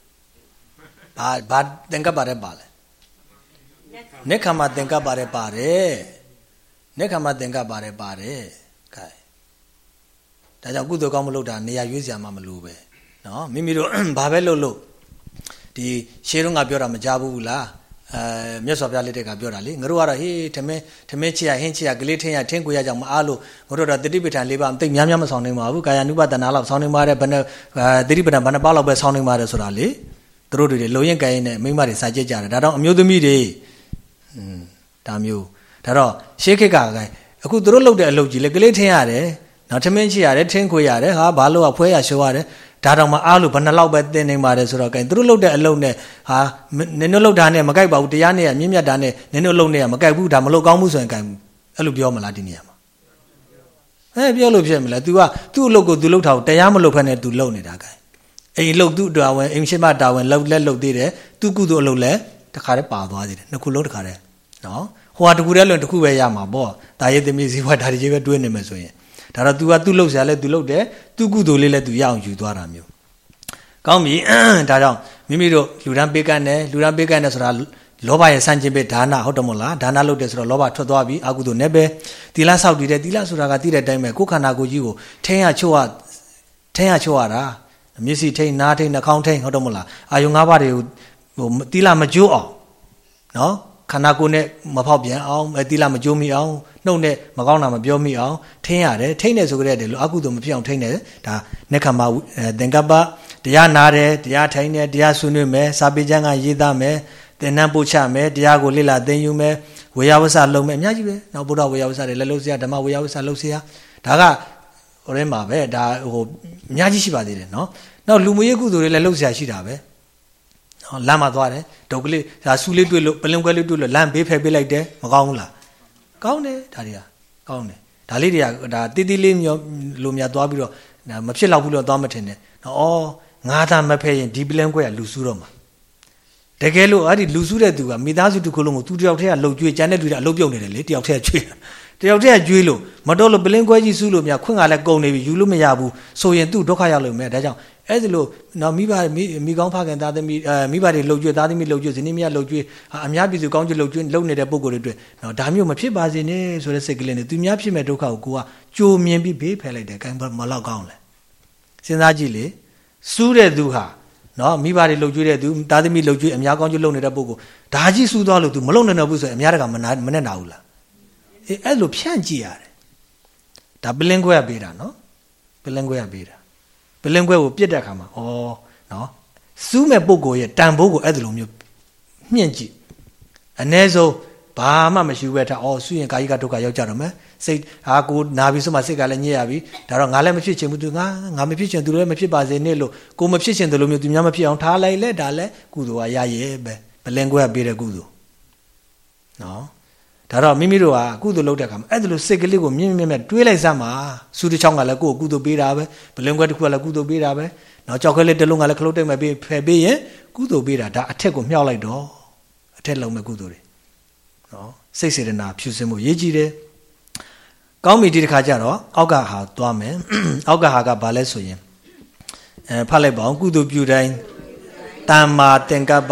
ဘာဘာသင်္ကပ္ပါတဲ့ပါလဲနိခမ္မသင်္ကပ္ပါတဲ့ပါတယ်နိခမ္မသင်္ကပ္ပါတဲ့ပါတယ်ခိုင်ဒါကြောင့်ကုသိုလ်ကောင်းမလုပ်တာနေရာရွေးစရာမှမလိုပဲနော်မိမိတို့ဘာပဲလုပ်လို့ဒီရှေးတုန်းကပြောတာမကြဘူးလား အဲမြတ်စွာဘုရားလက်ထက်ကပြောတာလေငါတို့ကတော့ဟေးထမင်းထမင်းချရဟင်းချရကလေးထင်းရထင်းကိုရကြောင့်မအားလို့ငါတို့တော့တတိပဋ္ဌာန်၄ပါးတိတ်များများမဆောင်နိုင်ပါဘူးကာယ ानु ပဒနာလောက်ဆောင်နိုင်ပါတယ်ဘယ်နဲ့တတိပဋ္ဌာန်ဘယ်နှပါးလောက်ပဲဆောင်နိုင်ပါတယ်ဆိုတာလေသူတို့တွေလုံရင်ကဲရင်နဲ့မိမတွေစာကြက်ကြတယ်ဒါတော့အမျိုးသမီးတွေอืมဒါမျိုးဒါတော့ရှေးခေတ်ကအခုသူတို့လုပ်တဲ့အလုပ်ကြီးလေကလေးထင်းရတယ်နောက်ထမင်းချရတယ်ထင်းခွေရတယ်ဟာဘာလို့ကဖွဲရရှိုးရတယ် ဒါတောင်မှအားလို့ဘယ်နှလောက်ပဲသင်နေပါတယ်ဆိုတော့ကဲသူတို့လုပ်တဲ့အလုပ်နဲ့ဟာနင်တို့လုပ်တာနဲ့မကိုက်ပါဘူးတရားနဲ့မြင့်မြတ်တာနဲ့နင်တို့လုပ်နေရမကိုက်ဘူးဒါမလုပ်ကောင်းဘူးဆိုရင်ကိုက်ဘူးအဲ့လိုပြောမလားဒီနေရာမှာအဲပြောလို့ဖြစ်မလား तू ကသူ့အလုပ်ကို तू လုပ်တာကိုတရားမလုပ်ဖက်နဲ့ तू လုပ်နေတာကဲအိမ်လုပ်သူ့တာဝန်အိမ်ရှိမတာဝန်လောက်လက်လုပ်သေးတယ်သူ့ကုသိုလ်အလုပ်လည်းတခါတည်းပါသွားသေးတယ်နှစ်ခုလုံးတခါတည်းနော်ဟိုဟာတခုတည်းလွန်တခုပဲရမှာပေါ့ဒါရေးသမီးစီဘွားဒါတကြီးပဲတွေးနေမယ်ဆိုရင် ဒါတော့ तू ကသူ့လုပ်စရာလဲ तू လုပ်တယ်သူ့ကုသိုလ်လေးလဲ तू ရအောင်ယူသွားတာမျိုးကောင်းပြီဒါကြောင့်မိမိတို့လူရန်ပေးကမ်းတယ်လူရန်ပေးကမ်းတယ်ဆိုတာလောဘရဲ့ဆန့်ကျင်ဘက်ဒါနဟုတ်တယ်မို့လားဒါနလုပ်တယ်ဆိုတော့လောဘထွက်သွားပြီအကုသိုလ်နဲ့ပဲသီလဆောက်တည်တယ်သီလဆိုတာကတည်တဲ့အတိုင်းပဲကိုယ်ခန္ဓာကိုယ်ကြီးကိုထိန်းရချို့ရထိန်းရချို့ရတာမျက်စိထိန်းနားထိန်းနှာခေါင်းထိန်းဟုတ်တယ်မို့လားအာယုံ၅ပါးတွေကိုဟိုသီလမကျိုးအောင်နော် ခန္ဓာကိုယ်နဲ့မဖောက်ပြန်အောင်အတိလမကြိုးမိအောင်နှုတ်နဲ့မကောင်းတာမပြောမိအောင်ထိန်းရတယ်ထိန်းတယ်ဆိုကြတဲ့ဒီလိုအကုသိုလ်မဖြစ်အောင်ထိန်းတယ်ဒါနက္ခမသင်္ကပ္ပတရားနာတယ်တရားထိုင်တယ်တရားဆွေးနွေးမယ်စာပေကျမ်းကရေးသားမယ်သင်္นานပို့ချမယ်တရားကိုလေ့လာသင်ယူမယ်ဝေယဝဆလုံးမယ်အများကြီးပဲနောက်ဗုဒ္ဓဝေယဝဆတွေလည်းလုံးစရာဓမ္မဝေယဝဆလုံးစရာဒါကဟိုထဲမှာပဲဒါဟိုအများကြီးရှိပါသေးတယ်နော်နောက်လူမှုရေးကုသိုလ်တွေလည်းလုံးစရာရှိတာပဲနော် လမ်းမှာသွားတယ်ဒုတ်ကလေးဒါဆူလေးတွေ့လို့ပလင်ခွဲလေးတွေ့လို့လမ်းဘေးဖယ်ပေးလိုက်တယ်မကောင်းဘူးလားကောင်းတယ်ဒါတွေကကောင်းတယ်ဒါလေးတွေကဒါတီးတီးလေးမျိုးလိုများသွားပြီးတော့မဖြစ်တော့ဘူးလို့သွားမထင်နဲ့နော်ဩငါးသားမဖဲရင်ဒီပလင်ခွဲကလူဆူတော့မှာတကယ်လို့အဲ့ဒီလူဆူတဲ့သူကမိသားစုတစ်ခုလုံးကိုသူတယောက်တည်းကလှုပ်ကြွေးကျန်တဲ့လူတွေအလုပ်ပြုတ်နေတယ်လေတယောက်တည်းကကြွေး တယောက်တည်းကကြွေးလို့မတော်လို့ပလင်းခွဲကြီးဆူးလို့မြခွင့်ကလည်းကုန်နေပြီယူလို့မရဘူးဆိုရင်သူ့ဒုက္ခရောက်လို့မယ်ဒါကြောင့်အဲ့ဒီလိုနော်မိဘမိကောင်းဖခင်သားသမီးအဲမိဘတွေလှုပ်ကြွေးသားသမီးလှုပ်ကြွေးဇနီးမယားလှုပ်ကြွေးအများပြည်သူကောင်းကျိုးလှုပ်ကြွေးလှုပ်နေတဲ့ပုံကိုယ်တွေအတွက်နော်ဒါမျိုးမဖြစ်ပါစေနဲ့ဆိုတဲ့စိတ်ကလေးနဲ့သူများဖြစ်မဲ့ဒုက္ခကိုကိုကကြိုမြင်ပြီးဘေးဖယ်လိုက်တယ်ကံမလောက်ကောင်းလဲစဉ်းစားကြည့်လေစူးတဲ့သူဟာနော်မိဘတွေလှုပ်ကြွေးတဲ့သူသားသမီးလှုပ်ကြွေးအများကောင်းကျိုးလှုပ်နေတဲ့ပုံကိုဒါကြီးစူးသွားလို့သူမလုံနိုင်တော့ဘူးဆိုရင်အများတကမနာမနဲ့နာဘူးလား အေးအဲ့လိုဖြန့်ကြည့်ရတယ်ဒါပလင်းခွဲကပေးတာနော်ပလင်းခွဲကပေးတာပလင်းခွဲကိုပြစ်တဲ့အခါမှာဩနော်စူးမဲ့ပုံကိုရဲ့တန်ဖိုးကိုအဲ့လိုမျိုးမြင့်ကြည့်အ ਨੇ ဆုံးဘာမှမရှိဘူးပဲထားအော်ဆူရင်ကာယကဒုက္ခရောက်ကြတော့မယ်စိတ်ဟာကိုနာပြီဆိုမှစိတ်ကလည်းညစ်ရပြီဒါတော့ငါလည်းမဖြစ်ချင်ဘူးသူငါငါမဖြစ်ချင်သူလည်းမဖြစ်ပါစေနဲ့လို့ကိုမဖြစ်ချင်တယ်လို့မျိုးသူများမဖြစ်အောင်ထားလိုက်လဲဒါလည်းကုသိုလ်ကရရဲ့ပဲဘလင်ကွဲပေးတဲ့ကုသိုလ်နော် ဒါတော့မိမိတို့ဟာကုသိုလ်လုပ်တဲ့အခါမှာအဲ့ဒါလိုစိတ်ကလေးကိုမြင့်မြင့်မြတ်တွေးလိုက်စမ်းပါစူးတစ်ချောင်းကလည်းကိုယ်ကုသိုလ်ပေးတာပဲဘလင်ကွဲတစ်ခုကလည်းကုသိုလ်ပေးတာပဲနော်ကြောက်ကလေးတစ်လုံးကလည်းခလုတ်တိတ်မဲ့ပေးဖယ်ပေးရင်ကုသိုလ်ပေးတာဒါအထက်ကိုမြှောက်လိုက်တော့အထက်လုံးမဲ့ကုသိုလ်တွေနော်စိတ်စေတနာဖြူစင်မှုရေးကြည့်တယ်ကောင်းပြီဒီတစ်ခါကျတော့အောက်ကဟာသွားမယ်အောက်ကဟာကဘာလဲဆိုရင်အဲဖတ်လိုက်ပါအောင်ကုသိုလ်ပြုတိုင်းတမ္မာသင်္ကပ္ပ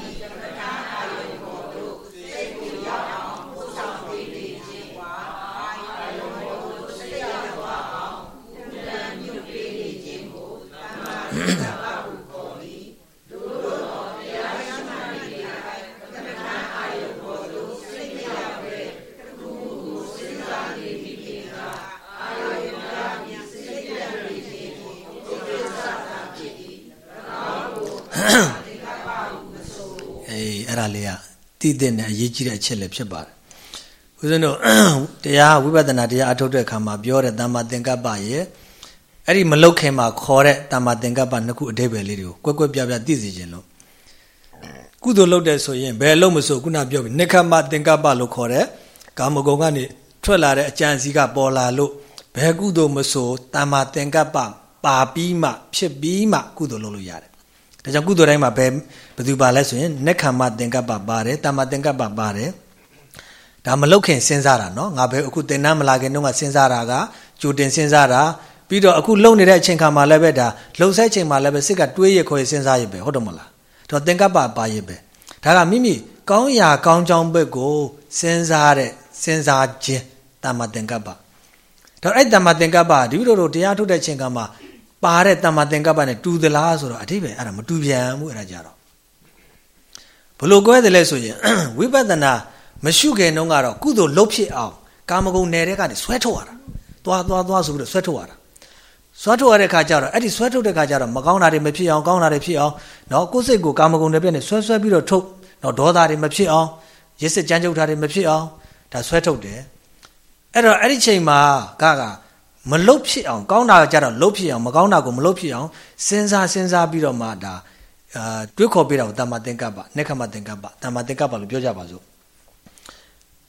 တည်တဲ့အရေးကြီးတဲ့အချက်လည်းဖြစ်ပါတယ်ဦးဇင်းတို့တရားဝိပဿနာတရားအထုတ်တဲ့အခါမှာပြောတဲ့တမ္မာသင်္ကပ္ပရဲ့အဲ့ဒီမလုတ်ခင်မှာခေါ်တဲ့တမ္မာသင်္ကပ္ပနှစ်ခုအဓိပ္ပာယ်လေးတွေကိုကွက်ကွက်ပြပြသိစေခြင်းလို့ကုသိုလ်လုပ်တဲ့ဆိုရင်ဘယ်လို့မဆိုခုနပြောပြီနိခမသင်္ကပ္ပလို့ခေါ်တဲ့ကာမဂုဏ်ကနေထွက်လာတဲ့အကြံစီကပေါ်လာလို့ဘယ်ကုသိုလ်မဆိုတမ္မာသင်္ကပ္ပပါပြီးမှဖြစ်ပြီးမှကုသိုလ်လုပ်လို့ရတယ် ဒါကြောင့်ကုသိုလ်တိုင်းမှာဘယ်ဘယ်သူပါလဲဆိုရင်နက္ခမသင်္ကပ္ပပါတယ်တမ္မာသင်္ကပ္ပပါတယ်ဒါမလုတ်ခင်စဉ်းစားတာနော်ငါဘယ်အခုသင်္นานမလာခင်တုန်းကစဉ်းစားတာကကြိုတင်စဉ်းစားတာပြီးတော့အခုလုံနေတဲ့အချိန်ခါမှာလည်းပဲဒါလှုပ်ဆက်ချိန်မှာလည်းပဲစိတ်ကတွေးရခေါ်ရစဉ်းစားရပဲဟုတ်တယ်မလားတော့သင်္ကပ္ပပါရပဲဒါကမိမိကောင်းရာကောင်းကြောင်းဘက်ကိုစဉ်းစားတဲ့စဉ်းစားခြင်းတမ္မာသင်္ကပ္ပတော့အဲ့တမ္မာသင်္ကပ္ပဒီလိုလိုတရားထုတ်တဲ့ချိန်ခါမှာ ပါတဲ့တမ္မာသင်္ကပ္ပနဲ့တူသလားဆိုတော့အတိပဲအဲ့ဒါမတူပြန်ဘူးအဲ့ဒါကြတော့ဘလို့ကွဲတယ်လဲဆိုရင်ဝိပဿနာ မရှုခင်တုန်းကတော့ကုသိုလ်လှုပ်ဖြစ်အောင်ကာမဂုဏ်နယ်တဲ့ကနေဆွဲထုတ်ရတာသွားသွားသွားဆိုပြီးတော့ဆွဲထုတ်ရတာဆွဲထုတ်ရတဲ့ခါကျတော့အဲ့ဒီဆွဲထုတ်တဲ့ခါကျတော့မကောင်းတာတွေမဖြစ်အောင်ကောင်းတာတွေဖြစ်အောင်เนาะကိုယ်စိတ်ကိုကာမဂုဏ်တွေပြည့်နေဆွဲဆွဲပြီးတော့ထုတ်เนาะဒေါသတွေမဖြစ်အောင်ရစ်စစ်ကြမ်းကြုတ်တာတွေမဖြစ်အောင်ဒါဆွဲထုတ်တယ်အဲ့တော့အဲ့ဒီချိန်မှာကက မလုတ်ဖြစ်အောင်ကောင်းတာကြတော့လုတ်ဖြစ်အောင်မကောင်းတာကိုမလုတ်ဖြစ်အောင်စဉ်းစားစဉ်းစားပြီးတော့မှဒါအာတွေးခေါ်ပေးတာကိုတမ္မာသင်္ကပ္ပနိခမသင်္ကပ္ပတမ္မာသင်္ကပ္ပလို့ပြောကြပါစို့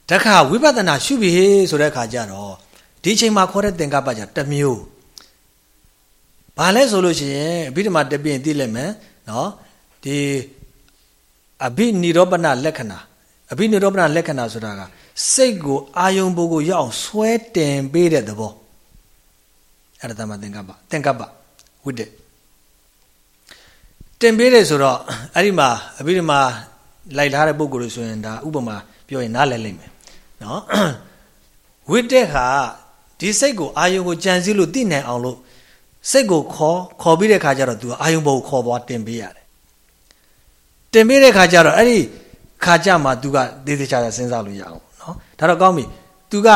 တခါဝိပဿနာရှုပြီဆိုတဲ့အခါကျတော့ဒီချိန်မှာခေါ်တဲ့သင်္ကပ္ပကြတစ်မျိုးဘာလဲဆိုလို့ရှိရင်အဘိဓမ္မာတပြင်းသိလိုက်မယ်နော်ဒီအဘိနိရောပနလက္ခဏာအဘိနိရောပနလက္ခဏာဆိုတာကစိတ်ကိုအာယုံဘုကိုရောက်အောင်ဆွဲတင်ပေးတဲ့သဘော အဲ့ဒါတမသင်္ကပ္ပသင်္ကပ္ပဝိတ္တတင်ပေးတယ်ဆိုတော့အဲ့ဒီမှာအဘိဓမ္မာလိုက်ထားတဲ့ပုံကိုယ်လို့ဆိုရင်ဒါဥပမာပြောရင်နားလည်လိမ့်မယ်နော်ဝိတ္တခါဒီစိတ်ကိုအာယုံကိုကြံစည်လို့သိနိုင်အောင်လို့စိတ်ကိုခေါ်ခေါ်ပြီးတဲ့ခါကျတော့ तू အာယုံဘုကိုခေါ်သွားတင်ပေးရတယ်တင်ပေးတဲ့ခါကျတော့အဲ့ဒီခါကြမှာ तू ကသေသေးချာချာစဉ်းစားလို့ရအောင်နော်ဒါတော့ကောင်းပြီ तू က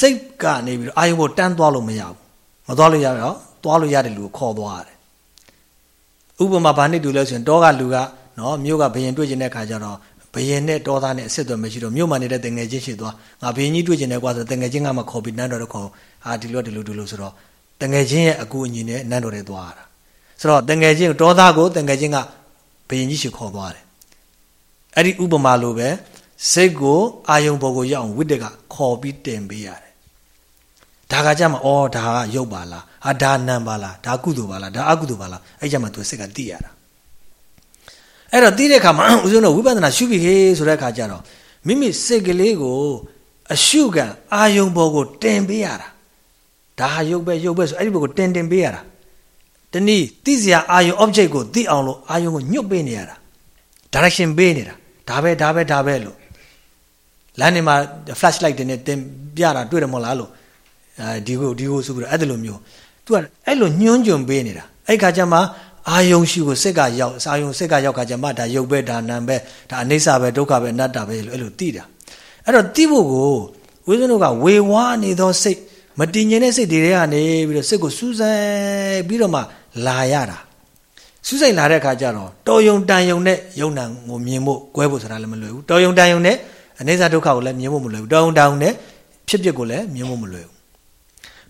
စိတ်ကနေပြီးတော့အာယုံဘုတန်းသွားလို့မရဘူး မသွားလို့ရတော့သွားလို့ရတယ်လူကိုခေါ်သွားရတယ်ဥပမာဘာနဲ့တူလဲဆိုရင်တောကလူကနော်မြို့ကဘယင်တွေ့ကျင်တဲ့ခါကျတော့ဘယင်နဲ့တောသားနဲ့အဆက်အသွယ်မရှိတော့မြို့မှာနေတဲ့တငယ်ချင်းရှိသွားငါဘယင်ကြီးတွေ့ကျင်တယ်ကွာဆိုတငယ်ချင်းကမှခေါ်ပြီးနန်းတော်တော့ခေါ်ဟာဒီလိုဒီလိုဒီလိုဆိုတော့တငယ်ချင်းရဲ့အကူအညီနဲ့နန်းတော်တွေသွားရတာဆိုတော့တငယ်ချင်းတောသားကိုတငယ်ချင်းကဘယင်ကြီးရှိခေါ်သွားတယ်အဲ့ဒီဥပမာလိုပဲစိတ်ကိုအာယုံဘောကိုရောက်အောင်ဝိတ္တကခေါ်ပြီးတင်ပေးရတယ် ဒါကကြမှာဩဒါကရုပ်ပါလားဟာဒါနံပါလားဒါကုသိုလ်ပါလားဒါအကုသိုလ်ပါလားအဲ့ကြမှာသူစိတ်ကသိရတာအဲ့တော့သိတဲ့အခါမှာဦးဇုံတို့ဝိပဿနာရှုပြီဟေးဆိုတဲ့အခါကျတော့မိမိစိတ်ကလေးကိုအရှုခံအာယုံဘောကိုတင်ပေးရတာဒါဟာရုပ်ပဲရုပ်ပဲဆိုအဲ့ဒီဘောကိုတင်တင်ပေးရတာတနည်းသိစရာအာယုံ object ကိုသိအောင်လို့အာယုံကိုညှုတ်ပေးနေရတာ direction ပေးနေတာဒါပဲဒါပဲဒါပဲလို့လမ်းနေမှာ flash light တွေနဲ့တင်ပြတာတွေ့တယ်မဟုတ်လားလို့ အဲဒီကိုဒီကိုဆိုပြီးတော့အဲ့လိုမျိုး तू ကအဲ့လိုညှွန်းကြုံပေးနေတာအဲ့ခါကျမှအာယုံရှိကိုစိတ်ကရောက်အာယုံစိတ်ကရောက်ခါကျမှဒါရုပ်ပဲဒါနာမ်ပဲဒါအနိစ္စပဲဒုက္ခပဲအနတ္တပဲလို့အဲ့လိုသိတာအဲ့တော့သိဖို့ကိုဝိဇ္ဇနုကဝေဝါနေသောစိတ်မတည်ငြိမ်တဲ့စိတ်တွေကနေပြီးတော့စိတ်ကိုစူးစိုက်ပြီးတော့မှလာရတာစူးစိုက်လာတဲ့အခါကျတော့တော်ယုံတန်ယုံနဲ့ယုံနံကိုမြင်ဖို့ကွဲဖို့ဆိုတာလည်းမလွယ်ဘူးတော်ယုံတန်ယုံနဲ့အနိစ္စဒုက္ခကိုလည်းမြင်ဖို့မလွယ်ဘူးတော်ယုံတန်ယုံနဲ့ဖြစ်ဖြစ်ကိုလည်းမြင်ဖို့မလွယ်ဘူး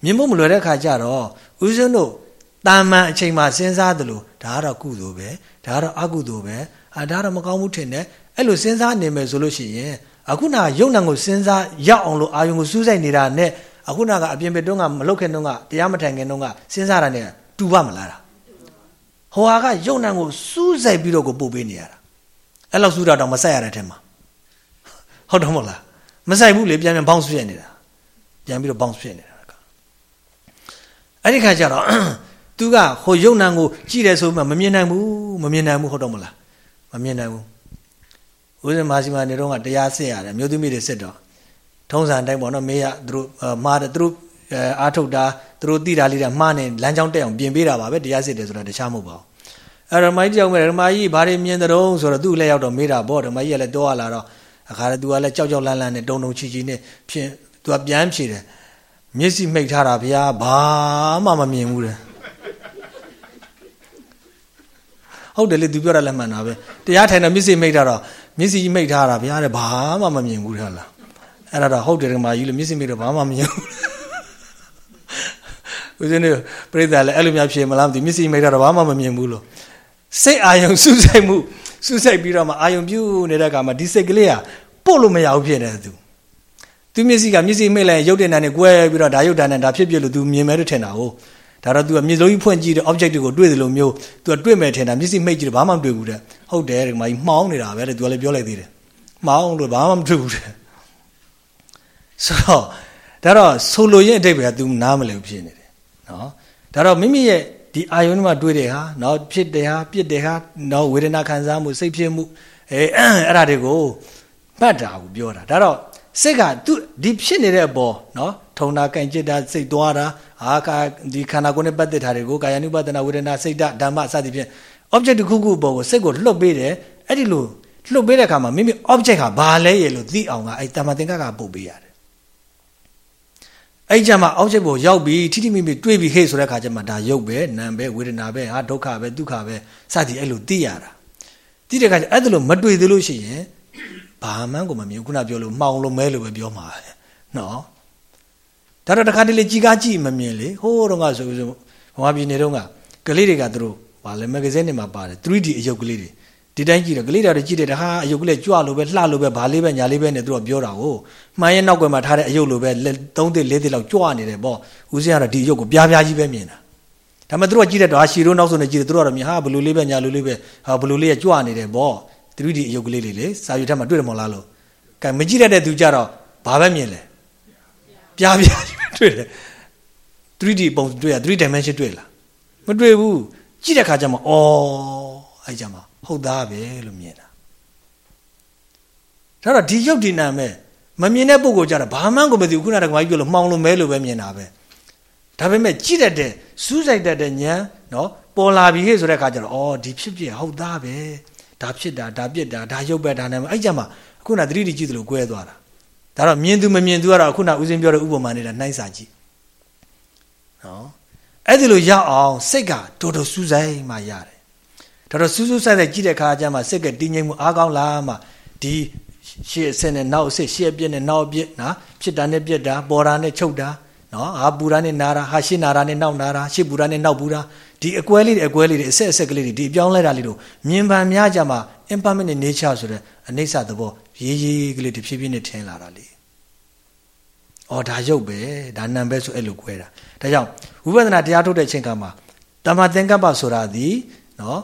မြင်ဖို့မလွယ်တဲ့အခါကျတော့ဦးဇင်းတို့တာမန်အချိန်မှာစဉ်းစားသလိုဒါကတော့ကုသိုလ်ပဲဒါကတော့အကုသိုလ်ပဲအာဒါတော့မကောင်းဘူးထင်တယ်အဲ့လိုစဉ်းစားနေမယ်ဆိုလို့ရှိရင်အခုနကယုံနံကိုစဉ်းစားရောက်အောင်လို့အာယုံကိုစူးစိုက်နေတာနဲ့အခုနကအပြင်ဘက်တုန်းကမလုတ်ခင်တုန်းကတရားမထိုင်ခင်တုန်းကစဉ်းစားတာနဲ့တူပါမလားဟိုဟာကယုံနံကိုစူးစိုက်ပြီးတော့ကိုပို့ပေးနေရတာအဲ့လောက်စူးတာတော့မဆက်ရတဲ့ထဲမှာဟုတ်တော့မဟုတ်လားမဆိုင်ဘူးလေပြန်ပြန်ဘောင်းဆွဖြစ်နေတာပြန်ပြီးတော့ဘောင်းဆွဖြစ်နေတာ အဲ့ဒီခါကျတော့သူကဟိုယုံနံကိုကြည့်တယ်ဆိုမှမမြင်နိုင်ဘူးမမြင်နိုင်ဘူးဟုတ်တော့မလားမမြင်နိုင်ဘူးဦးဇင်းမာစီမာနေတော့ကတရားစစ်ရတယ်မြို့သမီးတွေစစ်တော့ထုံးစံတိုင်းပေါ့နော်မေးရသူတို့မှားတယ်သူတို့အားထုတ်တာသူတို့တိတာလေးတာမှားနေလမ်းကြောင်းတက်အောင်ပြင်ပေးတာပါပဲတရားစစ်တယ်ဆိုတာတခြားမဟုတ်ပါဘူးအဲ့တော့မိုင်းတယောက်မဲ့ဓမ္မကြီးဘာတွေမြင်တဲ့တုံးဆိုတော့သူ့လက်ရောက်တော့မေးတာပေါ့ဓမ္မကြီးကလည်းတောရလာတော့အခါတည်းသူကလည်းကြောက်ကြောက်လန့်လန့်နဲ့တုံတုံချီချီနဲ့ဖြင်းသူကပြန်ဖြေတယ် မျက်စိမိတ်ထားတာဗျာဘာမှမမြင်ဘူးတဲ့ဟုတ်တယ်လေသူပြောတာလည်းမှန်တာပဲတရားထိုင်တော့မျက်စိမိတ်ထားတော့မျက်စိမိတ်ထားတာဗျာတဲ့ဘာမှမမြင်ဘူးတဲ့ဟုတ်လားအဲ့ဒါတော့ဟုတ်တယ်ဓမ္မကြီးလို့မျက်စိမိတ်တော့ဘာမှမမြင်ဘူးဦးဇင်းတို့ပြိဿလည်းအဲ့လိုများဖြေမလားမသိမျက်စိမိတ်ထားတော့ဘာမှမမြင်ဘူးလို့စိတ်အာယုံစူးစိုက်မှုစူးစိုက်ပြီးတော့မှအာယုံပြုနေတဲ့အခါမှာဒီစိတ်ကလေးကပို့လို့မရဘူးဖြစ်နေတယ်သူ သူမျက်စိကမျက်စိမိတ်လိုက်ရုပ်တင်တန်နဲ့ကွဲပြီးတော့ဒါရုပ်တန်နဲ့ဒါဖြစ်ဖြစ်လို့ तू မြင်မယ်လို့ထင်တာဟုတ်ဒါတော့ तू ကမျက်လုံးကြီးဖွင့်ကြည့်တဲ့ object တွေကိုတွေ့တယ်လို့မျိုး तू ကတွေ့မယ်ထင်တာမျက်စိမိတ်ကြည့်တယ်ဘာမှမတွေ့ဘူးတဲ့ဟုတ်တယ်ဒီမှာကြီးမှောင်းနေတာပဲတဲ့ तू ကလည်းပြောလိုက်သေးတယ်မှောင်းလို့ဘာမှမတွေ့ဘူးတဲ့ဆိုတော့ဒါတော့ဆိုလိုရင်အတိတ်ပဲ तू နားမလည်ဖြစ်နေတယ်နော်ဒါတော့မိမိရဲ့ဒီအာယုန်မှာတွေ့တယ်ဟာနော်ဖြစ်တယ်ဟာပြစ်တယ်ဟာနော်ဝေဒနာခံစားမှုစိတ်ဖြစ်မှုအဲအဲ့ဒါတွေကိုပတ်တာကိုပြောတာဒါတော့ စိတ်ကသူဒီဖြစ်နေတဲ့အပေါ်နော်ထုံတာကင်จิตတာစိတ်သွားတာအာကာဒီခန္ဓာကိုယ်နဲ့ပတ်သက်တာတွေကိုကာယ ानु ပဒနာဝေဒနာစိတ်ဓာတ်ဓမ္မစသည်ဖြင့် object တစ်ခုခုပေါ်ကိုစိတ်ကိုလှုပ်ပေးတယ်အဲ့ဒီလို လှုပ်ပေးတဲ့အခါမှာမိမိ object ဟာဘာလဲရေလို့သိအောင်ကအဲ့တမ္မာသင်္ကကပုတ်ပေးရတယ်အဲ့ကြမှာ object ကိုရောက်ပြီးထိထိမိမိတွေးပြီးဟေ့ဆိုတဲ့အခါကျမှဒါရုပ်ပဲနာမ်ပဲဝေဒနာပဲဟာဒုက္ခပဲဒုက္ခပဲစသည်အဲ့လိုသိရတာသိတဲ့အခါကျအဲ့ဒါလိုမတွေ့သေးလို့ရှိရင် ဘာမှန်းကိုမမြင်ခုနပြောလို့မှောင်လို့မဲလို့ပဲပြောမှာပဲနော်ဒါတော့တခါတလေကြီးကားကြည့်မမြင်လေဟိုးတော့ကဆိုဆိုဘဝပြည်နေတော့ကကလေးတွေကသူတို့ဗာလဲမဂ္ဂဇင်းတွေမှာပါတယ် 3D အယုတ်ကလေးတွေဒီတိုင်းကြည့်တော့ကလေးတွေကြည့်တယ်တခါအယုတ်ကလေးကြွလို့ပဲလှလို့ပဲဘာလေးပဲညာလေးပဲနဲ့သူတို့ပြောတာကိုမှန်ရဲ့နောက်ကွယ်မှာထားတဲ့အယုတ်လိုပဲ3သိ4သိလောက်ကြွနေတယ်ပေါ့ဦးစင်းကတော့ဒီအယုတ်ကိုပြားပြားကြီးပဲမြင်တာဒါပေမဲ့သူတို့ကြည့်တဲ့တော့ဟာရှီရိုးနောက်ဆုံးနဲ့ကြည့်တယ်သူတို့ကတော့မြင်ဟာဘလူလေးပဲညာလူလေးပဲဟာဘလူလေးကကြွနေတယ်ပေါ့ 3D အယုတ်ကလေးလေးလေစာရွက်ထဲမှာတွေ့တယ်မလားလို့ကဲမကြည့်တဲ့သူကြတော့ဘာပဲမြင်လဲပြားပြားတွေ့တယ် 3D ပုံတွေ့ရ 3 dimension တွေ့လားမတွေ့ဘူးကြည့်တဲ့ခါကျမှအော်အဲ့ကြမှာဟုတ်သားပဲလို့မြင်တာဒါတော့ဒီရုပ်ဒီနာမဲ့မမြင်တဲ့ပုံကိုကြတာဘာမှန်းကိုမသိဘူးခုနကကမကြီးပြောလို့မှောင်လို့မဲလို့ပဲမြင်တာပဲဒါပေမဲ့ကြည့်တတ်တဲ့စူးစိုက်တတ်တဲ့ဉာဏ်နော်ပေါ်လာပြီဟဲ့ဆိုတဲ့အခါကျတော့အော်ဒီဖြစ်ဖြစ်ဟုတ်သားပဲ ဒါဖြစ်တာဒါပြစ်တာဒါရုပ်ပဲဒါနဲ့အဲ့ကြမှာခုနသတိတကြည့်သလိုကွဲသွားတာဒါတော့မြင်သူမမြင်သူကတော့ခုနဦးစင်းပြောတဲ့ဥပမာနေတာနှိုင်းစာကြည့်နော်အဲ့ဒီလိုရအောင်စိတ်ကတော်တော်စူးစိုက်မှရတယ်တော်တော်စူးစူးစိုက်စိုက်ကြည့်တဲ့အခါကျမှစိတ်ကတည်ငြိမ်မှုအားကောင်းလာမှဒီရှေ့အဆင့်နဲ့နောက်အဆင့်ရှေ့အပြစ်နဲ့နောက်အပြစ်နော်ဖြစ်တာနဲ့ပြစ်တာပေါ်တာနဲ့ချုပ်တာနော်ဟာပူတာနဲ့နာတာဟာရှေ့နာတာနဲ့နောက်နာတာရှေ့ပူတာနဲ့နောက်ပူတာ ဒီအကွဲလေးတွေအကွဲလေးတွေအဆက်အဆက်ကလေးတွေဒီအပြောင်းလဲတာလေးတို့မြင်ပန်များကြမှာ impermanent nature ဆိုတဲ့အနေဆသဘောရေးရေးကလေးတဖြည်းဖြည်းနဲ့ထင်လာတာလေ။အော်ဒါရုပ်ပဲဒါနံပဲဆိုအဲ့လိုကွဲတာ။ဒါကြောင့်ဝိပဿနာတရားထုတ်တဲ့အချိန်ကမှာတမသင်္ကပ္ပဆိုတာဒီနော်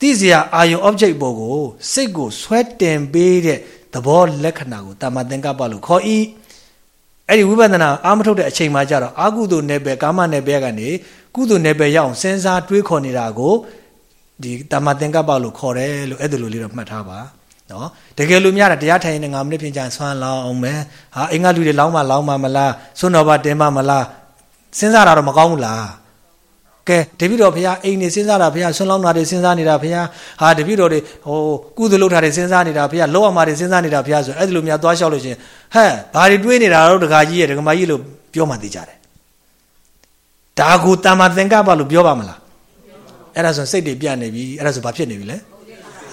သိစရာအာယုံ object ပေါ်ကိုစိတ်ကိုဆွဲတင်ပေးတဲ့သဘောလက္ခဏာကိုတမသင်္ကပ္ပလို့ခေါ်၏အဲ့ဒီဝိပဿနာအာမထုတ်တဲ့အချိန်မှကျတော့အာကုသိုလ်နယ်ပယ်ကာမနယ်ပယ်ကနေ ကုသိုလ်နယ်ပယ်ရအောင်စဉ်းစားတွေးခေါ်နေတာကိုဒီတမသင်္ကပ္ပလို့ခေါ်တယ်လို့အဲ့ဒါလိုလေးတော့မှတ်ထားပါနော်တကယ်လို့များတာတရားထိုင်နေ9မိနစ်ပြင်ကြဆွမ်းလောင်းအောင်မယ်ဟာအင်္ဂါလူတွေလောင်းမလောင်းမမလားဆွန်းတော်ဘာတင်မမလားစဉ်းစားတာတော့မကောင်းဘူးလားကဲတပည့်တော်ဘုရားအိမ်နေစဉ်းစားတာဘုရားဆွန်းလောင်းတာတွေစဉ်းစားနေတာဘုရားဟာတပည့်တော်တွေဟိုကုသလုပ်တာတွေစဉ်းစားနေတာဘုရားလောအောင်မှာတွေစဉ်းစားနေတာဘုရားဆိုအဲ့ဒီလိုများသွားလျှောက်လို့ရှင်ဟဲ့ဘာတွေတွေးနေတာတော့ဒကာကြီးရဲ့ဒကာမကြီးလို့ပြောမှသိကြတယ် ဒါကိုတမ္မာသင်္ကပ္ပလို့ပြောပါမလားအဲ့ဒါဆိုစိတ်တွေပြတ်နေပြီအဲ့ဒါဆိုဘာဖြစ်နေပြီလဲ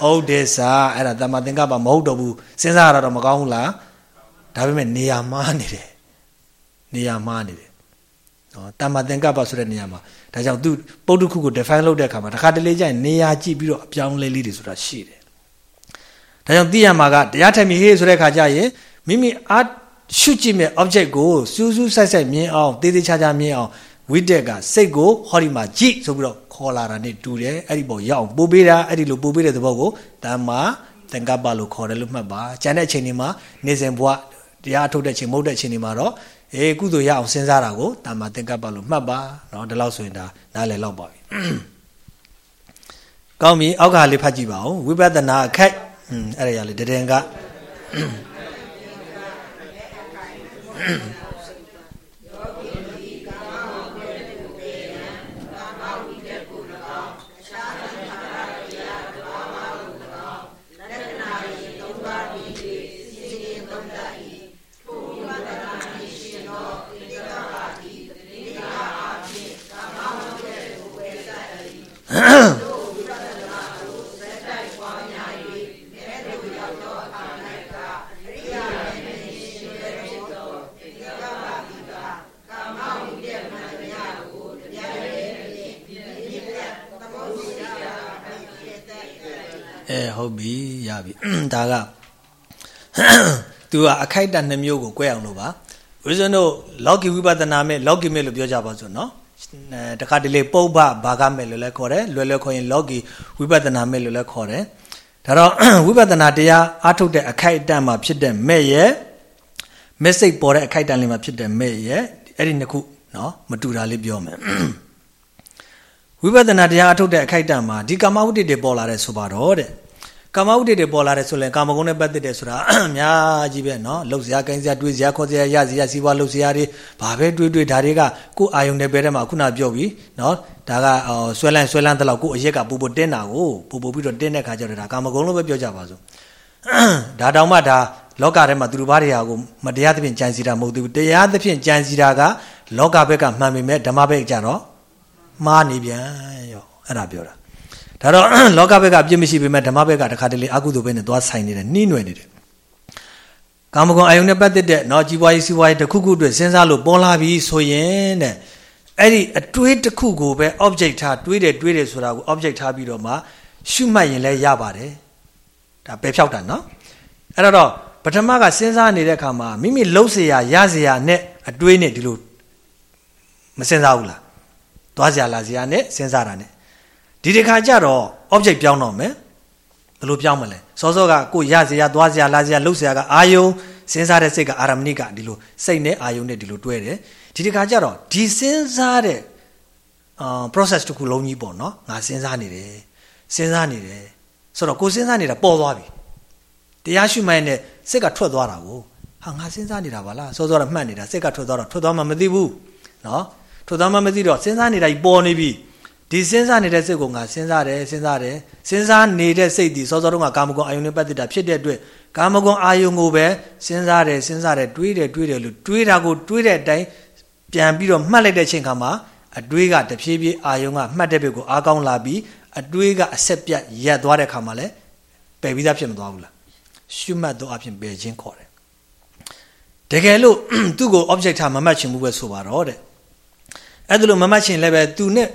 ဟုတ်တယ်စာအဲ့ဒါတမ္မာသင်္ကပ္ပမဟုတ်တော့ဘူးစဉ်းစားရတော့မကောင်းဘူးလားဒါပေမဲ့နေရာမှားနေတယ်နေရာမှားနေတယ်နော်တမ္မာသင်္ကပ္ပဆိုတဲ့နေရာမှာဒါကြောင့်သူပုဒ္ဓခုကို define လုပ်တဲ့အခါမှာတစ်ခါတလေကျရင်နေရာကြည့်ပြီးတော့အပြောင်းလဲလေးတွေဆိုတာရှိတယ်ဒါကြောင့်သိရမှာကတရားထိုင်မိဟေးဆိုတဲ့အခါကျရင်မိမိအားရှုကြည့်မဲ့ object ကိုစူးစူးဆိုက်ဆိုက်မြင်အောင်တေးသေးချာချာမြင်အောင် ဝိတက်ကစိတ်ကိုဟောဒီမှာကြည့်ဆိုပြီးတော့ခေါ်လာတာနဲ့တူတယ်အဲ့ဒီပေါ်ရအောင်ပို့ပေးတာအဲ့ဒီလိုပို့ပေးတဲ့သဘောကိုတမ္မာသင်္ကပ္ပလို့ခေါ်တယ်လို့မှတ်ပါကျန်တဲ့အချိန်တွေမှာနေစဉ်ဘဝတရားထုတ်တဲ့ချိန်မဟုတ်တဲ့ချိန်တွေမှာတော့အေးကုသိုလ်ရအောင်စဉ်းစားတာကိုတမ္မာသင်္ကပ္ပလို့မှတ်ပါเนาะဒီလောက်ဆိုရင်ဒါနားလည်လောက်ပါပြီကောင်းပြီအောက်ကလေးဖတ်ကြည့်ပါဦးဝိပဿနာအခက်อืมအဲ့ဒါရလေတည်င်က အဲဟုတ်ပြီရပြီဒါကသူကအခိုက်အတန့်နှမျိုးကို꿰အောင်လို့ပါဦးဇင်းတို့လောကီဝိပဿနာမဲ့လောကီမဲ့လို့ပြောကြပါစို့နော် တခါတလေပုပ္ပဘာကမဲ့လို့လည်းခေါ်တယ်လွယ်လွယ်ခေါ်ရင်လောကီဝိပဿနာမဲ့လို့လည်းခေါ်တယ်ဒါတော့ဝိပဿနာတရားအားထုတ်တဲ့အခိုက်အတန့်မှာဖြစ်တဲ့မဲ့ရဲ့မက်ဆေ့ပေါ်တဲ့အခိုက်အတန့်လေးမှာဖြစ်တဲ့မဲ့ရဲ့အဲ့ဒီနှစ်ခုနော်မတူတာလေးပြောမယ်ဝိပဿနာတရားအထုတ်တဲ့အခိုက်အတန့်မှာဒီကာမဝတ္တတွေပေါ်လာတဲ့ဆိုပါတော့တဲ့ ကာမဥဒိတွေပေါ်လာတယ်ဆိုရင်ကာမဂုဏ်နဲ့ပတ်သက်တယ်ဆိုတာအများကြီးပဲเนาะလှုပ်ရှားကိုင်းစရာတွေးစရာခေါ်စရာရစရာစီးပွားလှုပ်ရှားတွေဘာပဲတွေးတွေးဒါတွေကကိုယ်အာယုန်နဲ့ပဲတဲ့မှာခုနပြောပြီเนาะဒါကဆွဲလန်းဆွဲလန်းတဲ့လောက်ကိုယ်အရက်ကပူပူတင်းတာကိုပူပူပြီးတော့တင်းတဲ့ခါကျတော့ဒါကာမဂုဏ်လို့ပဲပြောကြပါစို့ဒါတောင်မှဒါလောကထဲမှာသူတို့ဘာတွေဟာကိုမတရားသဖြင့်ကြံစီတာမဟုတ်ဘူးတရားသဖြင့်ကြံစီတာကလောကဘက်ကမှန်ပေမဲ့ဓမ္မဘက်ကျတော့မှားနေပြန်ရောအဲ့ဒါပြောတာ ဒါတော့လောကဘက်ကအပြစ်မရှိပေမဲ့ဓမ္မဘက်ကတခါတလေအကုသိုလ်ဘက်နဲ့သွားဆိုင်နေတယ်နှီးနွယ်နေတယ်ကာမဂုဏ်အာယုန်နဲ့ပတ်သက်တဲ့เนาะကြီးပွားရေးစီးပွားရေးတစ်ခုခုအတွက်စဉ်းစားလို့ပေါ်လာပြီဆိုရင်တဲ့အဲ့ဒီအတွေးတစ်ခုကိုပဲ object ထားတွေးတယ်တွေးတယ်ဆိုတာကို object ထားပြီးတော့မှရှုမှတ်ရင်လည်းရပါတယ်ဒါပဲဖြောက်တာเนาะအဲ့တော့ပထမကစဉ်းစားနေတဲ့အခါမှာမိမိလှုပ်เสียရเสียနဲ့အတွေးနဲ့ဒီလိုမစဉ်းစားဘူးလားသွားเสียလာเสียနဲ့စဉ်းစားတာနဲ့ ဒီတစ်ခါကျတော့ object ပြောင်းတော့မယ်ဘယ်လိုပြောင်းမလဲစောစောကကိုရစရာသွားစရာလာစရာလှုပ်စရာကအာယုံစဉ်းစားတဲ့စိတ်ကအာရမဏိကဒီလိုစိတ်နဲ့အာယုံနဲ့ဒီလိုတွဲတယ်ဒီတစ်ခါကျတော့ဒီစဉ်းစားတဲ့အာ process တစ်ခုလုံးကြီးပေါ့နော်ငါစဉ်းစားနေတယ်စဉ်းစားနေတယ်ဆိုတော့ကိုစဉ်းစားနေတာပေါ်သွားပြီတရားရှိမှန်းနဲ့စိတ်ကထွက်သွားတာကိုဟာငါစဉ်းစားနေတာပါလားစောစောကမှတ်နေတာစိတ်ကထွက်သွားတော့ထွက်သွားမှမသိဘူးနော်ထွက်သွားမှမသိတော့စဉ်းစားနေတာကြီးပေါ်နေပြီ ဒီစဉ်းစားနေတဲ့စိတ်ကိုငါစဉ်းစားတယ်စဉ်းစားတယ်စဉ်းစားနေတဲ့စိတ်ဒီစောစောတုန်းကကာမဂုဏ်အာယုန်နဲ့ပတ်သက်တာဖြစ်တဲ့အတွက်ကာမဂုဏ်အာယုန်ကိုပဲစဉ်းစားတယ်စဉ်းစားတယ်တွေးတယ်တွေးတယ်လို့တွေးတာကိုတွေးတဲ့အတိုင်းပြန်ပြီးတော့မှတ်လိုက်တဲ့ချိန်ခါမှာအတွေးကတဖြည်းဖြည်းအာယုံကမှတ်တဲ့ဘက်ကိုအားကောင်းလာပြီးအတွေးကအဆက်ပြတ်ရက်သွားတဲ့ခါမှာလည်းပယ်ပြီးသားဖြစ်မသွားဘူးလားရှုမှတ်သောအဖြစ်ပယ်ခြင်းခေါ်တယ်တကယ်လို့သူ့ကို object ထားမမှတ်ချင်ဘူးပဲဆိုပါတော့တဲ့အဲ့ဒါလို့မမှတ်ချင်လည်းပဲသူနဲ့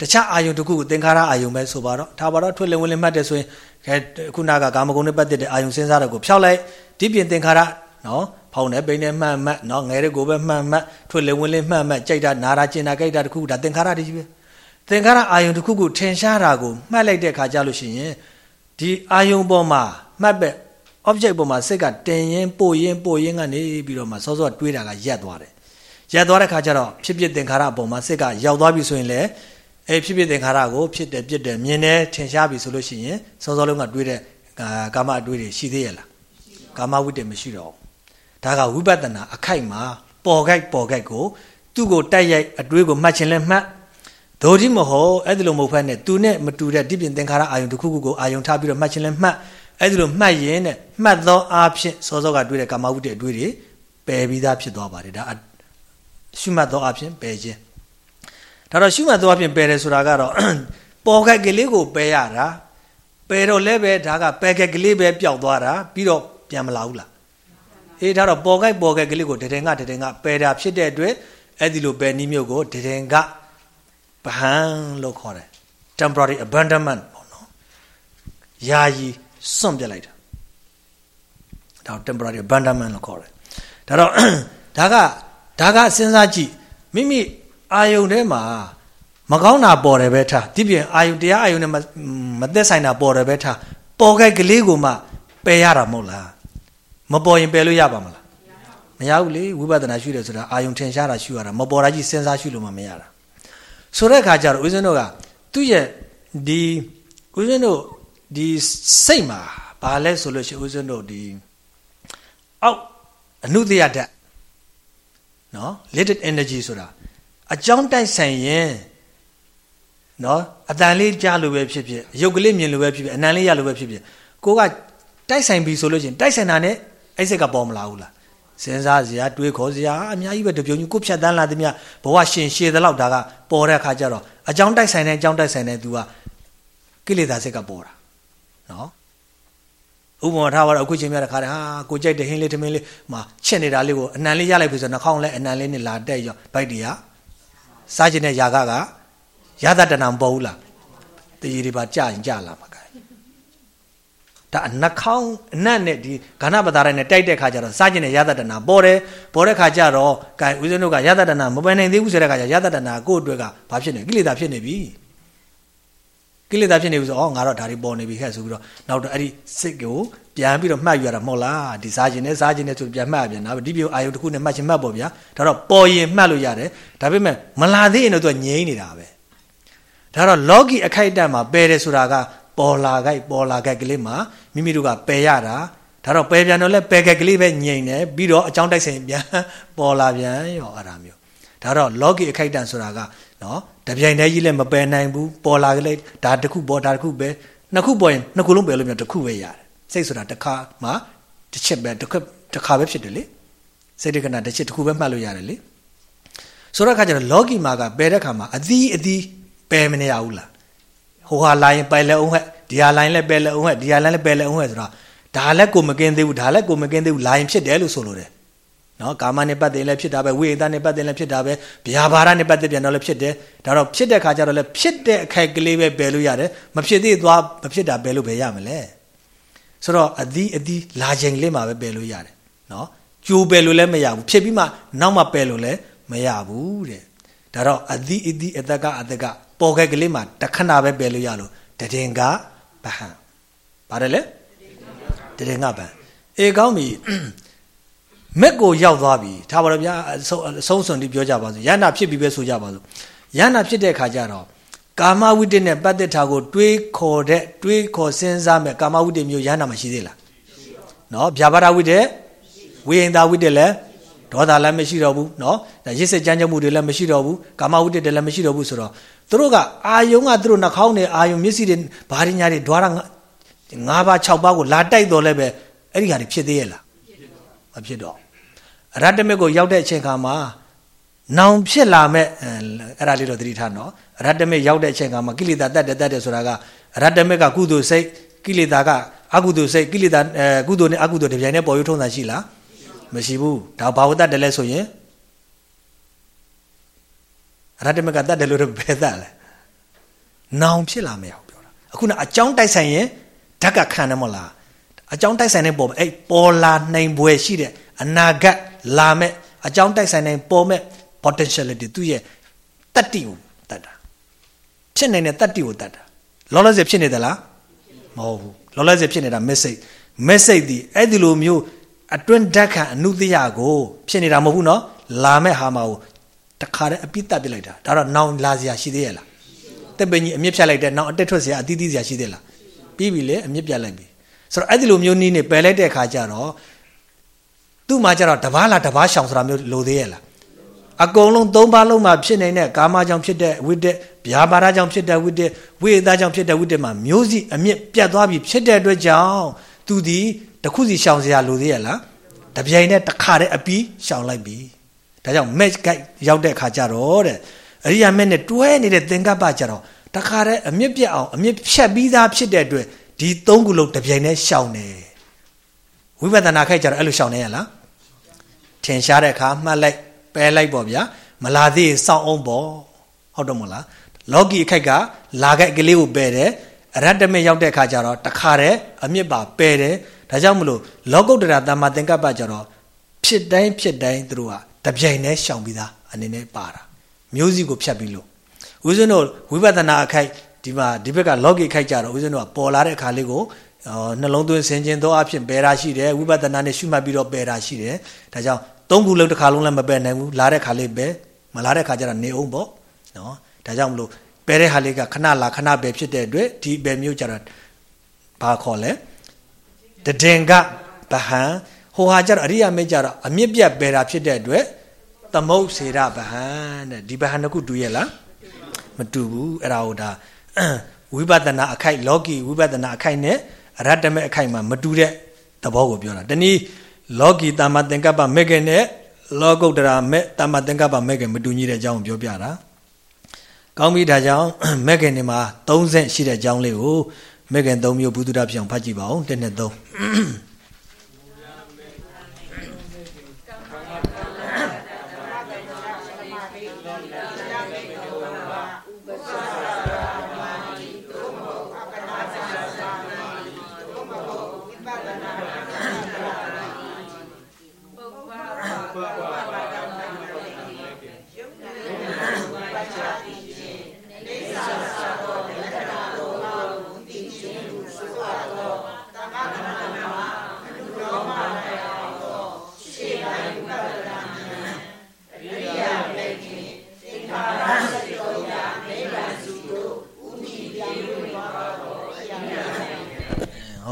တခြားအာယုံတစ်ခုကိုသင်္ခါရအာယုံပဲဆိုပါတော့ထားပါတော့ထွေလဝင်လင်မှတ်တယ်ဆိုရင်ခဲခုနကကာမဂုဏ်နဲ့ပတ်သက်တဲ့အာယုံစဉ်းစားတဲ့ကိုဖျောက်လိုက်ဒီပြင်သင်္ခါရနော်ဖောင်းနေပိန်နေမှတ်မှတ်နော်ငယ်တဲ့ကိုပဲမှတ်မှတ်ထွေလဝင်လင်မှတ်မှတ်ကြိုက်တာနာတာကျင်တာကြိုက်တာတစ်ခုဒါသင်္ခါရတွေကြီးပဲသင်္ခါရအာယုံတစ်ခုကိုထင်ရှားတာကိုမှတ်လိုက်တဲ့ခါကြလို့ရှိရင်ဒီအာယုံပေါ်မှာမှတ်ပဲ object ပေါ်မှာစိတ်ကတင်ရင်ပို့ရင်ပို့ရင်ကနေပြီးတော့မှစောစောတွေးတာကရက်သွားတယ်ရက်သွားတဲ့ခါကျတော့ဖြစ်ဖြစ်သင်္ခါရအပေါ်မှာစိတ်ကရောက်သွားပြီဆိုရင်လည်း အဲဖြစ်ဖြစ်သင်္ခါရကိုဖြစ်တယ်ပြစ်တယ်မြင်တယ်ထင်ရှားပြီဆိုလို့ရှိရင်စောစောလုံးကတွေးတဲ့ကာမအတွေးတွေရှိသေးရဲ့လားကာမဝိတ္တမရှိတော့ဒါကဝိပဿနာအခိုက်မှာပေါ်ခိုက်ပေါ်ခိုက်ကိုသူ့ကိုတိုက်ရိုက်အတွေးကိုမှတ်ခြင်းလဲမှတ်ဒိုဒီမဟုတ်အဲ့ဒီလိုမဟုတ်ဖက်နဲ့သူနဲ့မတူတဲ့ဒီပြင်သင်္ခါရအာယုံတစ်ခုခုကိုအာယုံထားပြီးတော့မှတ်ခြင်းလဲမှတ်အဲ့ဒီလိုမှတ်ရင်နဲ့မှတ်သောအားဖြင့်စောစောကတွေးတဲ့ကာမဝိတ္တအတွေးတွေပယ်ပြီးသားဖြစ်သွားပါတယ်ဒါရှုမှတ်သောအားဖြင့်ပယ်ခြင်း ဒါတော့ရှုမှတ်သောအားဖြင့်ပယ်တယ်ဆိုတာကတော့ပေါ်ခက်ကလေးကိုပယ်ရတာပယ်တော့လည်းပဲဒါကပယ်ခက်ကလေးပဲပျောက်သွားတာပြီးတော့ပြန်မလာဘူးလားအေးဒါတော့ပေါ်ခိုက်ပေါ်ခိုက်ကလေးကိုတည်တယ်ငါတည်တယ်ငါပယ်တာဖြစ်တဲ့အတွက်အဲ့ဒီလိုပယ်နည်းမျိုးကိုတည်တယ်ငါဗဟန်လို့ခေါ်တယ် temporary abandonment ပေါ့နော်ယာယီစွန့်ပြလိုက်တာဒါ temporary abandonment လို့ခေါ်တယ်ဒါတော့ဒါကဒါကစဉ်းစားကြည့်မိမိ အာယုန်ထဲမှာမကောင်းတာပေါ်တယ်ပဲထားဒီပြင်အာယုန်တရားအာယုန်နဲ့မသက်ဆိုင်တာပေါ်တယ်ပဲထားပေါ်ခိုက်ကလေးကိုမှပယ်ရတာမဟုတ်လားမပေါ်ရင်ပယ်လို့ရပါမလားမရဘူးလေဝိပဿနာရှုတယ်ဆိုတာအာယုံထင်ရှားတာရှုရတာမပေါ်တာကြီးစဉ်းစားရှုလို့မှမရတာဆိုတဲ့အခါကျတော့ဦးဇင်းတို့ကသူ့ရဲ့ဒီဦးဇင်းတို့ဒီစိတ်မှာဘာလဲဆိုလို့ရှိရင်ဦးဇင်းတို့ဒီအောက်အနုတ္တရဓာတ်နော် latent energy ဆိုတာ အကြောင်းတိုက်ဆိုင်ရင်နော်အတန်လေးကြားလို့ပဲဖြစ်ဖြစ်ရုပ်ကလေးမြင်လို့ပဲဖြစ်ဖြစ်အနံလေးရလို့ပဲဖြစ်ဖြစ်ကိုကတိုက်ဆိုင်ပြီဆိုလို့ရှိရင်တိုက်ဆိုင်တာနဲ့အဲ့စိတ်ကပေါ်မလာဘူးလားစဉ်းစားစရာတွေးခေါ်စရာအများကြီးပဲတပြုံကြီးကိုဖြတ်တန်းလာသည်မြဘဝရှင်ရှည်သလောက်ဒါကပေါ်တဲ့အခါကျတော့အကြောင်းတိုက်ဆိုင်တဲ့အကြောင်းတိုက်ဆိုင်တဲ့သူကကိလေသာစိတ်ကပေါ်တာနော်ဥပမာထားပါတော့အခုချိန်မြတဲ့ခါတည်းဟာကိုကြိုက်တဲ့ဟင်းလေးထမင်းလေးမှာချက်နေတာလေးကိုအနံလေးရလိုက်ပြီဆိုတော့နှာခေါင်းလဲအနံလေးနဲ့လာတက်ရောဗိုက်တွေက စားခြင်းတဲ့ຢာကကရသတနာမပေါ်ဘူးလားတည်ရည်ပါကြာရင်ကြာလာမှာဒါနှာခေါင်းအနတ်နဲ့ဒီဂဏပတာရိုင်းနဲ့တိုက်တဲ့ခါကျတော့စားကျင်တဲ့ရသတနာပေါ်တယ်ပေါ်တဲ့ခါကျတော့ကဲဦးဇင်းတို့ကရသတနာမပယ်နိုင်သေးဘူးဆိုတဲ့ခါကျရသတနာကိုယ့်အတွက်ကဘာဖြစ်နေကိလေသာဖြစ်နေပြီ ကိလေသာဖြစ်နေပြီဆိုတော့ငါတော့ဒါတွေပေါ်နေပြီဟဲ့ဆိုပြီးတော့နောက်တော့အဲ့ဒီစိတ်ကိုပြန်ပြီးတော့မှတ်ယူရတာမဟုတ်လားဒီစားခြင်းနဲ့စားခြင်းနဲ့ဆိုပြန်မှတ်ပြန်နောက်ဒီပြအာယုတစ်ခုနဲ့မှတ်ခြင်းမှတ်ပေါ့ဗျာဒါတော့ပေါ်ရင်မှတ်လို့ရတယ်ဒါပေမဲ့မလာသေးရင်တော့သူကငြိမ့်နေတာပဲဒါတော့ logi အခိုက်အတန့်မှာပယ်တယ်ဆိုတာကပေါ်လာကြိုက်ပေါ်လာကြိုက်ကလေးမှာမိမိတို့ကပယ်ရတာဒါတော့ပယ်ပြန်တော့လဲပယ်ကြိုက်ကလေးပဲငြိမ်တယ်ပြီးတော့အကြောင်းတိုက်ဆိုင်ပြန်ပေါ်လာပြန်ရောအဲ့ဒါမျိုးဒါတော့ logic အခိုက်အတန့်ဆိုတာက နော်တပြိုင်တည်းကြီးလည်းမပယ်နိုင်ဘူးပေါ်လာကြလေဒါတစ်ခုပေါ်ဒါတစ်ခုပဲနှစ်ခုပေါ်ရင်နှစ်ခုလုံးပယ်လို့မျိုးတစ်ခုပဲရတယ်စိတ်ဆိုတာတစ်ခါမှတစ်ချက်ပဲတစ်ခါတစ်ခါပဲဖြစ်တယ်လေစိတ်တက္ကနာတစ်ချက်တစ်ခုပဲမှတ်လို့ရတယ်လေဆိုတော့ခါကျတော့ logic မှာကပယ်တဲ့ခါမှာအသီးအသီးပယ်မနေရဘူးလားဟိုဟာလာရင်ပယ်လဲအောင်ဟဲ့ဒီဟာလိုင်းလဲပယ်လဲအောင်ဟဲ့ဒီဟာလိုင်းလဲပယ်လဲအောင်ဟဲ့ဆိုတော့ဒါလည်းကိုမကင်းသေးဘူးဒါလည်းကိုမကင်းသေးဘူးလာရင်ဖြစ်တယ်လို့ဆိုလိုတယ် နော်ကာမနဲ့ပတ်သက်လည်းဖြစ်တာပဲဝိသေနဲ့ပတ်သက်လည်းဖြစ်တာပဲဗျာပါဒနဲ့ပတ်သက်ပြန်တော့လည်းဖြစ်တယ်ဒါတော့ဖြစ်တဲ့ခါကျတော့လည်းဖြစ်တဲ့အခိုက်ကလေးပဲပယ်လို့ရတယ်မဖြစ်သေးသွားမဖြစ်တာပယ်လို့ပဲရမလဲဆိုတော့အသီးအသီးလာချိန်လေးမှာပဲပယ်လို့ရတယ်နော်ကြိုးပယ်လို့လည်းမရဘူးဖြစ်ပြီးမှနောက်မှပယ်လို့လည်းမရဘူးတဲ့ဒါတော့အသီးအသီးအသက်ကအသက်ကပေါ်ခဲ့ကလေးမှာတခဏပဲပယ်လို့ရလို့တည်ငါဗဟံပါတယ်လေတည်ငါဗဟံအေကောင်းပြီ မက်ကိုရောက်သွားပြီထားပါတော့ဗျာအဆုံးစွန်ဒီပြောကြပါစို့ယန္နာဖြစ်ပြီပဲဆိုကြပါစို့ယန္နာဖြစ်တဲ့ခါကျတော့ကာမဝိတ္တနဲ့ပတ်သက်တာကိုတွေးခေါ်တဲ့တွေးခေါ်စဉ်းစားမဲ့ကာမဝိတ္တမျိုးယန္နာမရှိသေးလားနော်ဗျာပါဒဝိတ္တဝိဟိန္ဒဝိတ္တလည်းဒေါသလည်းမရှိတော့ဘူးနော်ဒါရစ်စစ်ကြမ်းကြမှုတွေလည်းမရှိတော့ဘူးကာမဝိတ္တတွေလည်းမရှိတော့ဘူးဆိုတော့သူတို့ကအာယုံကသူတို့နှာခေါင်းနဲ့အာယုံမျက်စိတွေဘာတွေညာတွေဓွားတာ၅ပါး၆ပါးကိုလာတိုက်တော်လဲပဲအဲ့ဒီဟာတွေဖြစ်သေးရဲ့လားမဖြစ်တော့ ရတ္တမစ်ကိုရောက်တဲ့အချိန်ခါမှာနောင်ဖြစ်လာမဲ့အဲ့ဒါလေးတော့သတိထားနော်ရတ္တမစ်ရောက်တဲ့အချိန်ခါမှာကိလေသာတတ်တယ်တတ်တယ်ဆိုတာကရတ္တမစ်ကကုသိုလ်စိတ်ကိလေသာကအကုသိုလ်စိတ်ကိလေသာအဲကုသိုလ်နဲ့အကုသိုလ်တစ်ပြိုင်တည်းပေါ်ရုံထုံးတာရှိလားမရှိဘူးဒါဘာဝတတ်တယ်လဲဆိုရင်ရတ္တမစ်ကတတ်တယ်လို့ဘယ်တတ်လဲနောင်ဖြစ်လာမရဘူးပြောတာအခုနအကြောင်းတိုက်ဆိုင်ရင်ဓာတ်ကခံတယ်မဟုတ်လားအကြောင်းတိုက်ဆိုင်တဲ့ပုံအဲ့ပေါ်လာနိုင်ပွဲရှိတဲ့အနာဂတ် လာမဲ့အကြောင်းတိုက်ဆိုင်နိုင်ပေါ်မဲ့ potentiality သူ့ရဲ့တတ္တိကိုတတ်တာဖြစ်နိုင်တဲ့တတ္တိကိုတတ်တာလောလောဆယ်ဖြစ်နေသလားမဟုတ်ဘူးလောလောဆယ်ဖြစ်နေတာ message message ဒီအဲ့ဒီလိုမျိုးအတွင်းဓာတ်ခံအနုတ္တိယကိုဖြစ်နေတာမဟုတ်ဘူးเนาะလာမဲ့ဟာမှာကိုတခါတည်းအပြစ်တတ်ပြလိုက်တာဒါတော့နောင်လာစရာရှိသေးရဲ့လားတက်ပင်ကြီးအမြင့်ဖြတ်လိုက်တဲ့နောင်အတက်ထွက်စရာအတီးတီးစရာရှိသေးလားပြီးပြီလေအမြင့်ပြတ်လိုက်ပြီဆိုတော့အဲ့ဒီလိုမျိုးနည်းနဲ့ပယ်လိုက်တဲ့အခါကျတော့ သူ့မှာကျတော့တပားလားတပားရှောင်ဆိုတာမျိုးလိုသေးရဲ့လားအကုန်လုံးသုံးပါးလုံးမှာဖြစ်နေတဲ့ကာမကြောင့်ဖြစ်တဲ့ဝိတ္တဗျာပါဒကြောင့်ဖြစ်တဲ့ဝိတ္တဝိသကြောင့်ဖြစ်တဲ့ဝိတ္တမှာမျိုးစီအမြင့်ပြတ်သွားပြီဖြစ်တဲ့အတွက်ကြောင့်သူဒီတခုစီရှောင်စရာလိုသေးရဲ့လားတပြိုင်နဲ့တစ်ခါတည်းအပြီးရှောင်လိုက်ပြီဒါကြောင့် match guide ရောက်တဲ့အခါကျတော့တဲ့အရိယာမက်နဲ့တွဲနေတဲ့သင်္ကပ္ပကျတော့တခါတည်းအမြင့်ပြတ်အောင်အမြင့်ဖြတ်ပြီးသားဖြစ်တဲ့အတွက်ဒီသုံးခုလုံးတပြိုင်တည်းရှောင်တယ်ဝိပဿနာခိုက်ကြတော့အဲ့လိုရှောင်နေရလား ထင်ရှားတဲ့အခါမှတ်လိုက်ပယ်လိုက်ပေါ့ဗျာမလာသေးစောင့်အောင်ပေါ့ဟုတ်တော့မလားလောကီအခိုက်ကလာခိုက်ကလေးကိုပယ်တယ်အရတ္တမေရောက်တဲ့အခါကျတော့တခါတည်းအမြင့်ပါပယ်တယ်ဒါကြောင့်မလို့လောကုတ္တရာတမ္မာသင်္ကပ္ပကျတော့ဖြစ်တိုင်းဖြစ်တိုင်းသူတို့ကတပြိုင်တည်းရှောင်ပြီးသားအနေနဲ့ပါတာမျိုးစီကိုဖြတ်ပြီးလို့ဦးဇင်းတို့ဝိပဿနာအခိုက်ဒီမှာဒီဘက်က logic ခိုက်ကြတော့ဦးဇင်းတို့ကပေါ်လာတဲ့အခါလေးကို နှလုံးသွင်းဆင်ခြင်သောအဖြစ်ပယ်တာရှိတယ်ဝိပဿနာနဲ့ရှုမှတ်ပြီးတော့ပယ်တာရှိတယ်ဒါကြောင့်သုံးခုလုံးတစ်ခါလုံးလည်းမပယ်နိုင်ဘူးလာတဲ့ခါလေးပဲမလာတဲ့ခါကျတော့နေအောင်ပေါ့နော်ဒါကြောင့်မလို့ပယ်တဲ့ဟာလေးကခဏလာခဏပဲဖြစ်တဲ့အတွက်ဒီပယ်မျိုးကျတော့ဘာခေါ်လဲတဒင်္ဂဗဟံဟိုဟာကျတော့အရိယာမေကျတော့အမြင့်ပြတ်ပယ်တာဖြစ်တဲ့အတွက်သမုတ်စေရဗဟံတဲ့ဒီဗဟံတစ်ခုတူရဲ့လားမတူဘူးအဲ့ဒါဟိုဒါဝိပဿနာအခိုက်လောကီဝိပဿနာအခိုက်နဲ့ အရတ္တမေအခိုက်မှာမတူတဲ့သဘောကိုပြောတာတနည်းလောကီတာမသင်္ကပ္ပမေကေနဲ့လောကုတ္တရာမေတာမသင်္ကပ္ပမေကေမတူညီတဲ့အကြောင်းကိုပြောပြတာကောင်းပြီဒါကြောင့်မေကေနေမှာ30ရှိတဲ့အကြောင်းလေးကိုမေကေ3မျိုးဘုဒ္ဓပြောင်ဖတ်ကြည့်ပါဦး1နဲ့3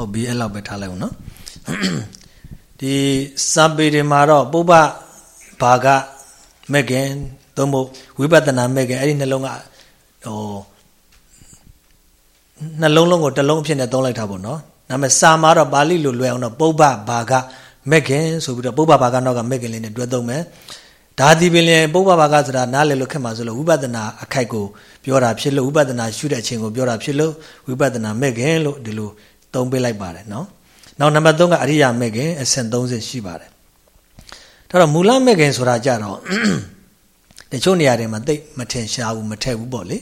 ဟုတ်ပြီအဲ့လောက်ပဲထားလိုက်အောင်နော်ဒီစာပေတွေမှာတော့ပုပ္ပဘာကမဲ့ခင်သို့မဟုတ်ဝိပဿနာမဲ့ခင်အဲ့ဒီနှလုံးကဟိုနှလုံးလုံးကိုတစ်လုံးအဖြစ်နဲ့သုံးလိုက်တာပေါ့နော်ဒါပေမဲ့စာမှာတော့ပါဠိလိုလွယ်အောင်တော့ပုပ္ပဘာကမဲ့ခင်ဆိုပြီးတော့ပုပ္ပဘာကနောက်ကမဲ့ခင်လေးနဲ့တွဲသုံးမယ်ဒါဒီပင်လည်းပုပ္ပဘာကဆိုတာနားလည်လို့ခက်မှာဆိုလို့ဝိပဿနာအခိုက်ကိုပြောတာဖြစ်လို့ဝိပဿနာရှုတဲ့အချိန်ကိုပြောတာဖြစ်လို့ဝိပဿနာမဲ့ခင်လို့ဒီလို သုံးပေးလိုက်ပါတယ်နော်နောက်နံပါတ်3ကအရိယာမဲ့ခင်အဆင့်30ရှိပါတယ်ဒါတော့မူလမဲ့ခင်ဆိုတာကြတော့တချို့နေရာတွေမှာသိမထင်ရှားဘူးမထက်ဘူးပေါ့လေ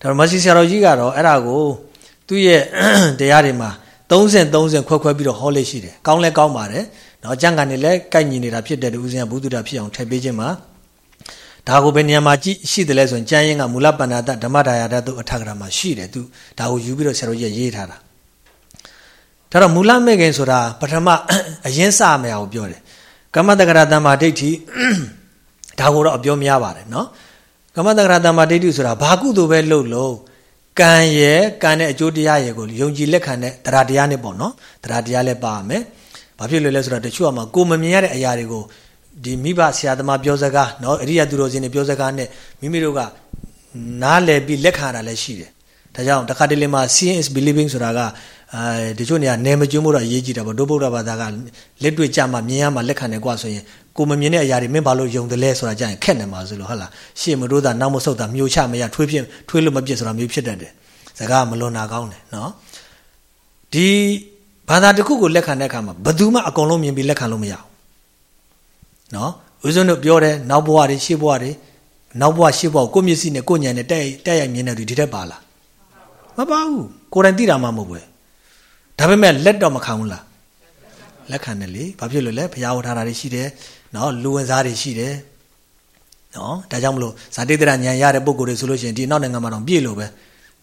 ဒါတော့မဆီဆရာတော်ကြီးကတော့အဲ့ဒါကိုသူ့ရဲ့တရားတွေမှာ30 30ခွဲခွဲပြီးတော့ဟောလေးရှိတယ်ကောင်းလဲကောင်းပါတယ်နော်ကြံကန်နေလဲကိုက်ညီနေတာဖြစ်တဲ့ဦးဇင်းကဘုဒ္ဓတာဖြစ်အောင်ထည့်ပေးခြင်းမှာဒါကိုဘယ်နေရာမှာကြည့်ရှိတယ်လဲဆိုရင်ကျမ်းရင်းကမူလပဏ္ဏတဓမ္မဒါယတသူအထက်ကရာမှာရှိတယ်သူဒါကိုယူပြီးတော့ဆရာတော်ကြီးရေးထားတာ ဒါတော့မူလမေခင်ဆိုတာပထမအရင်စမရအောင်ပြောတယ်ကမ္မတက္ကရာတမ္မာဒိဋ္ဌိဒါကိုတော့အပြောများပါတယ်နော်ကမ္မတက္ကရာတမ္မာဒိဋ္ဌိဆိုတာဘာကုသိုလ်ပဲလုပ်လို့ကံရဲ့ကံနဲ့အကျိုးတရားရဲ့ကိုယုံကြည်လက်ခံတဲ့တရားတရားနဲ့ပေါ့နော်တရားတရားလည်းပါမယ်ဘာဖြစ်လို့လဲဆိုတော့တချို့ကမှကိုမမြင်ရတဲ့အရာတွေကိုဒီမိဘဆရာသမားပြောစကားเนาะအရိယာသူတော်စင်တွေပြောစကားနဲ့မိမိတို့ကနားလည်ပြီးလက်ခံရတာလည်းရှိတယ်ဒါကြောင့်တခါတလေမှာ seeing is believing ဆိုတာက အဲဒီချို့နေရာနယ်မကျွန်းဖို့တော့အရေးကြီးတာပေါ့ဒုဗုဒ္ဓဘာသာကလက်တွေ့ကြမှာမြင်ရမှာလက်ခံတယ်ကွာဆိုရင်ကိုမမြင်တဲ့အရာတွေမင်းဘာလို့ယုံတယ်လဲဆိုတာကြရင်ခက်နေမှာဆိုလို့ဟုတ်လားရှေ့မတို့တာနောက်မဆုတ်တာမျိုးချမရထွေးဖြစ်ထွေးလို့မပြစ်ဆိုတာမျိုးဖြစ်တတ်တယ်စကားမလွန်တာကောင်းတယ်နော်ဒီဘာသာတစ်ခုကိုလက်ခံတဲ့အခါမှာဘယ်သူမှအကုန်လုံးမြင်ပြီးလက်ခံလို့မရဘူးနော်ဦးဇုံတို့ပြောတယ်နောက်ဘဝတွေရှေ့ဘဝတွေနောက်ဘဝရှေ့ဘဝကိုမျက်စိနဲ့ကိုဉာဏ်နဲ့တက်တက်ရိုက်မြင်တဲ့သူဒီထက်ပါလားမပါဘူးကိုယ်တိုင်သိတာမှမဟုတ်ဘူး ဒါပေမဲ့လက်တော့မခံဘူးလားလက်ခံတယ်လေဘာဖြစ်လို့လဲဘုရားဝထားတာတွေရှိတယ်နော်လူဝင်စားတွေရှိတယ်နော်ဒါကြောင့်မလို့ဇာတိတရဉာဏ်ရတဲ့ပုံကိုယ်တွေဆိုလို့ရှိရင်ဒီနောက်နိုင်ငံမှာတော့ပြည့်လို့ပဲ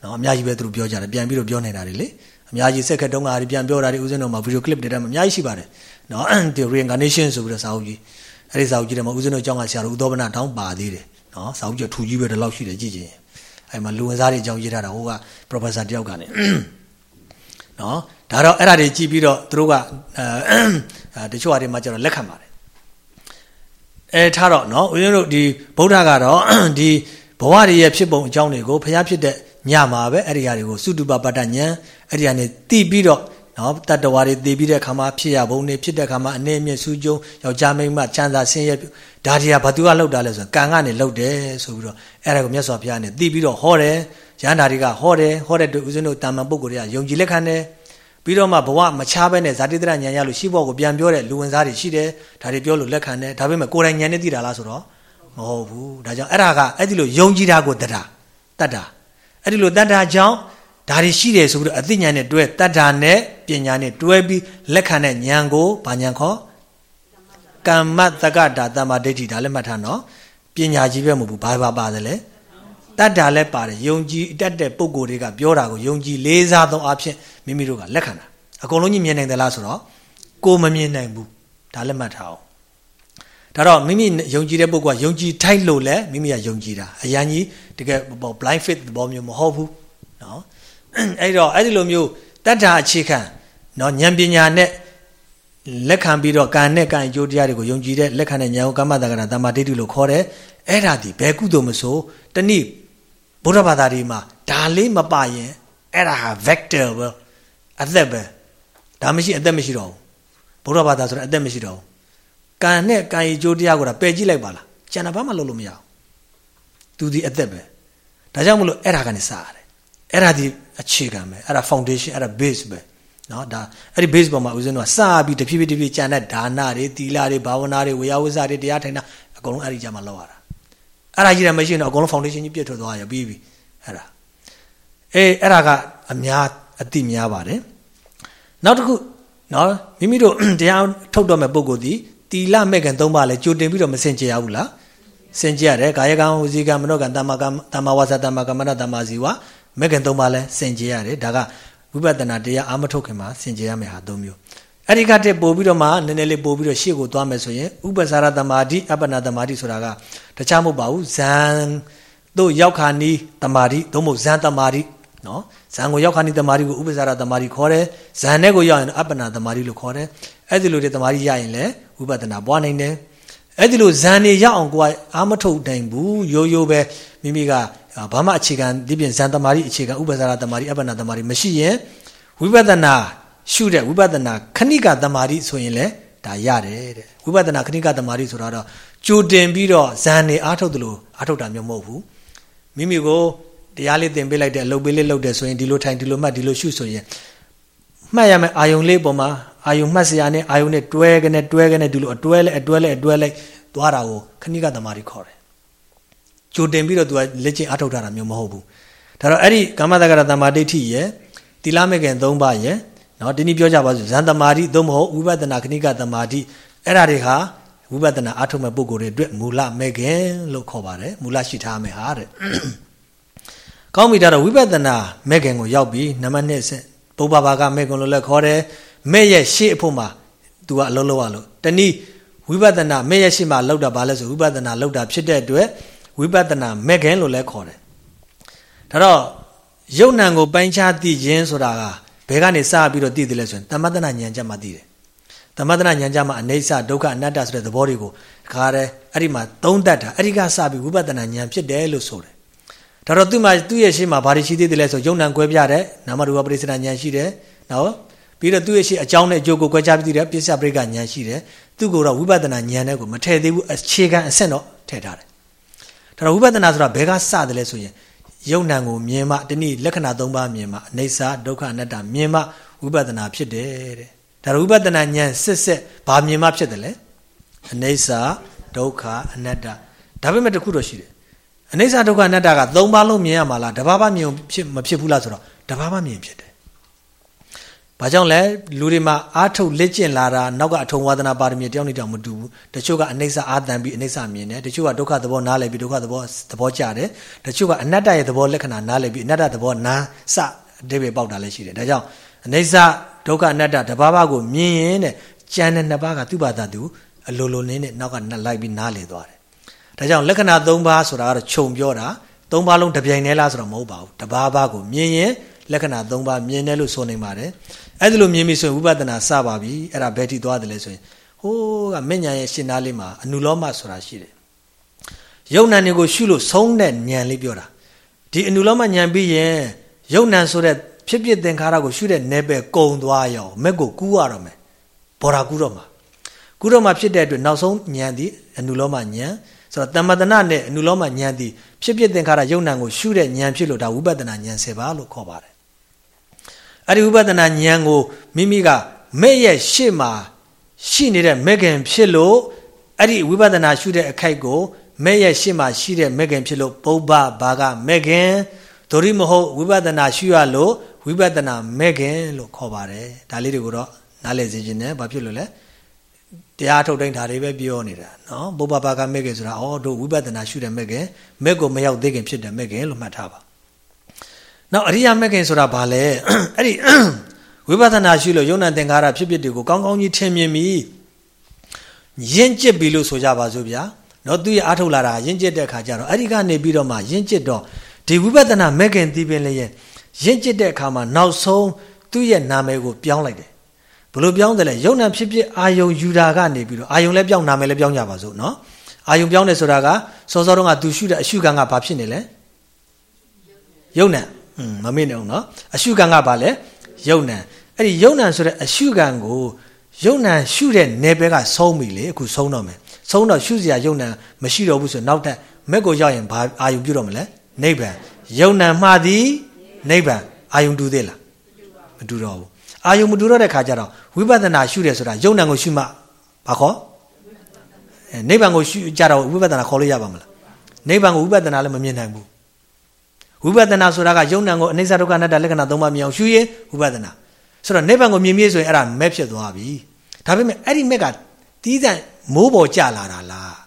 နော်အများကြီးပဲသူတို့ပြောကြတယ်ပြန်ပြီးတော့ပြောနေတာတွေလေအများကြီးစက်ခက်တုံးကတွေပြန်ပြောတာတွေဦးဇင်းတော်မှာဗီဒီယိုကလစ်တွေတက်မှာအများကြီးရှိပါတယ်နော်ဒီ reincarnation ဆိုပြီးတော့စာအုပ်ကြီးအဲ့ဒီစာအုပ်ကြီးထဲမှာဦးဇင်းတော်ကျောင်းကဆရာတော်ဦးသောဗနာတောင်းပါသေးတယ်နော်စာအုပ်ကြီးထူကြီးပဲဒီလောက်ရှိတယ်ကြည့်ကြည့်အဲ့မှာလူဝင်စားတွေအကြောင်းရေးထားတာဟိုက professor တယောက်ကနေနော် ဒါတော့အဲ့ဒါတွေကြည့်ပြီးတော့သူတို့ကအဲတချို့အရာတွေမှာကျတော့လက်ခံပါတယ်အဲထားတော့နော်ဦးဇင်းတို့ဒီဗုဒ္ဓကတော့ဒီဘဝတွေရဲ့ဖြစ်ပုံအကြောင်းတွေကိုဖျားဖြစ်တဲ့ညမှာပဲအဲ့ဒီဟာတွေကိုစုတုပပတ္တဉာဏ်အဲ့ဒီဟာနေတိပြီးတော့နော်တတ္တဝါတွေသိပြီးတဲ့ခါမှာဖြစ်ရဘုံတွေဖြစ်တဲ့ခါမှာအနေအမြင့်စူးကျုံယောက်ျားမိန်းမချမ်းသာဆင်းရဲဒါတွေကဘာသူကလောက်တာလဲဆိုတော့ကံကနေလောက်တယ်ဆိုပြီးတော့အဲ့ဒါကိုမြတ်စွာဘုရားနဲ့သိပြီးတော့ဟောတယ်ရဟန္တာတွေကဟောတယ်ဟောတဲ့ဦးဇင်းတို့တာမန်ပုဂ္ဂိုလ်တွေကယုံကြည်လက်ခံတယ် ပြီးတော့မှဘဝမချားပဲနဲ့ဇာတိတရဉာဏ်ရလို့ရှိဘောကိုပြန်ပြောတဲ့လူဝင်စားတွေရှိတယ်ဒါတွေပြောလို့လက်ခံတယ်ဒါပေမဲ့ကိုယ်တိုင်ဉာဏ်နဲ့သိတာလားဆိုတော့မဟုတ်ဘူးဒါကြောင့်အဲ့ဒါကအဲ့ဒီလိုယုံကြည်တာကိုတတ်တာတတ်တာအဲ့ဒီလိုတတ်တာကြောင့်ဒါတွေရှိတယ်ဆိုပြီးတော့အသိဉာဏ်နဲ့တွဲတတ်တာနဲ့ပညာနဲ့တွဲပြီးလက်ခံတဲ့ဉာဏ်ကိုဘာဉာဏ်ခေါ်ကမ္မတက္ကတာတမ္မာဒိဋ္ဌိဒါလည်းမှတ်ထားနော်ပညာကြီးပဲမဟုတ်ဘူးဘာဘာပါတယ်လဲ တတ်တာလည်းပါတယ်ယုံကြည်တတ်တဲ့ပုံကိုယ်တွေကပြောတာကိုယုံကြည်လေးစားသောအဖြစ်မိမိတို့ကလက်ခံတာအကုန်လုံးကြီးမြင်နိုင်တယ်လားဆိုတော့ကိုမမြင်နိုင်ဘူးဒါလည်းမှတ်ထားအောင်ဒါတော့မိမိယုံကြည်တဲ့ပုဂ္ဂိုလ်ကယုံကြည်ထိုက်လို့လဲမိမိကယုံကြည်တာအရန်ကြီးတကယ် blind faith ဘောမျိုးမဟုတ်ဘူးเนาะအဲ့တော့အဲ့ဒီလိုမျိုးတတ္တာအခြေခံเนาะဉာဏ်ပညာနဲ့လက်ခံပြီးတော့ကံနဲ့ကံအကျိုးတရားတွေကိုယုံကြည်တဲ့လက်ခံတဲ့ဉာဏ်ကိုကမ္မတက္ကရာတမ္မာဒိဋ္ဌိလို့ခေါ်တယ်အဲ့ဒါဒီဘယ်ကုသိုလ်မဆိုတနည်း ဘုရားဘာသာတွေမှာဒါလေးမပါရင်အဲ့ဒါဟာ vector ပဲအသက်ပဲဒါမရှိအသက်မရှိတော့ဘူးဘုရားဘာသာဆိုတော့အသက်မရှိတော့ဘူးကံနဲ့ကံရည်ကြိုးတရားကိုဒါပယ်ကြည့်လိုက်ပါလားကျန်တာဘာမှလုပ်လို့မရဘူးသူဒီအသက်ပဲဒါကြောင့်မလို့အဲ့ဒါကနေစရတယ်အဲ့ဒါဒီအခြေခံပဲအဲ့ဒါ foundation အဲ့ဒါ base ပဲเนาะဒါအဲ့ဒီ base ပေါ်မှာဦးဇင်းတို့ကစပြီးတဖြည်းဖြည်းတဖြည်းကျန်တဲ့ဒါနတွေသီလတွေဘာဝနာတွေဝေယဝဇတွေတရားထိုင်တာအကုန်လုံးအဲ့ဒီကြမှာလောက်ရတာ အဲ့ဒါကြီးတယ်မရှိရင်တော့အကုန်လုံး foundation ကြီးပြည့်ထွက်သွားရပြီးပြီအဲ့ဒါအေးအဲ့ဒါကအများအတိများပါတယ်နောက်တစ်ခုနော်မိမိတို့တရားထုတ်တော့မဲ့ပုံကိုယ်ဒီတီလမဲ့ကန်သုံးပါလဲကြိုတင်ပြီးတော့မစင်ကြရဘူးလားစင်ကြရတယ်ကာယကံဝစီကံမနောကံတမကံတမဝါစာတမကမနတမစီဝမဲ့ကန်သုံးပါလဲစင်ကြရတယ်ဒါကဝိပဿနာတရားအာမထုတ်ခင်မှာစင်ကြရမယ်ဟာသုံးမျိုး အဲ့ဒီကတည်းပို့ပြီးတော့မှနည်းနည်းလေးပို့ပြီးတော့ရှေ့ကိုသွားမယ်ဆိုရင်ဥပ္ပစာရတမာတိအပ္ပနာတမာတိဆိုတာကတခြားမဟုတ်ပါဘူးဇန်တို့ရောက်ခါနီးတမာတိသို့မဟုတ်ဇန်တမာတိနော်ဇန်ကိုရောက်ခါနီတမာရီကိုဥပ္ပဇာရတမာရီခေါ်တယ်ဇန်နဲ့ကိုရောက်ရင်အပ္ပနာတမာရီလို့ခေါ်တယ်အဲ့ဒီလိုတွေတမာရီရရင်လည်းဝိပဿနာပွားနိုင်တယ်အဲ့ဒီလိုဇန်နေရောက်အောင်ကိုယ်အာမထုတ်နိုင်ဘူးရိုးရိုးပဲမိမိကဘာမှအခြေခံဒီပြင်ဇန်တမာရီအခြေခံဥပ္ပဇာရတမာရီအပ္ပနာတမာရီမရှိရင်ဝိပဿနာ ရှုတဲ့ဝိပဿနာခဏိကတမာရီဆိုရင်လည်းဒါရတယ်တဲ့ဝိပဿနာခဏိကတမာရီဆိုတာတော့ကြိုတင်ပြီးတော့ဇန်နေအားထုတ်တယ်လို့အားထုတ်တာမျိုးမဟုတ်ဘူးမိမိကိုတရားလေးသင်ပေးလိုက်တဲ့အလုပ်ပေးလေးလုပ်တယ်ဆိုရင်ဒီလိုထိုင်ဒီလိုမှတ်ဒီလိုရှုဆိုရင်မှတ်ရမယ်အာယုံလေးပေါ်မှာအာယုံမှတ်စရာနဲ့အာယုံနဲ့တွဲကနေတွဲကနေဒီလိုအတွဲလဲအတွဲလဲအတွဲလဲသွားတာကိုခဏိကသမารီခေါ်တယ်ကြိုတင်ပြီးတော့သူကလက်ကျင့်အထောက်ထားတာမျိုးမဟုတ်ဘူးဒါတော့အဲ့ဒီကာမတက္ကရတမာဒိဋ္ဌိရဲ့တိလမေခင်၃ပါးရဲ့ နော်ဒီနေ့ပြောကြပါစို့ဇန်တမာတိသို့မဟုတ်ဝိပဿနာခဏိကတမာတိအဲ့ဒါတွေဟာဝိပဿနာအထုမဲ့ပုဂ္ဂိုလ်တွေအတွက်မူလမေခင်လို့ခေါ်ပါတယ်မူလရှိထားမယ်ဟာတဲ့ကောင်းပြီဒါတော့ဝိပဿနာမဲ့ခင်ကိုရောက်ပြီနံပါတ်1ဆင့်ပုပ္ပဘာကမဲ့ခင်လို့လည်းခေါ်တယ်မဲ့ရဲ့ရှေ့အဖို့မှာ तू ကအလုံးလုံးရလို့တနည်းဝိပဿနာမဲ့ရဲ့ရှေ့မှာလောက်တာဘာလဲဆိုဝိပဿနာလောက်တာဖြစ်တဲ့အတွက်ဝိပဿနာမဲ့ခင်လို့လည်းခေါ်တယ်ဒါတော့ယုံ nant ကိုပိုင်းခြားသိခြင်းဆိုတာက ဘယ်ကနေစပြီးတော့သိတယ်လဲဆိုရင်တမတနာဉာဏ်ချက်မှသိတယ်တမတနာဉာဏ်ချက်မှအနေဆဒုက္ခအနတ္တဆိုတဲ့သဘောတွေကိုတခါတည်းအဲ့ဒီမှာသုံးတတ်တာအဲ့ဒီကစပြီးဝိပဿနာဉာဏ်ဖြစ်တယ်လို့ဆိုတယ်ဒါတော့သူ့မှာသူ့ရဲ့ရှေ့မှာဘာတွေရှိသေးတယ်လဲဆိုယုံနံကွဲပြတဲ့နာမရူပပရိစ္ဆေဏဉာဏ်ရှိတယ်နော်ပြီးတော့သူ့ရဲ့ရှေ့အကြောင်းနဲ့အကျိုးကိုကွဲခြားပြီးတဲ့ပစ္စယပရိက္ခဉာဏ်ရှိတယ်သူ့ကိုတော့ဝိပဿနာဉာဏ်နဲ့ကိုမထည့်သေးဘူးအခြေခံအဆင့်တော့ထည့်ထားတယ်ဒါတော့ဝိပဿနာဆိုတာဘယ်ကစတယ်လဲဆိုရင် ယုံနံကိုမြင်မှတနည်းလက္ခဏာ၃ပါးမြင်မှအိဋ္ဌဒုက္ခအနတ္တမြင်မှဝိပဿနာဖြစ်တယ်တဲ့ဒါတော့ဝိပဿနာဉာဏ်စစ်စစ်ဘာမြင်မှဖြစ်တယ်လဲအိဋ္ဌဒုက္ခအနတ္တဒါပေမဲ့တခုတော့ရှိတယ်အနိစ္စဒုက္ခအနတ္တကသုံးပါးလုံးမြင်ရမှာလားတဘာဘာမြင်ဖြစ်မဖြစ်ဘူးလားဆိုတော့တဘာဘာမြင်ဖြစ်တယ်။ ဘာကြောင့်လဲလူတွေမှာအာထုတ်လက်ကျင့်လာတာနောက်ကအထုံဝါဒနာပါရမီတယောက်နဲ့တယောက်မတူဘူး။တချို့ကအနိစ္စအာတန်ပြီးအနိစ္စမြင်တယ်။တချို့ကဒုက္ခသဘောနားလည်ပြီးဒုက္ခသဘောသဘောကြတယ်။တချို့ကအနတ္တရဲ့သဘောလက္ခဏာနားလည်ပြီးအနတ္တသဘောနာစအတိပ္ပယ်ပေါက်တာလည်းရှိတယ်။ဒါကြောင့်အနိစ္စဒုက္ခအနတ္တတဘာဘာကိုမြင်ရင်တဲ့ကြံတဲ့နှစ်ပါးကသူ့ဘာသာသူအလိုလိုနဲ့နောက်ကလိုက်ပြီးနားလည်သွားတယ်ဒါကြောင့်လက္ခဏာ၃ပါးဆိုတာကတော့ခြုံပြောတာ၃ပါးလုံးတပြိုင်တည်းလားဆိုတော့မဟုတ်ပါဘူးတပါးပါးကိုမြင်ရင် လက္ခဏာ၃ပါးမြင်တယ်လို့ဆိုနိုင်ပါတယ်အဲ့ဒါလိုမြင်ပြီဆိုရင်ဝိပဿနာစပါပြီအဲ့ဒါဘယ်ထိသွားတယ်လဲဆိုရင်ဟိုးကမဉ္ဇဏ်ရဲ့ရှင်းသားလေးမှာအနုလောမဆိုတာရှိတယ်ယုံ nant တွေကိုရှုလို့ဆုံးတဲ့ဉာဏ်လေးပြောတာဒီအနုလောမဉာဏ်ပြီးရင်ယုံ nant ဆိုတဲ့ဖြစ်ဖြစ်သင်္ခါရကိုရှုတဲ့내ပဲကုံသွားရောမက်ကိုကူးရတော့မယ်ဘော်ရာကူးတော့မှာကူးတော့မှာဖြစ်တဲ့အတွက်နောက်ဆုံးဉာဏ်ဒီအနုလောမဉာဏ်ဆိုတော့တမ္မတနာနဲ့အနုလောမဉာဏ်သည်ဖြစ်ဖြစ်သင်္ခါရယုံ nant ကိုရှုတဲ့ဉာဏ်ဖြစ်လို့ဒါဝိပဿနာဉာဏ်၁၀ပါးလို့ခေါ်ပါတယ် အဲ့ဒီဝိပဿနာဉာဏ်ကိုမိမိကမဲ့ရဲ့ရှေ့မှာရှိနေတဲ့မဲ့ခင်ဖြစ်လို့အဲ့ဒီဝိပဿနာရှုတဲ့အခိုက်ကိုမဲ့ရဲ့ရှေ့မှာရှိတဲ့မဲ့ခင်ဖြစ်လို့ပုပ္ပဘာကမဲ့ခင်ဒိုရိမဟုတ်ဝိပဿနာရှုရလို့ဝိပဿနာမဲ့ခင်လို့ခေါ်ပါတယ်ဒါလေးတွေကိုတော့နားလည်စေခြင်းနဲ့ဘာဖြစ်လို့လဲတရားထုတ်တိုင်းဒါတွေပဲပြောနေတာနော်ပုပ္ပပါကမဲ့ခင်ဆိုတာအော်တို့ဝိပဿနာရှုတယ်မဲ့ခင်မဲ့ကိုမရောက်သေးခင်ဖြစ်တယ်မဲ့ခင်လို့မှတ်ထားပါ နောက်အရိယာမဲ့ခင်ဆိုတာဘာလဲအဲ့ဒီဝိပဿနာရှုလို့ယုံနာသင်္ခါရဖြစ်ဖြစ်တွေကိုကောင်းကောင်းကြီးထင်မြင်ပြီးရင့်ကျစ်ပြီလို့ဆိုကြပါစို့ဗျာနော်သူရအားထုတ်လာတာရင့်ကျစ်တဲ့ခါကျတော့အဲ့ဒီကနေပြီးတော့မှရင့်ကျစ်တော့ဒီဝိပဿနာမဲ့ခင်သိပင်လည်းရင့်ကျစ်တဲ့အခါမှာနောက်ဆုံးသူ့ရဲ့နာမည်ကိုပြောင်းလိုက်တယ်ဘလို့ပြောင်းတယ်လဲယုံနာဖြစ်ဖြစ်အာယုံယူတာကနေပြီးတော့အာယုံလည်းပြောင်းနာမယ်လည်းပြောင်းကြပါစို့နော်အာယုံပြောင်းတယ်ဆိုတာကစောစောတုန်းကသူရှုတဲ့အရှုခံကဘာဖြစ်နေလဲယုံနာอืม မမေ့နေအောင်နော်အရှုခံကဘာလဲယုံနာအဲ့ဒီယုံနာဆိုတဲ့အရှုခံကိုယုံနာရှုတဲ့နယ်ပယ်ကဆုံးပြီလေအခုဆုံးတော့မယ်ဆုံးတော့ရှုစရာယုံနာမရှိတော့ဘူးဆိုနောက်ထပ်မက်ကိုရောက်ရင်ဘာအာယုံပြုတော့မလဲနိဗ္ဗာန်ယုံနာမှားသည်နိဗ္ဗာန်အာယုံတူသေးလားမတူတော့ဘူးအာယုံမတူတော့တဲ့ခါကျတော့ဝိပဿနာရှုတယ်ဆိုတာယုံနံကိုရှုမှဘာခေါ်အဲနိဗ္ဗာန်ကိုရှုကြတော့ဝိပဿနာခေါ်လို့ရပါမလားနိဗ္ဗာန်ကိုဝိပဿနာလည်းမမြင်နိုင်ဘူး ဝိပဿနာဆိုတာကယုံနံကိုအနိစ္စဒုက္ခအနတ္တလက္ခဏာသုံးပါးမြင်အောင်ရှုရင်ဝိပဿနာဆိုတော့နိဗ္ဗာန်ကိုမြင်မြဲဆိုရင်အဲ့ဒါမဲ့ဖြစ်သွားပြီဒါပေမဲ့အဲ့ဒီမဲ့ကတီးတန့်မိုးပေါ်ကျလာတာလား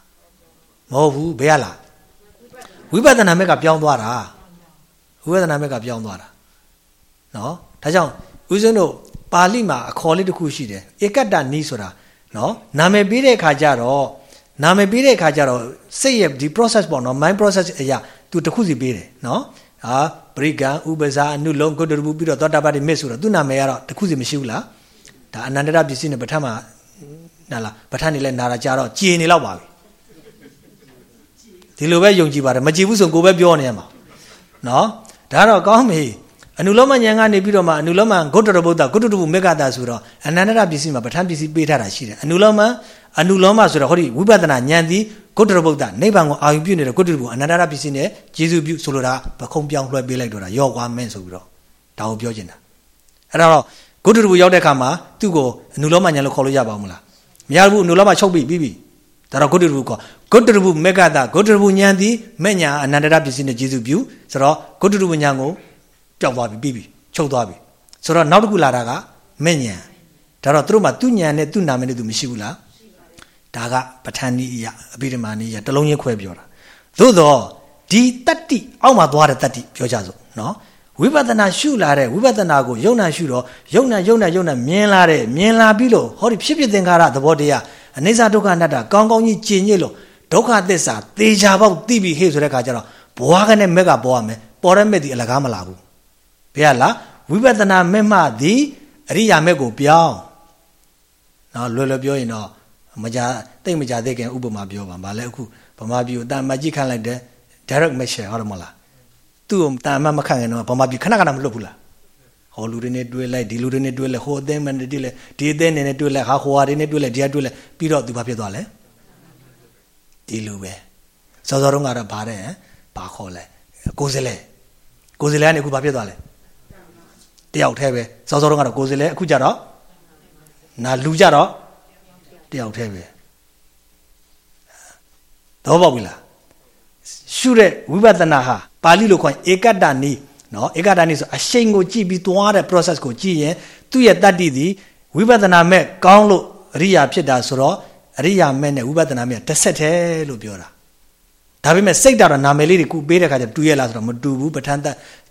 မဟုတ်ဘူးဘယ်ရလားဝိပဿနာမဲ့ကပြောင်းသွားတာဝိပဿနာမဲ့ကပြောင်းသွားတာနော်ဒါကြောင့်ဦးဇင်းတို့ပါဠိမှာအခေါ်လေးတစ်ခုရှိတယ်ဧကတ္တနီးဆိုတာနော်နာမည်ပေးတဲ့အခါကျတော့နာမည်ပေးတဲ့အခါကျတော့စိတ်ရဲ့ဒီ process ပေါ့နော် mind process အရာ သူတစ်ခုစီပေးတယ်နော်ဟာပရိကံဥပဇာအနုလုံးကုတ္တရဘူးပြီးတော့သောတာပတိမစ်ဆိုတော့သူ့နာမည်ကတော့တခုစီမရှိဘူးလားဒါအနန္တရပစ္စည်းနဲ့ပဋ္ဌာန်းမှာနာလားပဋ္ဌာန်းနေလဲနာတာကြတော့ကြည်နေလောက်ပါပြီဒီလိုပဲယုံကြည်ပါတယ်မကြည်ဘူးဆိုကိုပဲပြောနေရမှာနော်ဒါတော့ကောင်းပြီအနုလောမဉာဏ်ကနေပြီးတော့မှအနုလောမဂုတ္တရဗုဒ္ဓဂုတ္တရဗုမေကတာဆိုတော့အနန္တရပစ္စည်းမှာပဋ္ဌာန်းပစ္စည်းပေးထားတာရှိတယ်အနုလောမအနုလောမဆိုတော့ဟောဒီဝိပဿနာဉာဏ်သည် ဂုတ္တရဗုဒ္ဓနိဗ္ဗာန်ကိုအာရုံပြုနေတဲ့ဂုတ္တရဗုအနန္တရပစ္စည်းနဲ့ကျေစုပြုဆိုလိုတာပခုံးပြောင်းလွှဲပေးလိုက်တော့တာယော့ကွာမင်းဆိုပြီးတော့ဒါကိုပြောချင်တာအဲ့တော့ဂုတ္တရဗုရောက်တဲ့အခါမှာသူ့ကိုအနုလောမဉာဏ်လို့ခေါ်လို့ရပါမလားမရဘူးအနုလောမချုပ်ပြီးပြီးပြီဒါတော့ဂုတ္တရဗုကဂုတ္တရဗုမေကတာဂုတ္တရဗုဉာဏ်သည်မဲ့ညာအနန္တရပစ္စည်းနဲ့ကျေစုပြုဆိုတော့ဂုတ္တရဗုဉာဏ်ကိုပျောက်သွားပြီပြီးပြီချုပ်သွားပြီဆိုတော့နောက်တစ်ခုလာတာကမဲ့ညာဒါတော့သူတို့မှာသူ့ညာနဲ့သူ့နာမည်နဲ့သူမရှိဘူးလား ဒါကပဋ္ဌာန်းဤအရာအဘိဓမ္မာနည်းအရာတလုံးချင်းခွဲပြောတာသို့တော့ဒီတတ္တိအောက်မှာသွားတဲ့တတ္တိပြောကြစို့နော်ဝိပဿနာရှုလာတဲ့ဝိပဿနာကိုယုံနာရှုတော့ယုံနာယုံနာယုံနာမြင်လာတဲ့မြင်လာပြီးလို့ဟောဒီဖြစ်ဖြစ်သင်္ခါရသဘောတရားအနိစ္စဒုက္ခအနတ္တကောင်းကောင်းကြီးကျင့်ညစ်လို့ဒုက္ခသစ္စာသေချာပေါက်သိပြီဟေ့ဆိုတဲ့ခါကျတော့ဘဝကနဲ့မက်ကပေါ်ရမယ်ပေါ်တဲ့မက်ဒီအလကားမလာဘူးဘယ်လားဝိပဿနာမက်မှသည်အရိယာမက်ကိုပြောင်းနော်လွယ်လွယ်ပြောရင်တော့ မကြတိတ်မကြသေးခင်ဥပမာပြောပါဗာလဲအခုဗမာပြည်ကိုတာမကြီးခန့်လိုက်တဲ့ direct message ဟုတ်တယ်မလားသူ့ကိုတာမမခန့်ခင်တော့ဗမာပြည်ခဏခဏမလွတ်ဘူးလားဟောလူတွေနဲ့တွေ့လိုက်ဒီလူတွေနဲ့တွေ့လိုက်ဟိုအသင်းမနဲ့တွေ့လိုက်ဒီအသင်းနဲ့တွေ့လိုက်ဟာဟိုဟာတွေနဲ့တွေ့လိုက်ဒီကတွေ့လိုက်ပြီးတော့သူဘာဖြစ်သွားလဲဒီလိုပဲစောစောတုန်းကတော့ဗာတဲ့ဘာခေါ်လဲကိုစလဲကိုစလဲကနေအခုဘာဖြစ်သွားလဲတယောက်တည်းပဲစောစောတုန်းကတော့ကိုစလဲအခုကြတော့နာလူကြတော့ တယောက်တည်းပဲတော့ပေါ့ပြီလားရှုတဲ့ဝိပဿနာဟာပါဠိလိုခေါ်ဧကတ္တနီနော်ဧကတ္တနီဆိုအရှိန်ကိုကြည့်ပြီးသွားတဲ့ process ကိုကြည့်ရင်သူ့ရဲ့တတ္တိသည်ဝိပဿနာမဲ့ကောင်းလို့အရိယာဖြစ်တာဆိုတော့အရိယာမဲ့နဲ့ဝိပဿနာမဲ့တစ်ဆက်တည်းလို့ပြောတာဒါပေမဲ့စိတ်တော်နာမည်လေးတွေခုပေးတဲ့ခါကျတူရဲ့လားဆိုတော့မတူဘူးပဋ္ဌာန်း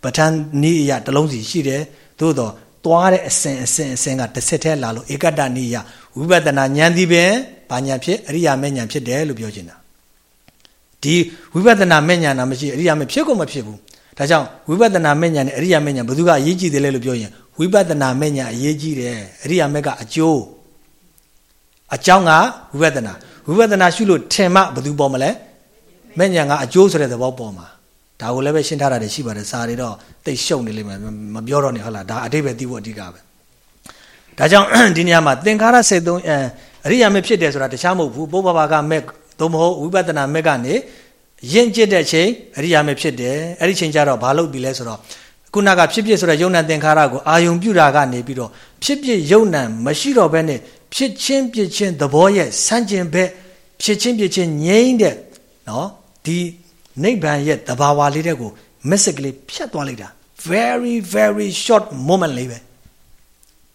ပဋ္ဌာန်းနီးအရာတစ်လုံးစီရှိတယ်သို့တော့ သွားတဲ့အစဉ်အစဉ်အစဉ်ကတစ်ဆက်တည်းလာလို့ဧကတ္တနိယဝိပဿနာဉာဏ်ဒီပင်ဘာဉာဏ်ဖြစ်အရိယာမေဉာဏ်ဖြစ်တယ်လို့ပြောချင်တာဒီဝိပဿနာမေဉာဏ်နာမရှိအရိယာမေဖြစ်ကုန်မဖြစ်ဘူးဒါကြောင့်ဝိပဿနာမေဉာဏ်နဲ့အရိယာမေဉာဏ်ဘယ်သူကအရေးကြီးတယ်လဲလို့ပြောရင်ဝိပဿနာမေဉာဏ်အရေးကြီးတယ်အရိယာမေကအကျိုးအကြောင်းကဝိပဿနာဝိပဿနာရှုလို့ထင်မှဘယ်သူပေါ်မလဲမေဉာဏ်ကအကျိုးဆိုတဲ့သဘောပေါ်မှာ ဒါကိုလည်းပဲရှင်းထားတာရှိပါတယ်စာတွေတော့တိတ်ရှုံနေလိမ့်မယ်မပြောတော့နေဟုတ်လားဒါအတိတ်ပဲသိဖို့အဓိကပဲဒါကြောင့်ဒီနေရာမှာသင်္ခါရစိတ်သုံးအရိယာမေဖြစ်တယ်ဆိုတာတခြားမဟုတ်ဘူးပုဗ္ဗဘာကမေသို့မဟုတ်ဝိပဿနာမေကနေယဉ်ကျစ်တဲ့ချိန်အရိယာမေဖြစ်တယ်အဲ့ဒီချိန်ကျတော့ဘာလုပ်ပြီလဲဆိုတော့ခုနကဖြစ်ဖြစ်ဆိုတဲ့ယုံ nant သင်္ခါရကိုအာယုံပြုတာကနေပြီးတော့ဖြစ်ဖြစ်ယုံ nant မရှိတော့ဘဲနဲ့ဖြစ်ချင်းပြချင်းသဘောရဲ့စန့်ကျင်ဘက်ဖြစ်ချင်းပြချင်းငြိမ့်တဲ့နော်ဒီ နိဗ္ဗာန်ရဲ့တဘာဝလေးတဲ့ကို message ကလေးဖြတ်သွားလိုက်တာ very very short moment လေးပဲ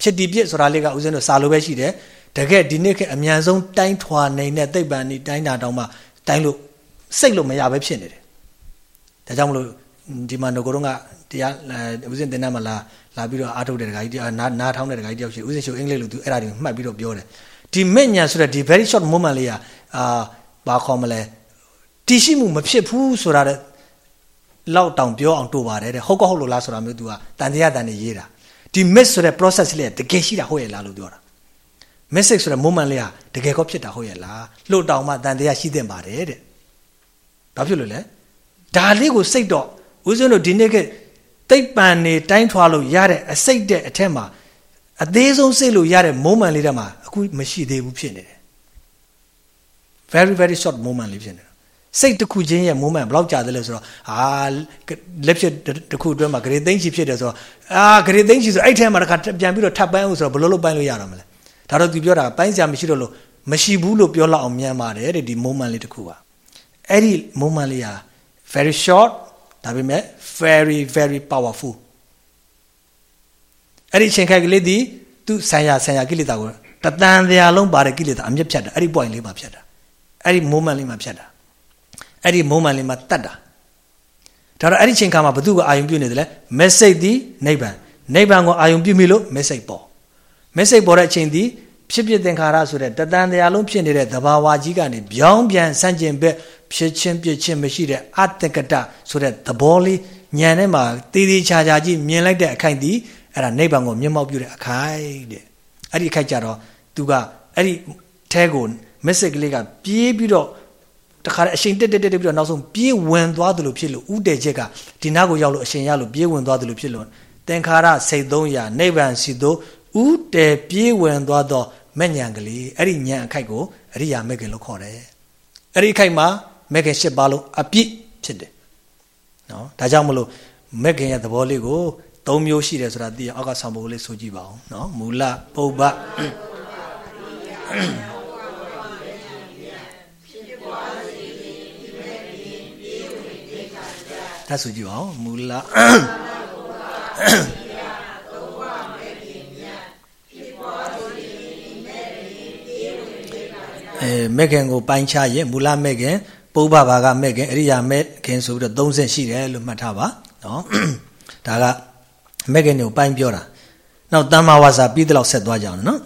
ဖြစ်တည်ပြစ်ဆိုတာလေးကဦးဇင်းတို့စာလိုပဲရှိတယ်တကယ်ဒီနေ့ကအမြန်ဆုံးတိုင်းထွာနေတဲ့သိပ္ပံนี่တိုင်းတာတောင်မှတိုင်းလို့စိတ်လို့မရပဲဖြစ်နေတယ်ဒါကြောင့်မလို့ဒီမှာငကိုတော့ကတရားဦးဇင်းတင်တန်းမှာလာလာပြီးတော့အားထုတ်တဲ့ဒကာကြီးတရားနာနာထောင်းတဲ့ဒကာကြီးတယောက်ရှိဦးဇင်းရှိအင်္ဂလိပ်လိုသူအဲ့ဒါတွေမှတ်ပြီးတော့ပြောတယ်ဒီမဲ့ညာဆိုတဲ့ဒီ very short moment လေးကအာဘာခေါ်မလဲ တည်ရှိမှုမဖြစ်ဘူးဆိုတာတဲ့လောက်တောင်ပြောအောင်တို့ပါတယ်တဲ့ဟုတ်ကဟုတ်လို့လားဆိုတာမျိုး तू ကတန်တရားတန်နေရေးတာဒီ miss ဆိုတဲ့ process လေးကတကယ်ရှိတာဟုတ်ရဲ့လားလို့ပြောတာ message ဆိုတဲ့ moment လေးကတကယ်ကောဖြစ်တာဟုတ်ရဲ့လားလို့တောင်မှတန်တရားရှိသင့်ပါတယ်တဲ့ဘာဖြစ်လို့လဲဒါလေးကိုစိတ်တော့ဦးဇင်းတို့ဒီနေ့ကတိတ်ပန်နေတိုင်းထွာလို့ရတဲ့အစိတ်တဲ့အထက်မှာအသေးဆုံးစိတ်လို့ရတဲ့ moment လေးတည်းမှာအခုမရှိသေးဘူးဖြစ်နေတယ် very very short moment လေးဖြစ်နေ စိတ်တစ်ခုချင်းရဲ့ moment ဘယ်လောက်ကြာသလဲဆိုတော့ဟာလက်ဖြစ်တစ်ခုအတွင်းမှာဂရေသိမ့်ချီဖြစ်တယ်ဆိုတော့အာဂရေသိမ့်ချီဆိုအဲ့ထဲမှာတစ်ခါပြန်ပြီးတော့ထပ်ပိုင်းအောင်ဆိုတော့ဘယ်လိုလုပ်ပိုင်းလို့ရတော့မလဲဒါတော့သူပြောတာပိုင်းစရာမရှိတော့လို့မရှိဘူးလို့ပြောလောက်အောင်မြန်ပါတယ်တဲ့ဒီ moment လေးတစ်ခုပါအဲ့ဒီ moment လေးဟာ very short ဒါပေမဲ့ very very powerful အဲ့ဒီချိန်ခက်ကလေးဒီသူဆံရဆံရကိလေသာကိုတတန်တရားလုံးပါတဲ့ကိလေသာအမြင့်ဖြတ်တာအဲ့ဒီ point လေးမှာဖြတ်တာအဲ့ဒီ moment လေးမှာဖြတ်တာ အဲ့ဒီ moment လေးမှာတတ်တာဒါတော့အဲ့ဒီချိန်ခါမှာဘသူကအာယုံပြုနေတယ်လဲ message ဒီနိဗ္ဗာန်နိဗ္ဗာန်ကိုအာယုံပြုမိလို့ message ပေါ် message ပေါ်တဲ့အချိန်ဒီဖြစ်ဖြစ်သင်္ခါရဆိုတဲ့တတန်တရားလုံးဖြစ်နေတဲ့သဘာဝကြီးကနေပြောင်းပြန်ဆန့်ကျင်ဘက်ဖြစ်ချင်းပြစ်ချင်းမရှိတဲ့အတ္တကတဆိုတဲ့သဘောလေးညံထဲမှာတေးသေးချာချာကြီးမြင်လိုက်တဲ့အခိုက်ဒီအဲ့ဒါနိဗ္ဗာန်ကိုမျက်မှောက်ပြုတဲ့အခိုက်တဲ့အဲ့ဒီအခိုက်ကြတော့သူကအဲ့ဒီထဲကိုမက်ဆေ့ကလေးကပြေးပြီးတော့ တခါအရှင်တက်တက်တက်ပြီးတော့နောက်ဆုံးပြေးဝင်သွားသလိုဖြစ်လို့ဥတည်ချက်ကဒီနားကိုရောက်လို့အရှင်ရလို့ပြေးဝင်သွားသလိုဖြစ်လို့သင်္ခါရစိတ်သုံးရာနိဗ္ဗာန်စီသို့ဥတည်ပြေးဝင်သွားသောမဲ့ညံကလေးအဲ့ဒီညံအခိုက်ကိုအရိယာမဲ့ခင်လို့ခေါ်တယ်အဲ့ဒီအခိုက်မှာမဲ့ခင်၈ပါးလုံးအပြည့်ဖြစ်တယ်နော်ဒါကြောင့်မလို့မဲ့ခင်ရဲ့သဘောလေးကို၃မျိုးရှိတယ်ဆိုတာသိရအောက်ကဆောင်ပုဒ်လေးဆိုကြည့်ပါဦးနော်မူလပုပ္ပ ဒါဆိုကြည့်ပါဦးမူလအဲမက်ခင်ကိုပိုင်းခြားရင်မူလမက်ခင်ပုပ္ပဘာကမက်ခင်အရိယာမက်ခင်ဆိုပြီးတော့30ရှိတယ်လို့မှတ်ထားပါနော်ဒါကမက်ခင်ကိုပိုင်းပြောတာနောက်တမ္မာဝါစာပြီးတော့ဆက်သွားကြအောင်နော်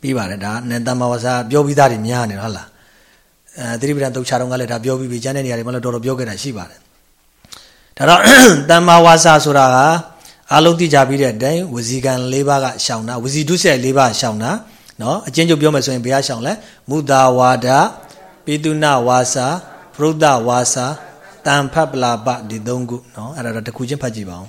ပြီးပါတယ်ဒါနဲ့တမ္မာဝါစာပြောပြီးသားတွေများနေဟုတ်လားအဲသတိပဋ္ဌာန်တုတ်ချတော့ကလည်းဒါပြောပြီးပြီကျန်တဲ့နေရာတွေမှာလည်းတော်တော်ပြောခဲ့တာရှိပါတယ် ဒါတော့တမ္မာဝါစာဆိုတာကအလုံးသိကြပြီးတဲ့အတိုင်းဝစီကံ၄ပါးကရှောင်တာဝစီဒုစရိုက်၄ပါးရှောင်တာနော်အချင်းချုပ်ပြောမယ်ဆိုရင်ဘယ်ဟာရှောင်လဲမုဒဝါဒပိတုနဝါစာပရုဒ္ဒဝါစာတန်ဖတ်ပလာပဒီသုံးခုနော်အဲ့ဒါတော့တစ်ခုချင်းဖတ်ကြည့်ပါအော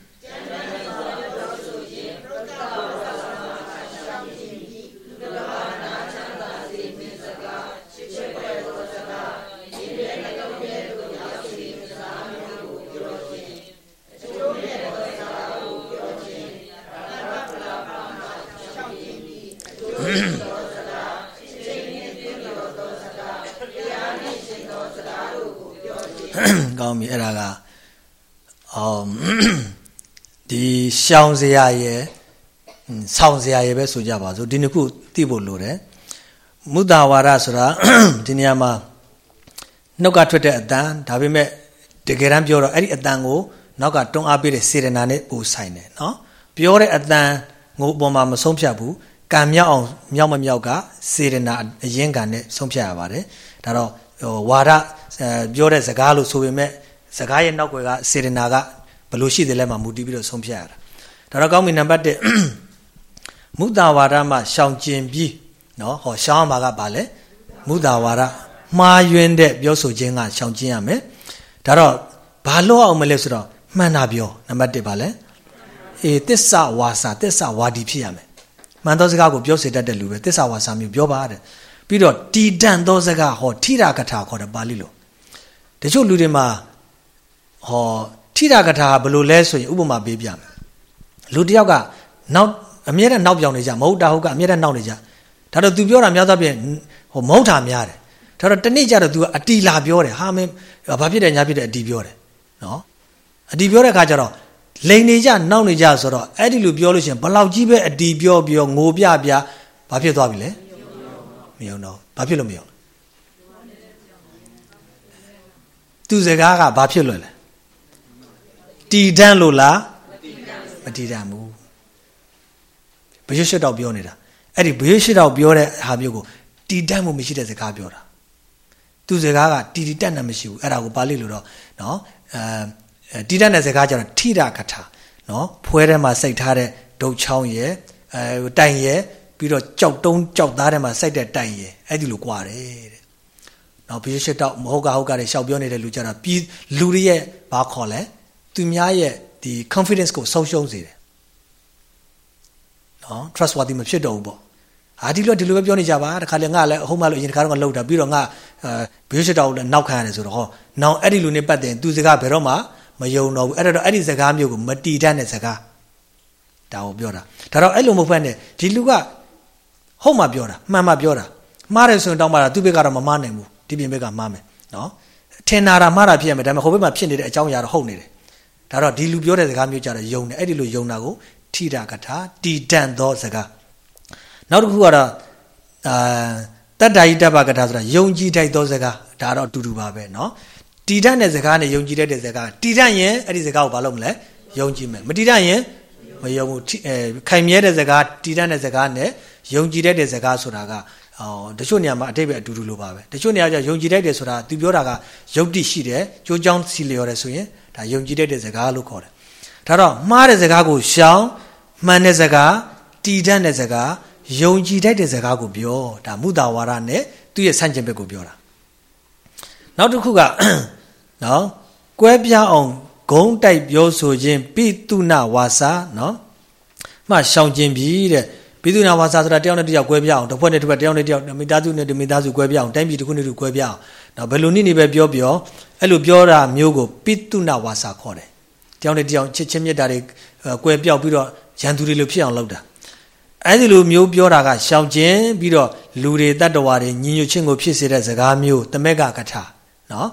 ရှောင်စရာရဲ့ဆောင်းစရာရဲ့ပဲဆိုကြပါစို့ဒီနှစ်ခုသိဖို့လိုတယ်မုဒ္ဒဝါဒဆိုတာဒီနေရာမှာနှုတ်ကထွက်တဲ့အတန်ဒါပေမဲ့တကယ်တမ်းပြောတော့အဲ့ဒီအတန်ကိုနောက်ကတွန်းအားပေးတဲ့စေရနာနဲ့ပူဆိုင်တယ်နော်ပြောတဲ့အတန်ငိုပေါ်မှာမဆုံးဖြတ်ဘူးကံမြောက်အောင်မြောက်မမြောက်ကစေရနာအရင်ကံနဲ့ဆုံးဖြတ်ရပါတယ်ဒါတော့ဟိုဝါဒပြောတဲ့စကားလို့ဆိုပေမဲ့စကားရဲ့နောက်ွယ်ကစေရနာကဘလို့ရှိတယ်လဲမှမူတည်ပြီးတော့ဆုံးဖြတ်ရတာ ဒါတော့ကောင်းပြီနံပါတ်1မုဒ္ဒဝါဒမှာရှောင်ကျင်ပြီးနော်ဟောရှောင်းမှာကဘာလဲမုဒ္ဒဝါဒမှားယွင်းတဲ့ပြောဆိုခြင်းကရှောင်ကျင်ရမယ်ဒါတော့ဘာလို့အောင်မလဲဆိုတော့မှန်တာပြောနံပါတ်1ပါလဲအေးတစ္ဆဝါစာတစ္ဆဝါဒီဖြစ်ရမယ်မှန်သောစကားကိုပြောစေတတ်တဲ့လူပဲတစ္ဆဝါစာမျိုးပြောပါတဲ့ပြီးတော့တီတန်သောစကားဟောထိရာကထာခေါ်တယ်ပါဠိလိုတချို့လူတွေမှာဟောထိရာကထာဘယ်လိုလဲဆိုရင်ဥပမာပေးပြမယ် လူတယောက်ကနောက်အမြဲတမ်းနောက်ပြောင်နေကြမဟုတ်တာဟုတ်ကအမြဲတမ်းနောက်နေကြဒါတော့ तू ပြောတာများသောဖြင့်ဟိုမဟုတ်တာများတယ်ဒါတော့တနေ့ကျတော့ तू ကအတီလာပြောတယ်ဟာမင်းဘာဖြစ်တယ်ညာဖြစ်တယ်အတီပြောတယ်နော်အတီပြောတဲ့အခါကျတော့လိန်နေကြနောက်နေကြဆိုတော့အဲ့ဒီလိုပြောလို့ရှိရင်ဘလောက်ကြီးပဲအတီပြောပြောငိုပြပြဘာဖြစ်သွားပြီလဲမယုံတော့ဘာဖြစ်လို့မယုံသူစကားကဘာဖြစ်လို့လဲတီတန်းလို့လား မတီတန်းဘူးဘယေရှုတော့ပြောနေတာအဲ့ဒီဘယေရှုတော့ပြောတဲ့ဟာမျိုးကိုတီတန်းမှုမရှိတဲ့စကားပြောတာသူစကားကတီတီတက်နေမရှိဘူးအဲ့ဒါကိုပါဠိလိုတော့နော်အဲတီတက်တဲ့စကားကျတော့ထိရကထာနော်ဖွဲထဲမှာစိတ်ထားတဲ့ဒုတ်ချောင်းရဲ့အဲတိုင်ရဲ့ပြီးတော့ကြောက်တုံးကြောက်သားထဲမှာစိုက်တဲ့တိုင်ရယ်အဲ့ဒီလိုကွာတယ်တဲ့။နောက်ဘီရှစ်တော့မဟုတ်ကဟုတ်ကတဲ့ရှောက်ပြောနေတဲ့လူကြတာပြီးလူတွေရဲ့ဘာခေါ်လဲသူများရဲ့ ဒီ confidence ကိုဆုံးရှုံးစေတယ်။နော် trustworthy မဖြစ်တော့ဘူးပေါ့။ဟာဒီလိုဒီလိုပဲပြောနေကြပါတခါလေငါလည်းအဟုတ်မှလို့အရင်တခါတော့ငါလှုပ်တာပြီးတော့ငါဘီရှစ်တော့လည်းနောက်ခံရတယ်ဆိုတော့ဟောနောင်အဲ့ဒီလူနဲ့ပတ်တဲ့သူစကားဘယ်တော့မှမယုံတော့ဘူးအဲ့တော့အဲ့ဒီစကားမျိုးကိုမတီတတ်တဲ့စကားဒါကိုပြောတာဒါတော့အဲ့လိုမဟုတ်ဘဲနဲ့ဒီလူကဟုတ်မှပြောတာမှန်မှပြောတာမှားတယ်ဆိုရင်တောင်းပါတာသူ့ဘက်ကတော့မမှားနိုင်ဘူးဒီပြင်ဘက်ကမှားမယ်နော်ထင်နာတာမှားတာဖြစ်ရမယ်ဒါပေမဲ့ဟိုဘက်မှာဖြစ်နေတဲ့အကြောင်းအရာတော့ဟုတ်နေတယ် ဒါတော့ဒီလူပြောတဲ့စကားမျိုးကြတော့ယုံတယ်အဲ့ဒီလိုယုံတာကိုထိတာကထာတီတန့်သောစကားနောက်တစ်ခုကတော့အာတ တတ္တာယိတ္တပကထာဆိုတာယုံကြည်တိုက်သောစကားဒါတော့အတူတူပါပဲเนาะတည်တတ်တဲ့စကားနဲ့ယုံကြည်တတ်တဲ့စကားတည်တတ်ရင်အဲ့ဒီစကားကိုဘာလုပ်မလဲယုံကြည်မယ်မတည်တတ်ရင်မယုံဘူးအဲခိုင်မြဲတဲ့စကားတည်တတ်တဲ့စကားနဲ့ယုံကြည်တတ်တဲ့စကားဆိုတာကဟောတချို့နေရာမှာအတိတ်ပဲအတူတူလိုပါပဲတချို့နေရာကျယုံကြည်တတ်တယ်ဆိုတာသူပြောတာကယုတ်တိရှိတယ်ကြိုးကြောင်းစီလျော်တယ်ဆိုရင် ဒါယုံကြည်တတ်တဲ့စကားလို့ခေါ်တယ်ဒါတော့မှားတဲ့စကားကိုရှောင်မှန်တဲ့စကားတည်တတ်တဲ့စကားယုံကြည်တတ်တဲ့စကားကိုပြောဒါမုတာဝါဒနဲ့သူ့ရဲ့ဆန့်ကျင်ဘက်ကိုပြောတာနောက်တစ်ခုကနော်ကွဲပြားအောင်ဂုံးတိုက်ပြောဆိုခြင်းပိတုနာဝါစာနော်မှရှောင်ကျင်ပြီတဲ့ပိတုနာဝါစာဆိုတာတယောက်နဲ့တယောက်ကွဲပြားအောင်တစ်ဖွဲ့နဲ့တစ်ဖွဲ့တယောက်နဲ့တယောက်မိသားစုနဲ့မိသားစုကွဲပြားအောင်တိုင်းပြည်တစ်ခုနဲ့တစ်ခုကွဲပြားအောင် နော်ဘယ်လိုနည်းနေပဲပြောပြောအဲ့လိုပြောတာမျိုးကိုပိတုနာဝါစာခေါ်တယ်တယောက်နဲ့တယောက်ချစ်ချင်းမြတ်တာတွေကွဲပြောက်ပြီးတော့ရန်သူတွေလိုဖြစ်အောင်လုပ်တာအဲ့ဒီလိုမျိုးပြောတာကရှောင်ကျင်ပြီးတော့လူတွေတတ္တဝါတွေညီညွတ်ခြင်းကိုဖြစ်စေတဲ့စကားမျိုးတမက်ကကထာနော်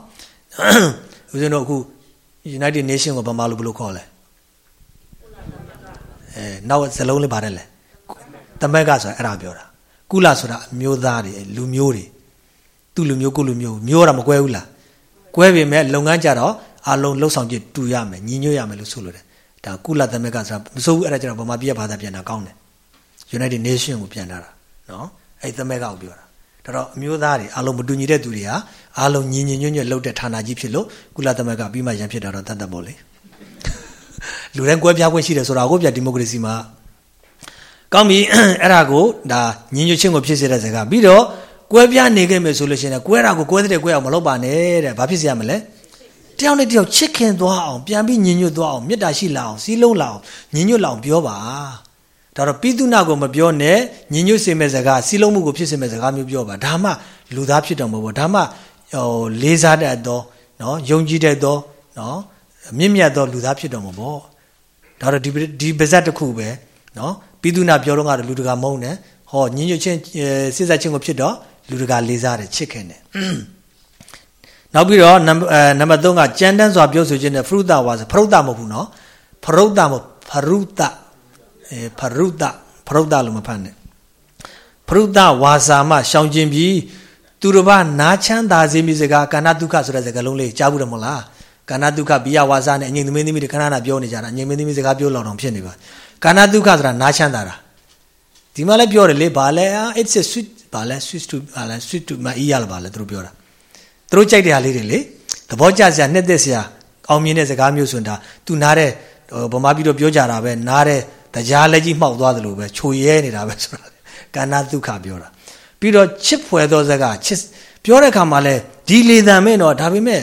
ဦးဇင်းတို့အခု United Nation ကိုဗမာလိုဘယ်လိုခေါ်လဲအဲနောက်ဇလုံးလေးပါတယ်လေတမက်ကဆိုတာအဲ့ဒါပြောတာကုလဆိုတာအမျိုးသားတွေလူမျိုးတွေ သူ့လူမျိုးကိုလူမျိုးမျိုးတာမကွဲဘူးလားကွဲပေမဲ့လုပ်ငန်းကြတော့အလုံးလှုပ်ဆောင်ကြတူရမယ်ညီညွတ်ရမယ်လို့ဆိုလိုတယ်ဒါကုလသမဂ္ဂဆိုတာမဆိုးဘူးအဲ့ဒါကျတော့ဗမာပြည်ဘာသာပြန်တာကောင်းတယ် United Nation ကိုပြန်လာတာနော်အဲ့သမဂ္ဂကိုပြောတာဒါတော့အမျိုးသားတွေအလုံးမတူညီတဲ့သူတွေဟာအလုံးညီညီညွတ်ညွတ်လှုပ်တဲ့ဌာနကြီးဖြစ်လို့ကုလသမဂ္ဂပြီးမှရန်ဖြစ်တာတော့တတ်တတ်ပေါ့လေလူတိုင်းကွဲပြားခွင့်ရှိတယ်ဆိုတာကိုပြဒီမိုကရေစီမှာကောင်းပြီအဲ့ဒါကိုဒါညီညွတ်ခြင်းကိုဖြစ်စေတဲ့စကားပြီးတော့ ကွဲပြားနေခဲ့မယ်ဆိုလို့ရှိရင်ကွဲတာကိုကွဲတဲ့ကွဲအောင်မလုပ်ပါနဲ့တဲ့ဘာဖြစ်စေရမလဲတယောက်နဲ့တယောက်ချစ်ခင်သွားအောင်ပြန်ပြီးညီညွတ်သွားအောင်မေတ္တာရှိလာအောင်စီးလုံးလာအောင်ညီညွတ်လာအောင်ပြောပါဒါတော့ပိတုနာကိုမပြောနဲ့ညီညွတ်စေမဲ့စကားစီးလုံးမှုကိုဖြစ်စေမဲ့စကားမျိုးပြောပါဒါမှလူသားဖြစ်တော်မှာပေါ့ဒါမှဟိုလေးစားတတ်သောနော်ယုံကြည်တတ်သောနော်မြင့်မြတ်သောလူသားဖြစ်တော်မှာပေါ့ဒါတော့ဒီဒီပါဇက်တစ်ခုပဲနော်ပိတုနာပြောတော့ကတော့လူတကာမုန်းတယ်ဟောညီညွတ်ခြင်းစိစက်ခြင်းကိုဖြစ်တော့ လူတကာလေးစားတယ်ချစ်ခင်တယ်နောက်ပြီးတော့နံပါတ်3ကကြမ်းတမ်းစွာပြောဆိုခြင်းနဲ့ဖရုဒဝါဆိုဖရုဒမဟုတ်ဘူးနော်ဖရုဒမဟုတ်ဖရုဒအဲဖရုဒဖရုဒလို့မဖတ်နဲ့ဖရုဒဝါစာမှရှောင်ကျင်ပြီးသူတစ်ပါးနာချမ်းသာစေမိစကားကာဏဒုက္ခဆိုတဲ့စကားလုံးလေးကြားဘူးတယ်မဟုတ်လားကာဏဒုက္ခဘိယဝါစာနဲ့အငြိမ်သမင်းသမီးတွေခဏခဏပြောနေကြတာအငြိမ်သမင်းသမီးစကားပြောလောက်တော့ဖြစ်နေပါကာဏဒုက္ခဆိုတာနာချမ်းသာတာဒီမှာလည်းပြောတယ်လေဘာလဲ it's a sweet ဘာလဲ sweet to ဘာလဲ sweet to မအီးရလားဘာလဲသူတို့ပြောတာသူတို့ကြိုက်တဲ့ဟာလေးတွေလေသဘောကျစရာနှစ်သက်စရာအောင်မြင်တဲ့စကားမျိုးဆိုတာ तू နားတဲ့ဗမာပြည်တော့ပြောကြတာပဲနားတဲ့တရားလက်ကြီးမှောက်သွားသလိုပဲခြုံရဲနေတာပဲဆိုတာကာဏဒုက္ခပြောတာပြီးတော့ချစ်ဖွယ်သောစကားချစ်ပြောတဲ့ခါမှာလဲဒီလေတံမဲ့တော့ဒါပေမဲ့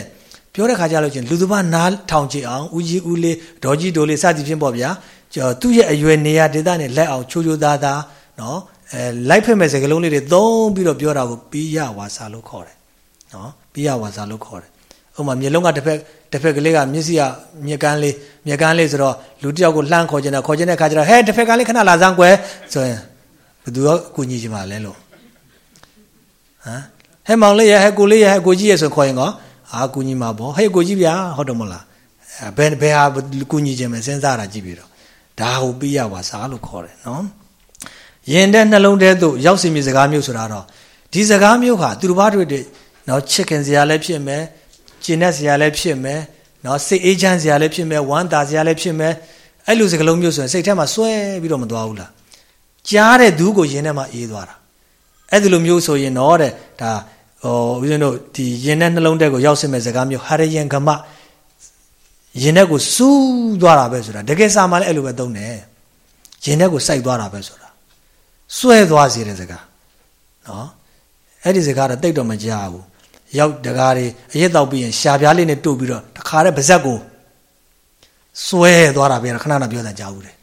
ပြောတဲ့ခါကျလို့ချင်းလူသူဘာနားထောင်ကြည့်အောင်ဦးကြီးဦးလေးဒေါ်ကြီးဒေါ်လေးစသည်ဖြင့်ပေါ့ဗျာသူ့ရဲ့အရွယ်နေရာဒေသနဲ့လက်အောင်ချိုးချိုးသားသားနော် အဲလိုက်ဖက်မဲ့စကလုံးလေးတွေသုံးပြီးတော့ပြောတာကိုပိယဝါစာလို့ခေါ်တယ်နော်ပိယဝါစာလို့ခေါ်တယ်ဥပမာမျက်လုံးကတစ်ဖက်တစ်ဖက်ကလေးကမျက်စိကမျက်ကန်းလေးမျက်ကန်းလေးဆိုတော့လူတစ်ယောက်ကိုလှမ်းခေါ်ချင်တယ်ခေါ်ချင်တဲ့အခါကျတော့ဟဲတစ်ဖက်ကလေးခဏလာစမ်းကွယ်ဆိုရင်ဘယ်သူရောကူညီချင်ပါလဲလို့ဟမ်ဟဲမောင်လေးရဟဲကိုလေးရဟဲကိုကြီးရဆိုခေါ်ရင်ကောအာကူညီမှာပေါ့ဟဲကိုကြီးဗျာဟုတ်တယ်မလားဘယ်ဘယ်ဟာကူညီခြင်းမစဉ်းစားတာကြည့်ပြီးတော့ဒါကိုပြရပါစားလို့ခေါ်တယ်နော် ရင်တဲ့နှလုံးထဲသို့ရောက်စီမီစကားမျိုးဆိုတာတော့ဒီစကားမျိုးဟာသူတစ်ပါးတွေနော်ချစ်ခင်စရာလည်းဖြစ်မယ်ကျင်တဲ့စရာလည်းဖြစ်မယ်နော်စိတ်အေးချမ်းစရာလည်းဖြစ်မယ်ဝမ်းသာစရာလည်းဖြစ်မယ်အဲ့လိုစကားလုံးမျိုးဆိုရင်စိတ်ထဲမှာစွဲပြီးတော့မသွားဘူးလားကြားတဲ့သူကိုယင်ထဲမှာအေးသွားတာအဲ့ဒီလိုမျိုးဆိုရင်တော့တဲ့ဒါဟိုဦးဇင်းတို့ဒီယင်တဲ့နှလုံးထဲကိုရောက်စင်မဲ့စကားမျိုးဟာရယံကမယင်ထဲကိုစူးသွားတာပဲဆိုတာတကယ်စာမှလည်းအဲ့လိုပဲသုံးတယ်ယင်ထဲကိုစိုက်သွားတာပဲဆိုတာ စွဲသွားစေတဲ့စကားနော်အဲ့ဒီစကားတော့တိတ်တော့မကြားဘူးရောက်တကားတွေအရက်တော့ပြီးရင်ရှာပြားလေးနဲ့တို့ပြီးတော့တခါတည်းပါဇက်ကိုစွဲသွားတာပဲခဏခဏပြောတာကြားဘူးတယ်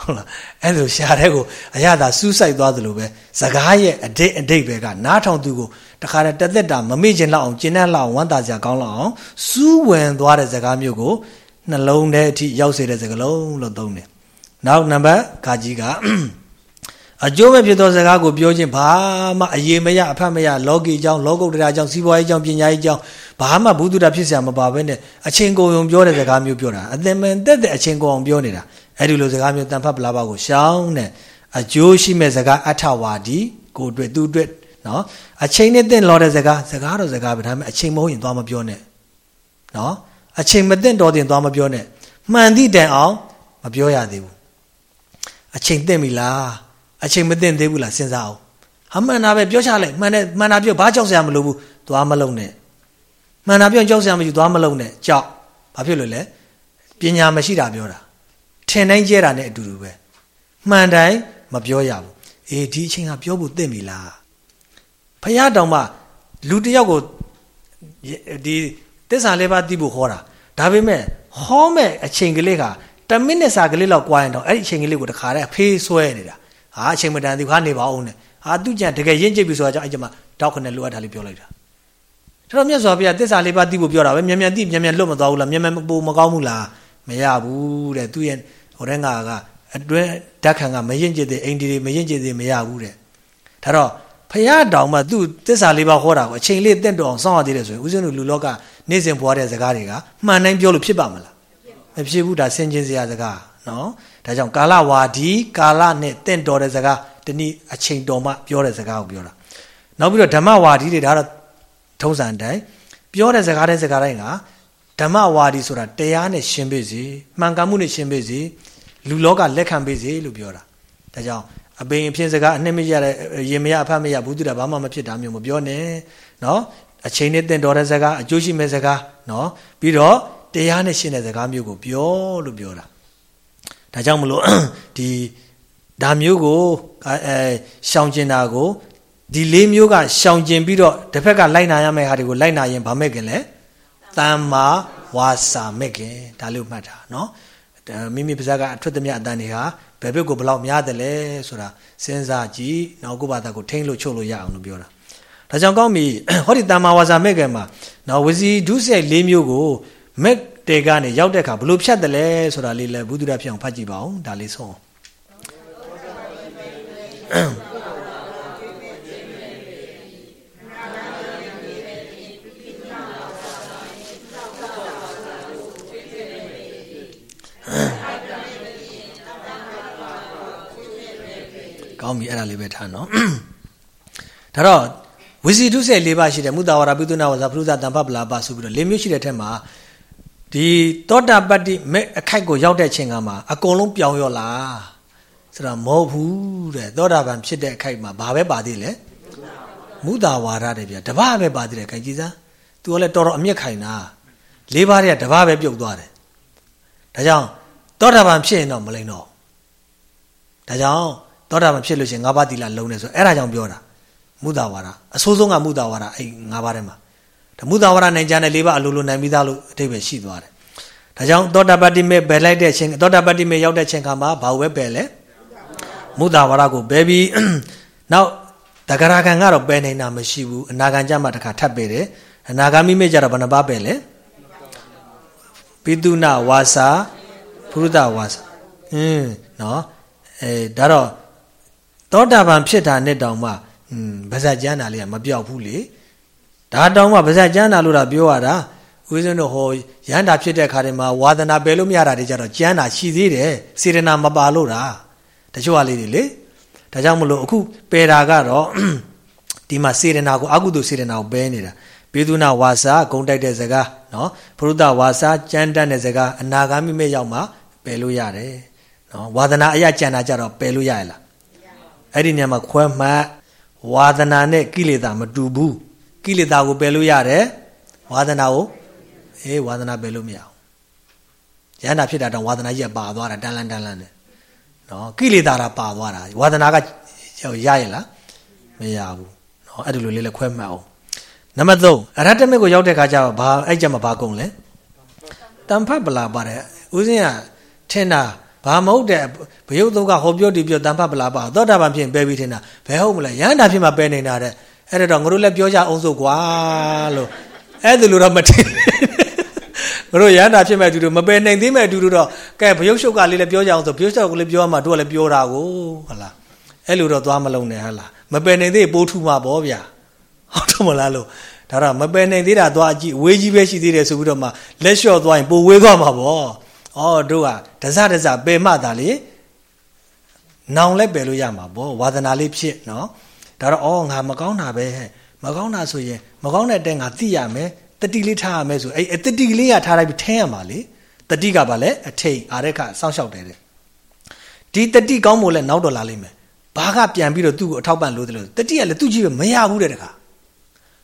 ဟုတ်လားအဲ့လိုရှာတဲ့ကိုအရသာစူးစိုက်သွားသလိုပဲစကားရဲ့အတိတ်အတိတ်ပဲကနားထောင်သူကိုတခါတည်းတသက်တာမမေ့ခြင်းလောက်အောင်ကျင့်တတ်လောက်အောင်ဝမ်းသာစရာကောင်းလောက်အောင်စူးဝင်သွားတဲ့စကားမျိုးကိုနှလုံးထဲအထိရောက်စေတဲ့စကားလုံးလို့သုံးတယ် နောက်နံပါတ်ဂါကြီးကအကျိုးမဲ့ဖြစ်သောစကားကိုပြောခြင်းဘာမှအရေးမရအဖတ်မရလောကီအကြောင်းလောကုတ္တရာအကြောင်းစီးပွားရေးအကြောင်းပညာရေးအကြောင်းဘာမှဘုသူတာဖြစ်စရာမပါဘဲနဲ့အချင်းကိုယ်ုံပြောတဲ့စကားမျိုးပြောတာအသင်မင်တက်တဲ့အချင်းကိုယ်အောင်ပြောနေတာအဲ့ဒီလိုစကားမျိုးတန်ဖတ်ပလာပါကိုရှောင်းတဲ့အကျိုးရှိမဲ့စကားအထဝါဒီကိုတွေ့သူတွေ့နော်အချင်းနဲ့တင့်လောတဲ့စကားစကားတော့စကားပဲဒါပေမဲ့အချင်းမဟုတ်ရင်သွားမပြောနဲ့နော်အချင်းမတင့်တော်တင်သွားမပြောနဲ့မှန်သည့်တန်အောင်မပြောရသေးဘူး အချိန်တင့်ပြီလားအချိန်မတင့်သေးဘူးလားစဉ်းစားအောင်ဟာမှန်တာပဲပြောချလိုက်မှန်တယ်မှန်တာပြောဘာကြောက်စရာမလိုဘူးသွားမလုံးနဲ့မှန်တာပြောကြောက်စရာမရှိသွားမလုံးနဲ့ကြောက်ဘာဖြစ်လို့လဲပညာမရှိတာပြောတာထင်တိုင်းကျဲတာနဲ့အတူတူပဲမှန်တိုင်းမပြောရဘူးအေးဒီအချိန်ကပြောဖို့တင့်ပြီလားဖះတောင်မှလူတယောက်ကိုဒီတစ္ဆာလေးပါးသိဖို့ဟောတာဒါပေမဲ့ဟောမဲ့အချိန်ကလေးက 10မိနစ်စာကလေးလောက်꽌ရင်တော့အဲ့ဒီအချိန်ကလေးကိုတခါတည်းဖေးဆွဲနေတာဟာအချိန်မတန်သေးဘူးဟာနေပါအောင်နဲ့ဟာသူကြံတကယ်ရင့်ကျစ်ပြီဆိုတာကြောင့်အဲ့ကျမှတောက်ခနဲ့လိုအပ်တာလေးပြောလိုက်တာဒါတော့မြတ်စွာဘုရားတစ္ဆာလေးပါးသိဖို့ပြောတာပဲမြန်မြန်သိမြန်မြန်လွတ်မသွားဘူးလားမြန်မြန်ပိုမကောင်းဘူးလားမရဘူးတဲ့သူရဲ့ဟိုတဲ့ငါကအတွင်းဓာတ်ခံကမရင်ကျစ်တဲ့အိန္ဒိတွေမရင်ကျစ်တဲ့မရဘူးတဲ့ဒါတော့ဖះတောင်မှသူ့တစ္ဆာလေးပါးဟောတာကိုအချိန်လေးတင့်တော်အောင်စောင့်ရသေးတယ်ဆိုရင်ဦးဇင်းတို့လူလောကနေ့စဉ်ဘွားတဲ့စကားတွေကမှန်တိုင်းပြောလို့ဖြစ်ပါမလား မဖြစ်ဘူးဒါဆင်ခြင်စရာစကားနော်ဒါကြောင့်ကာလဝါဒီကာလနဲ့တင့်တော်တဲ့စကားတနည်းအချိန်တော်မှပြောတဲ့စကားကိုပြောတာနောက်ပြီးတော့ဓမ္မဝါဒီတွေဒါတော့ထုံးစံတိုင်းပြောတဲ့စကားတဲ့စကားတိုင်းကဓမ္မဝါဒီဆိုတာတရားနဲ့ရှင်းပေးစီမှန်ကန်မှုနဲ့ရှင်းပေးစီလူလောကလက်ခံပေးစီလို့ပြောတာဒါကြောင့်အပင်အဖြစ်စကားအနှစ်မရတဲ့ရင်မရအဖတ်မရဘူးသူတာဘာမှမဖြစ်တာမျိုးမပြောနဲ့နော်အချိန်နဲ့တင်တော်တဲ့စကားအကျိုးရှိမဲ့စကားနော်ပြီးတော့ တရားနဲ့ရှင်းတဲ့စကားမျိုးကိုပြောလို့ပြောတာဒါကြောင့်မလို့ဒီဒါမျိုးကိုအဲရှောင်ကျင်တာကိုဒီလေးမျိုးကရှောင်ကျင်ပြီးတော့တစ်ဖက်ကလိုက်နာရမယ့်ဟာတွေကိုလိုက်နာရင်ဘာမဲ့ခင်လဲတမ္မာဝါစာမဲ့ခင်ဒါလို့မှတ်တာเนาะမိမိပါးစပ်ကအထွတ်သမျှအတန်တွေဟာဘယ်ဘက်ကိုဘလောက်များတယ်လဲဆိုတာစဉ်းစားကြည့်နောက်ကိုယ့်ဘာသာကိုထိမ့်လို့ချုပ်လို့ရအောင်လို့ပြောတာဒါကြောင့်ကောင်းပြီဟောဒီတမ္မာဝါစာမဲ့ခင်မှာနော်ဝစီဒုစရိုက်၄မျိုးကို မက်တေကနေရောက်တဲ့အခါဘလို့ဖြတ်တယ်လဲဆိုတာလေးလဲဘုဒ္ဓရဖြစ်အောင်ဖတ်ကြည့်ပါဦးဒါလေးဆုံးကောင်းပြီအဲ့ဒါလေးပဲထားနော်ဒါတော့ဝစီတုစေ၄ပါးရှိတယ်မုတာဝရပိတုနာဝဇာပရုဇတံပပလာပါဆိုပြီးတော့၄မျိုးရှိတဲ့ထက်မှာ ဒီတောတာပတ္တိမဲ့အခိုက်ကိုရောက်တဲ့ချိန်ကမှာအကုန်လုံးပြောင်းရောလားဆိုတော့မဟုတ်ဘူးတဲ့သောတာပန်ဖြစ်တဲ့အခိုက်မှာဘာပဲပါသေးလဲမုတာဝါဒတဲ့ဗျာတပားပဲပါသေးတယ်ခိုင်ကြည်စားသူကလည်းတော်တော်အမျက်ခိုင်တာ၄ပါးတည်းကတပားပဲပြုတ်သွားတယ်ဒါကြောင့်သောတာပန်ဖြစ်ရင်တော့မလိမ့်တော့ဒါကြောင့်သောတာပန်ဖြစ်လို့ရှိရင်၅ပါးသီလလုံးတယ်ဆိုအဲ့ဒါကြောင့်ပြောတာမုဒ္ဒဝါဒအဆိုးဆုံးကမုဒ္ဒဝါဒအဲ့၅ပါးထဲမှာ ဒါမုဒ္ဒဝါဒနိုင်ကြတဲ့၄ပါးအလိုလိုနိုင်ပြီးသားလို့အတိတ်ပဲရှိသွားတယ်ဒါကြောင့်သောတာပတ္တိမေပယ်လိုက်တဲ့အချိန်သောတာပတ္တိမေရောက်တဲ့ချိန်ခါမှာဘာဝဲပယ်လဲမုဒ္ဒဝါဒကိုပယ်ပြီးနောက်တဂရကံကတော့ပယ်နိုင်တာမရှိဘူးအနာဂံကြမှာတခါထပ်ပယ်တယ်အနာဂါမိမေကြတော့ဘယ်နှပါပယ်လဲပိတုနာဝါစာဖုရုဒဝါစာအင်းနော်အဲဒါတော့သောတာပန်ဖြစ်တာနဲ့တောင်မှอืมဗဇက်ကျမ်းတာလေးကမပြောက်ဘူးလေ ဒါတောင်မှဗဇက်ကျမ်းတာလို့တာပြောရတာဦးဇင်းတို့ဟောရဟန္တာဖြစ်တဲ့ခါတည်းမှာဝါသနာပယ်လို့မရတာတွေကြတော့ကျမ်းတာရှိသေးတယ်စေရနာမပါလို့တာတချို့ဟာလေးတွေလေဒါကြောင့်မလို့အခုပယ်တာကတော့ဒီမှာစေရနာကိုအကုသိုလ်စေရနာကိုပယ်နေတာဘေသူနာဝါစာဂုံတိုက်တဲ့စကားနော်ဘုရုဒဝါစာကြမ်းတတ်တဲ့စကားအနာဂါမိမဲ့ရောက်မှပယ်လို့ရတယ်နော်ဝါသနာအရကြံတာကြတော့ပယ်လို့ရရလားအဲ့ဒီညမှာခွဲမှတ်ဝါသနာနဲ့ကိလေသာမတူဘူး ကိလေသာကိုပယ်လို့ရတယ်ဝါသနာကိုအေးဝါသနာပယ်လို့မရအောင်ရဟန္တာဖြစ်တာတော့ဝါသနာကြီးကပါသွားတာတန်လန်းတန်လန်းနဲ့နော်ကိလေသာတာပါသွားတာဝါသနာကရရလားမရဘူးနော်အဲ့ဒီလိုလေးလည်းခွဲမှတ်အောင်နံပါတ်3အရဟတမေကိုရောက်တဲ့ခါကျတော့ဘာအဲ့ကြမှာဘာကုန်လဲတန်ဖတ်ပလာပါတယ်ဦးစင်းကထင်တာဘာမဟုတ်တဲ့ဘယုတ်သုံးကဟောပြောဒီပြောတန်ဖတ်ပလာပါသောတာပန်ဖြစ်ပဲပြီးထင်တာဘယ်ဟုတ်မလဲရဟန္တာဖြစ်မှာပဲနေတာတဲ့ အဲ့တော့ငါတို့လည်းပြောကြအောင်စို့ကွာလို့အဲ့ဒါလိုတော့မထင်ငါတို့ရဟန္တာဖြစ်မဲ့အတူတူမပယ်နိုင်သေးမဲ့အတူတူတော့ကဲဘယုတ်ရှုပ်ကလေးလည်းပြောကြအောင်ဆိုဘယုတ်ရှုပ်ကလေးပြောမှတို့ကလည်းပြောတာကိုဟုတ်လားအဲ့လိုတော့သွားမလုံးနဲ့ဟုတ်လားမပယ်နိုင်သေးပိုးထူမှာပေါ့ဗျာဟုတ်တော့မလားလို့ဒါတော့မပယ်နိုင်သေးတာသွားအကြည့်ဝေးကြီးပဲရှိသေးတယ်ဆိုပြီးတော့မှလက်လျှော့သွားရင်ပိုဝေးသွားမှာပေါ့ဩတို့ကဒဇဒဇပယ်မှတာလေနောင်လည်းပယ်လို့ရမှာပေါ့ဝါသနာလေးဖြစ်နော် ဒါတော့အော်ငါမကောင်းတာပဲဟဲ့မကောင်းတာဆိုရင်မကောင်းတဲ့တဲငါသိရမယ်တတိလေးထားရမယ်ဆိုအဲ့အတတိလေးကထားလိုက်ပြီးထင်းရမှာလေတတိကပါလေအထိတ်အာရခစောင့်ရှောက်တယ်တဲ့ဒီတတိကောင်းမို့လဲနောက်တော့လာလိမ့်မယ်ဘာကပြန်ပြီးတော့သူ့ကိုအထောက်ပံ့လို့တယ်လို့တတိကလည်းသူ့ကြည့်ပဲမရဘူးတဲ့တခါ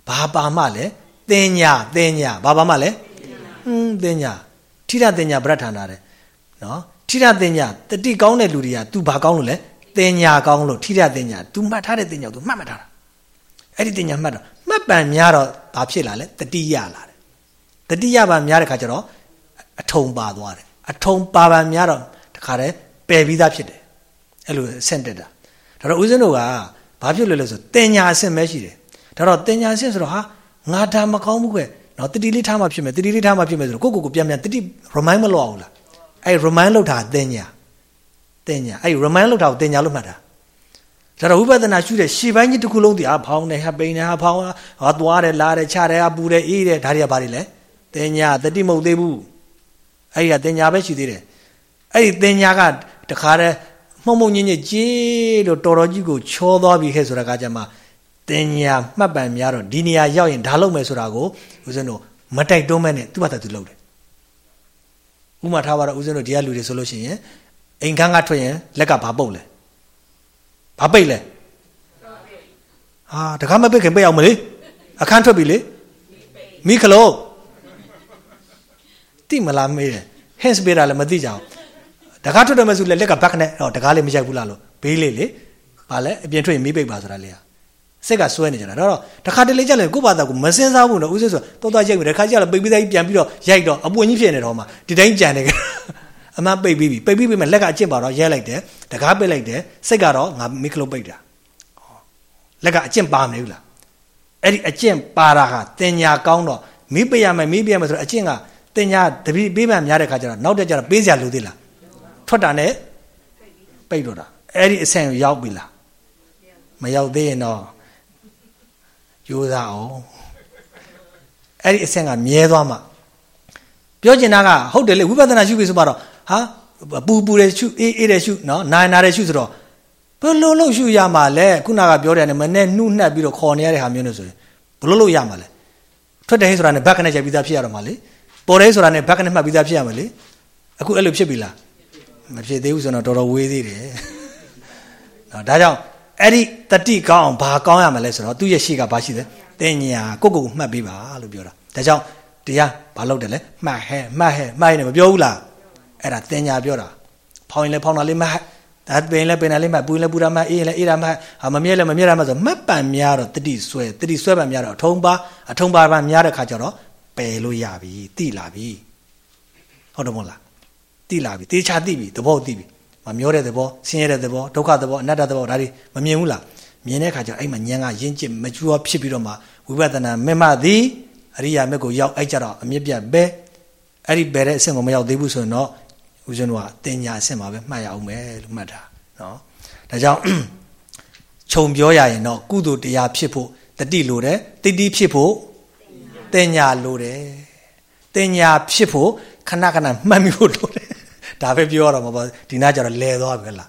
ဘာပါမှလဲသင်ညာသင်ညာဘာပါမှလဲဟွန်းသင်ညာထိရသင်ညာဗရဋ္ဌာနာတဲ့နော်ထိရသင်ညာတတိကောင်းတဲ့လူတွေက तू ဘာကောင်းလို့လဲ သင်ညာကောင်းလို့ထိရသင်ညာ तू မှတ်ထားတဲ့သင်ညာ तू မှတ်မှတ်ထားတာအဲ့ဒီသင်ညာမှတ်တော့မှတ်ပံများတော့ဘာဖြစ်လာလဲတတိယလာတယ်တတိယပါများတဲ့ခါကျတော့အထုံပါသွားတယ်အထုံပါပါများတော့တခါတည်းပယ်ပြီးသားဖြစ်တယ်အဲ့လိုဆင့်တက်တာဒါတော့ဦးဇင်းတို့ကဘာဖြစ်လို့လဲဆိုတင်ညာအဆင့်ပဲရှိတယ်ဒါတော့တင်ညာအဆင့်ဆိုတော့ဟာငါဒါမကောင်းဘူးကွနော်တတိလေးထားမှဖြစ်မယ်တတိလေးထားမှဖြစ်မယ်ဆိုတော့ကိုကိုကိုပြန်ပြန်တတိ remind မလုပ်အောင်လားအဲ့ remind လုပ်တာတင်ညာ တင်ညာအဲ့ remind လုပ်တာကိုတင်ညာလို့မှတ်တာဒါတော့ဝိပဿနာရှုတဲ့ရှေ့ပိုင်းကြီးတစ်ခုလုံးတည်းအာဖောင်းနေဟာပိန်နေဟာဖောင်းဟာသွားတယ်လာတယ်ချတယ်ဟာပူတယ်အေးတယ်ဒါတွေကဘာတွေလဲတင်ညာတတိမဟုတ်သေးဘူးအဲ့ဒီကတင်ညာပဲရှိသေးတယ်အဲ့ဒီတင်ညာကတခါတည်းမှုံမှုံညင်ညင်ကြေးလို့တော်တော်ကြီးကိုချောသွားပြီခဲ့ဆိုတာကကြမှာတင်ညာမှတ်ပံများတော့ဒီနေရာရောက်ရင်ဒါလုပ်မယ်ဆိုတာကိုဦးဇင်းတို့မတိုက်တွန်းမဲ့နဲ့သူ့ဘာသာသူလုပ်တယ်ဥမာထားပါတော့ဦးဇင်းတို့ဒီကလူတွေဆိုလို့ရှိရင် အိမ်ခန်းကထွက်ရင်လက်ကဘာပုတ်လဲဘာပိတ်လဲဟာတကားမပိတ်ခင်ပိတ်အောင်မလေးအခန်းထွက်ပြီလေမိခလို့တိမလားမေးတယ်ဟင်းစပေးတာလည်းမသိကြအောင်တကားထွက်တယ်မဆိုလဲလက်ကဘက်နဲ့တော့တကားလေးမရိုက်ဘူးလားလို့ဘေးလေးလေဘာလဲအပြင်ထွက်ရင်မိပိတ်ပါဆိုတာလေစိတ်ကစွဲနေကြတာတော့တခါတလေကြလဲကိုယ့်ဘာသာကိုမစင်စားဘူးနော်ဦးစိဆိုတော့တော့ရိုက်ပြီတခါကျတော့ပိတ်ပြီးသားကြီးပြန်ပြီးတော့ရိုက်တော့အပွင့်ကြီးဖြစ်နေတော့မှဒီတိုင်းကြံနေ အမှပိတ်ပြီးပြီပိတ်ပြီးပြီမဲ့လက်ကအကျင့်ပါတော့ရဲလိုက်တယ်တကားပိတ်လိုက်တယ်စိတ်ကတော့ငါမိခလုတ်ပိတ်တာလက်ကအကျင့်ပါမနေဘူးလားအဲ့ဒီအကျင့်ပါတာဟာတင်ညာကောင်းတော့မိပိတ်ရမယ်မိပိတ်ရမယ်ဆိုတော့အကျင့်ကတင်ညာတပိပေးမှများတဲ့ခါကျတော့နောက်တက်ကျတော့ပေးစရာလိုသေးလားထွက်တာနဲ့ပိတ်တော့တာအဲ့ဒီအဆင့်ကိုရောက်ပြီလားမရောက်သေးရင်တော့ကြိုးစားအောင်အဲ့ဒီအဆင့်ကမြဲသွားမှာပြောချင်တာကဟုတ်တယ်လေဝိပဿနာရှုပြီဆိုတော့ ဟာပူပူတယ်ရှုအေးအေးတယ်ရှုနော်နာနာတယ်ရှုဆိုတော့ဘယ်လိုလုပ်ရှုရမှာလဲခုနကပြောတယ်နဲ့မနဲ့နှုတ်နှက်ပြီးတော့ခေါ်နေရတဲ့ဟာမျိုးလို့ဆိုရင်ဘယ်လိုလုပ်ရမှာလဲထွက်တယ်ဆိုတာနဲ့ဘက်ကနေချက်ပြီးသားဖြစ်ရတော့မှာလေပေါ်တယ်ဆိုတာနဲ့ဘက်ကနေမှတ်ပြီးသားဖြစ်ရမှာလေအခုအဲ့လိုဖြစ်ပြီလားမဖြစ်သေးဘူးဆိုတော့တော်တော်ဝေးသေးတယ်နော်ဒါကြောင့်အဲ့ဒီတတိကောင်းအောင်ဘာကောင်းရမလဲဆိုတော့သူ့ရဲ့ရှိကဘာရှိတယ်တင်ညာကိုကိုကိုမှတ်ပြီးပါလို့ပြောတာဒါကြောင့်တရားဘာလုပ်တယ်လဲမှတ်ဟဲ့မှတ်ဟဲ့မှတ်ရင်မပြောဘူးလား အဲ့ဒါတင်ညာပြောတာဖောင်းရင်လည်းဖောင်းတာလေးမှတ်ဒါပင်လည်းပင်လည်းမှတ်ပူရင်လည်းပူတာမှတ်အေးရင်လည်းအေးတာမှတ်ဟာမမြဲလည်းမမြဲတာမှတ်ဆိုမှတ်ပံများတော့တတိဆွဲတတိဆွဲပံများတော့အထုံးပါအထုံးပါပံများတဲ့ခါကျတော့ပယ်လို့ရပြီတိလာပြီဟုတ်တယ်မဟုတ်လားတိလာပြီတေချာတိပြီသဘောတိပြီမမျောတဲ့သဘောဆင်းရဲတဲ့သဘောဒုက္ခသဘောအနတ္တသဘောဒါတွေမမြင်ဘူးလားမြင်တဲ့ခါကျတော့အဲ့မှာဉာဏ်ကရင့်ကျစ်မကျူးဖြစ်ပြီးတော့မှဝိပဿနာမေမသည်အရိယာမြတ်ကိုရောက်အဲ့ကြတော့အမြင့်ပြတ်ပဲအဲ့ဒီဘယ်တဲ့အဆင့်ကိုမရောက်သေးဘူးဆိုရင်တော့ ဦးဇင်းတို့ကတင်ညာအဆင့်မှာပဲမှတ်ရအောင်မယ်လို့မှတ်တာနော်ဒါကြောင့်ခြုံပြောရရင်တော့ကုသိုလ်တရားဖြစ်ဖို့တတိလိုတယ်တိတိဖြစ်ဖို့တင်ညာလိုတယ်တင်ညာဖြစ်ဖို့ခဏခဏမှတ်မိဖို့လိုတယ်ဒါပဲပြောရတော့မှာပေါ့ဒီနာကျတော့လဲသွားပြီလား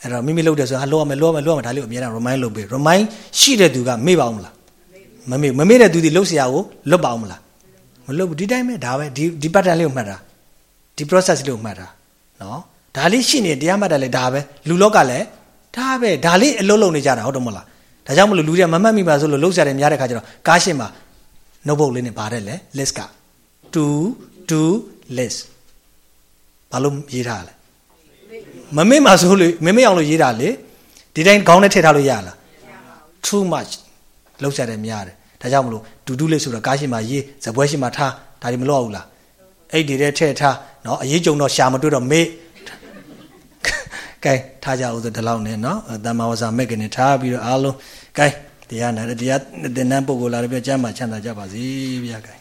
အဲ့တော့မိမိလုပ်တယ်ဆိုရင်ဟာလောရမယ်လောရမယ်လောရမယ်ဒါလေးကိုအများအား remind လုပ်ပေး remind ရှိတဲ့သူကမေ့ပါအောင်မလားမမေ့မမေ့တဲ့သူဒီလှုပ်ရှားကိုလွတ်ပါအောင်မလားမလွတ်ဘူးဒီတိုင်းပဲဒါပဲဒီဒီ pattern လေးကိုမှတ်တာဒီ process လေးကိုမှတ်တာ နော်ဒါလေးရှိနေတရားမှတ်တယ်လေဒါပဲလူလောကလည်းဒါပဲဒါလေးအလုံးလုံးနေကြတာဟုတ်တယ်မဟုတ်လားဒါကြောင့်မလို့လူတွေကမမှတ်မိပါဆိုလို့လှုပ်ရှားတယ်များတဲ့ခါကျတော့ကားရှင်းမှာ notebook လေးနဲ့ပါတယ်လေ list က2 2 list ဘာလို့ရေးထားလဲမမေ့မှာဆိုလို့မမေ့အောင်လို့ရေးတာလေဒီတိုင်းခေါင်းနဲ့ထည့်ထားလို့ရလား too much လောက်ကြတယ်များတယ်ဒါကြောင့်မလို့ဒူဒူလေးဆိုတော့ကားရှိမှရေးဇပွဲရှိမှထားဒါတွေမလို့ဘူးလား အဲ့ဒီတဲ့ထည့်ထားနော်အရေးကြုံတော့ရှာမတွေ့တော့မေ့ကဲထားကြအောင်ဆိုဒီလောက်နဲ့နော်တမ္မာဝဇာမက်ကနေထားပြီးတော့အားလုံးကဲတရားနာတရားသင်္นานပုဂ္ဂိုလ်လာတယ်ပြကျမ်းမှာချမ်းသာကြပါစေဗျာကဲ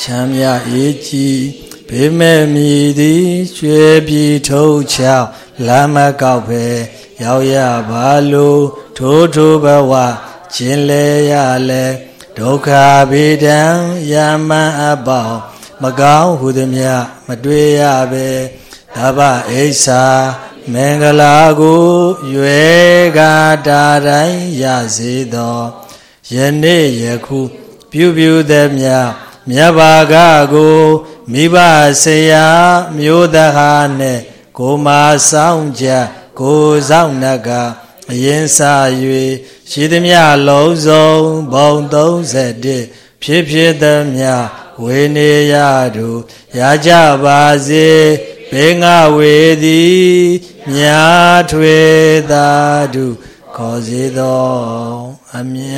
ချမ်းမြအေးကြည် ဘေးမဲ့မြည်သည်ရွှေပြည်ထုံးချောင်းလမ်းမကောက်ပဲရောက်ရပါလို့ထိုးထိုးဘဝခြင်းလေရလဲဒုက္ခဗေဒံယမန်အပေါင်းမကောင်းဟုသည်မြမတွေ့ရပဲသဗ္ဗအိဆာမင်္ဂလာကိုရွယ်ကာတာတိုင်းရစေသောယနေ့ယခုပြုပြုသည်မြ မြတ်ဘာကကိုမိဘဆရာမျိုးတဟာနဲ့ကိုမာဆောင်ကြကိုဆောင်နကအရင်စာ၍ရှိသည်မြလုံးစုံဘုံ31ဖြစ်ဖြစ်သည်မြဝေနေရတို့ရကြပါစေဘေငါဝေသည်မြာထွေသာဓုခေါ်စေသောအမြ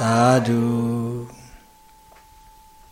သာဓု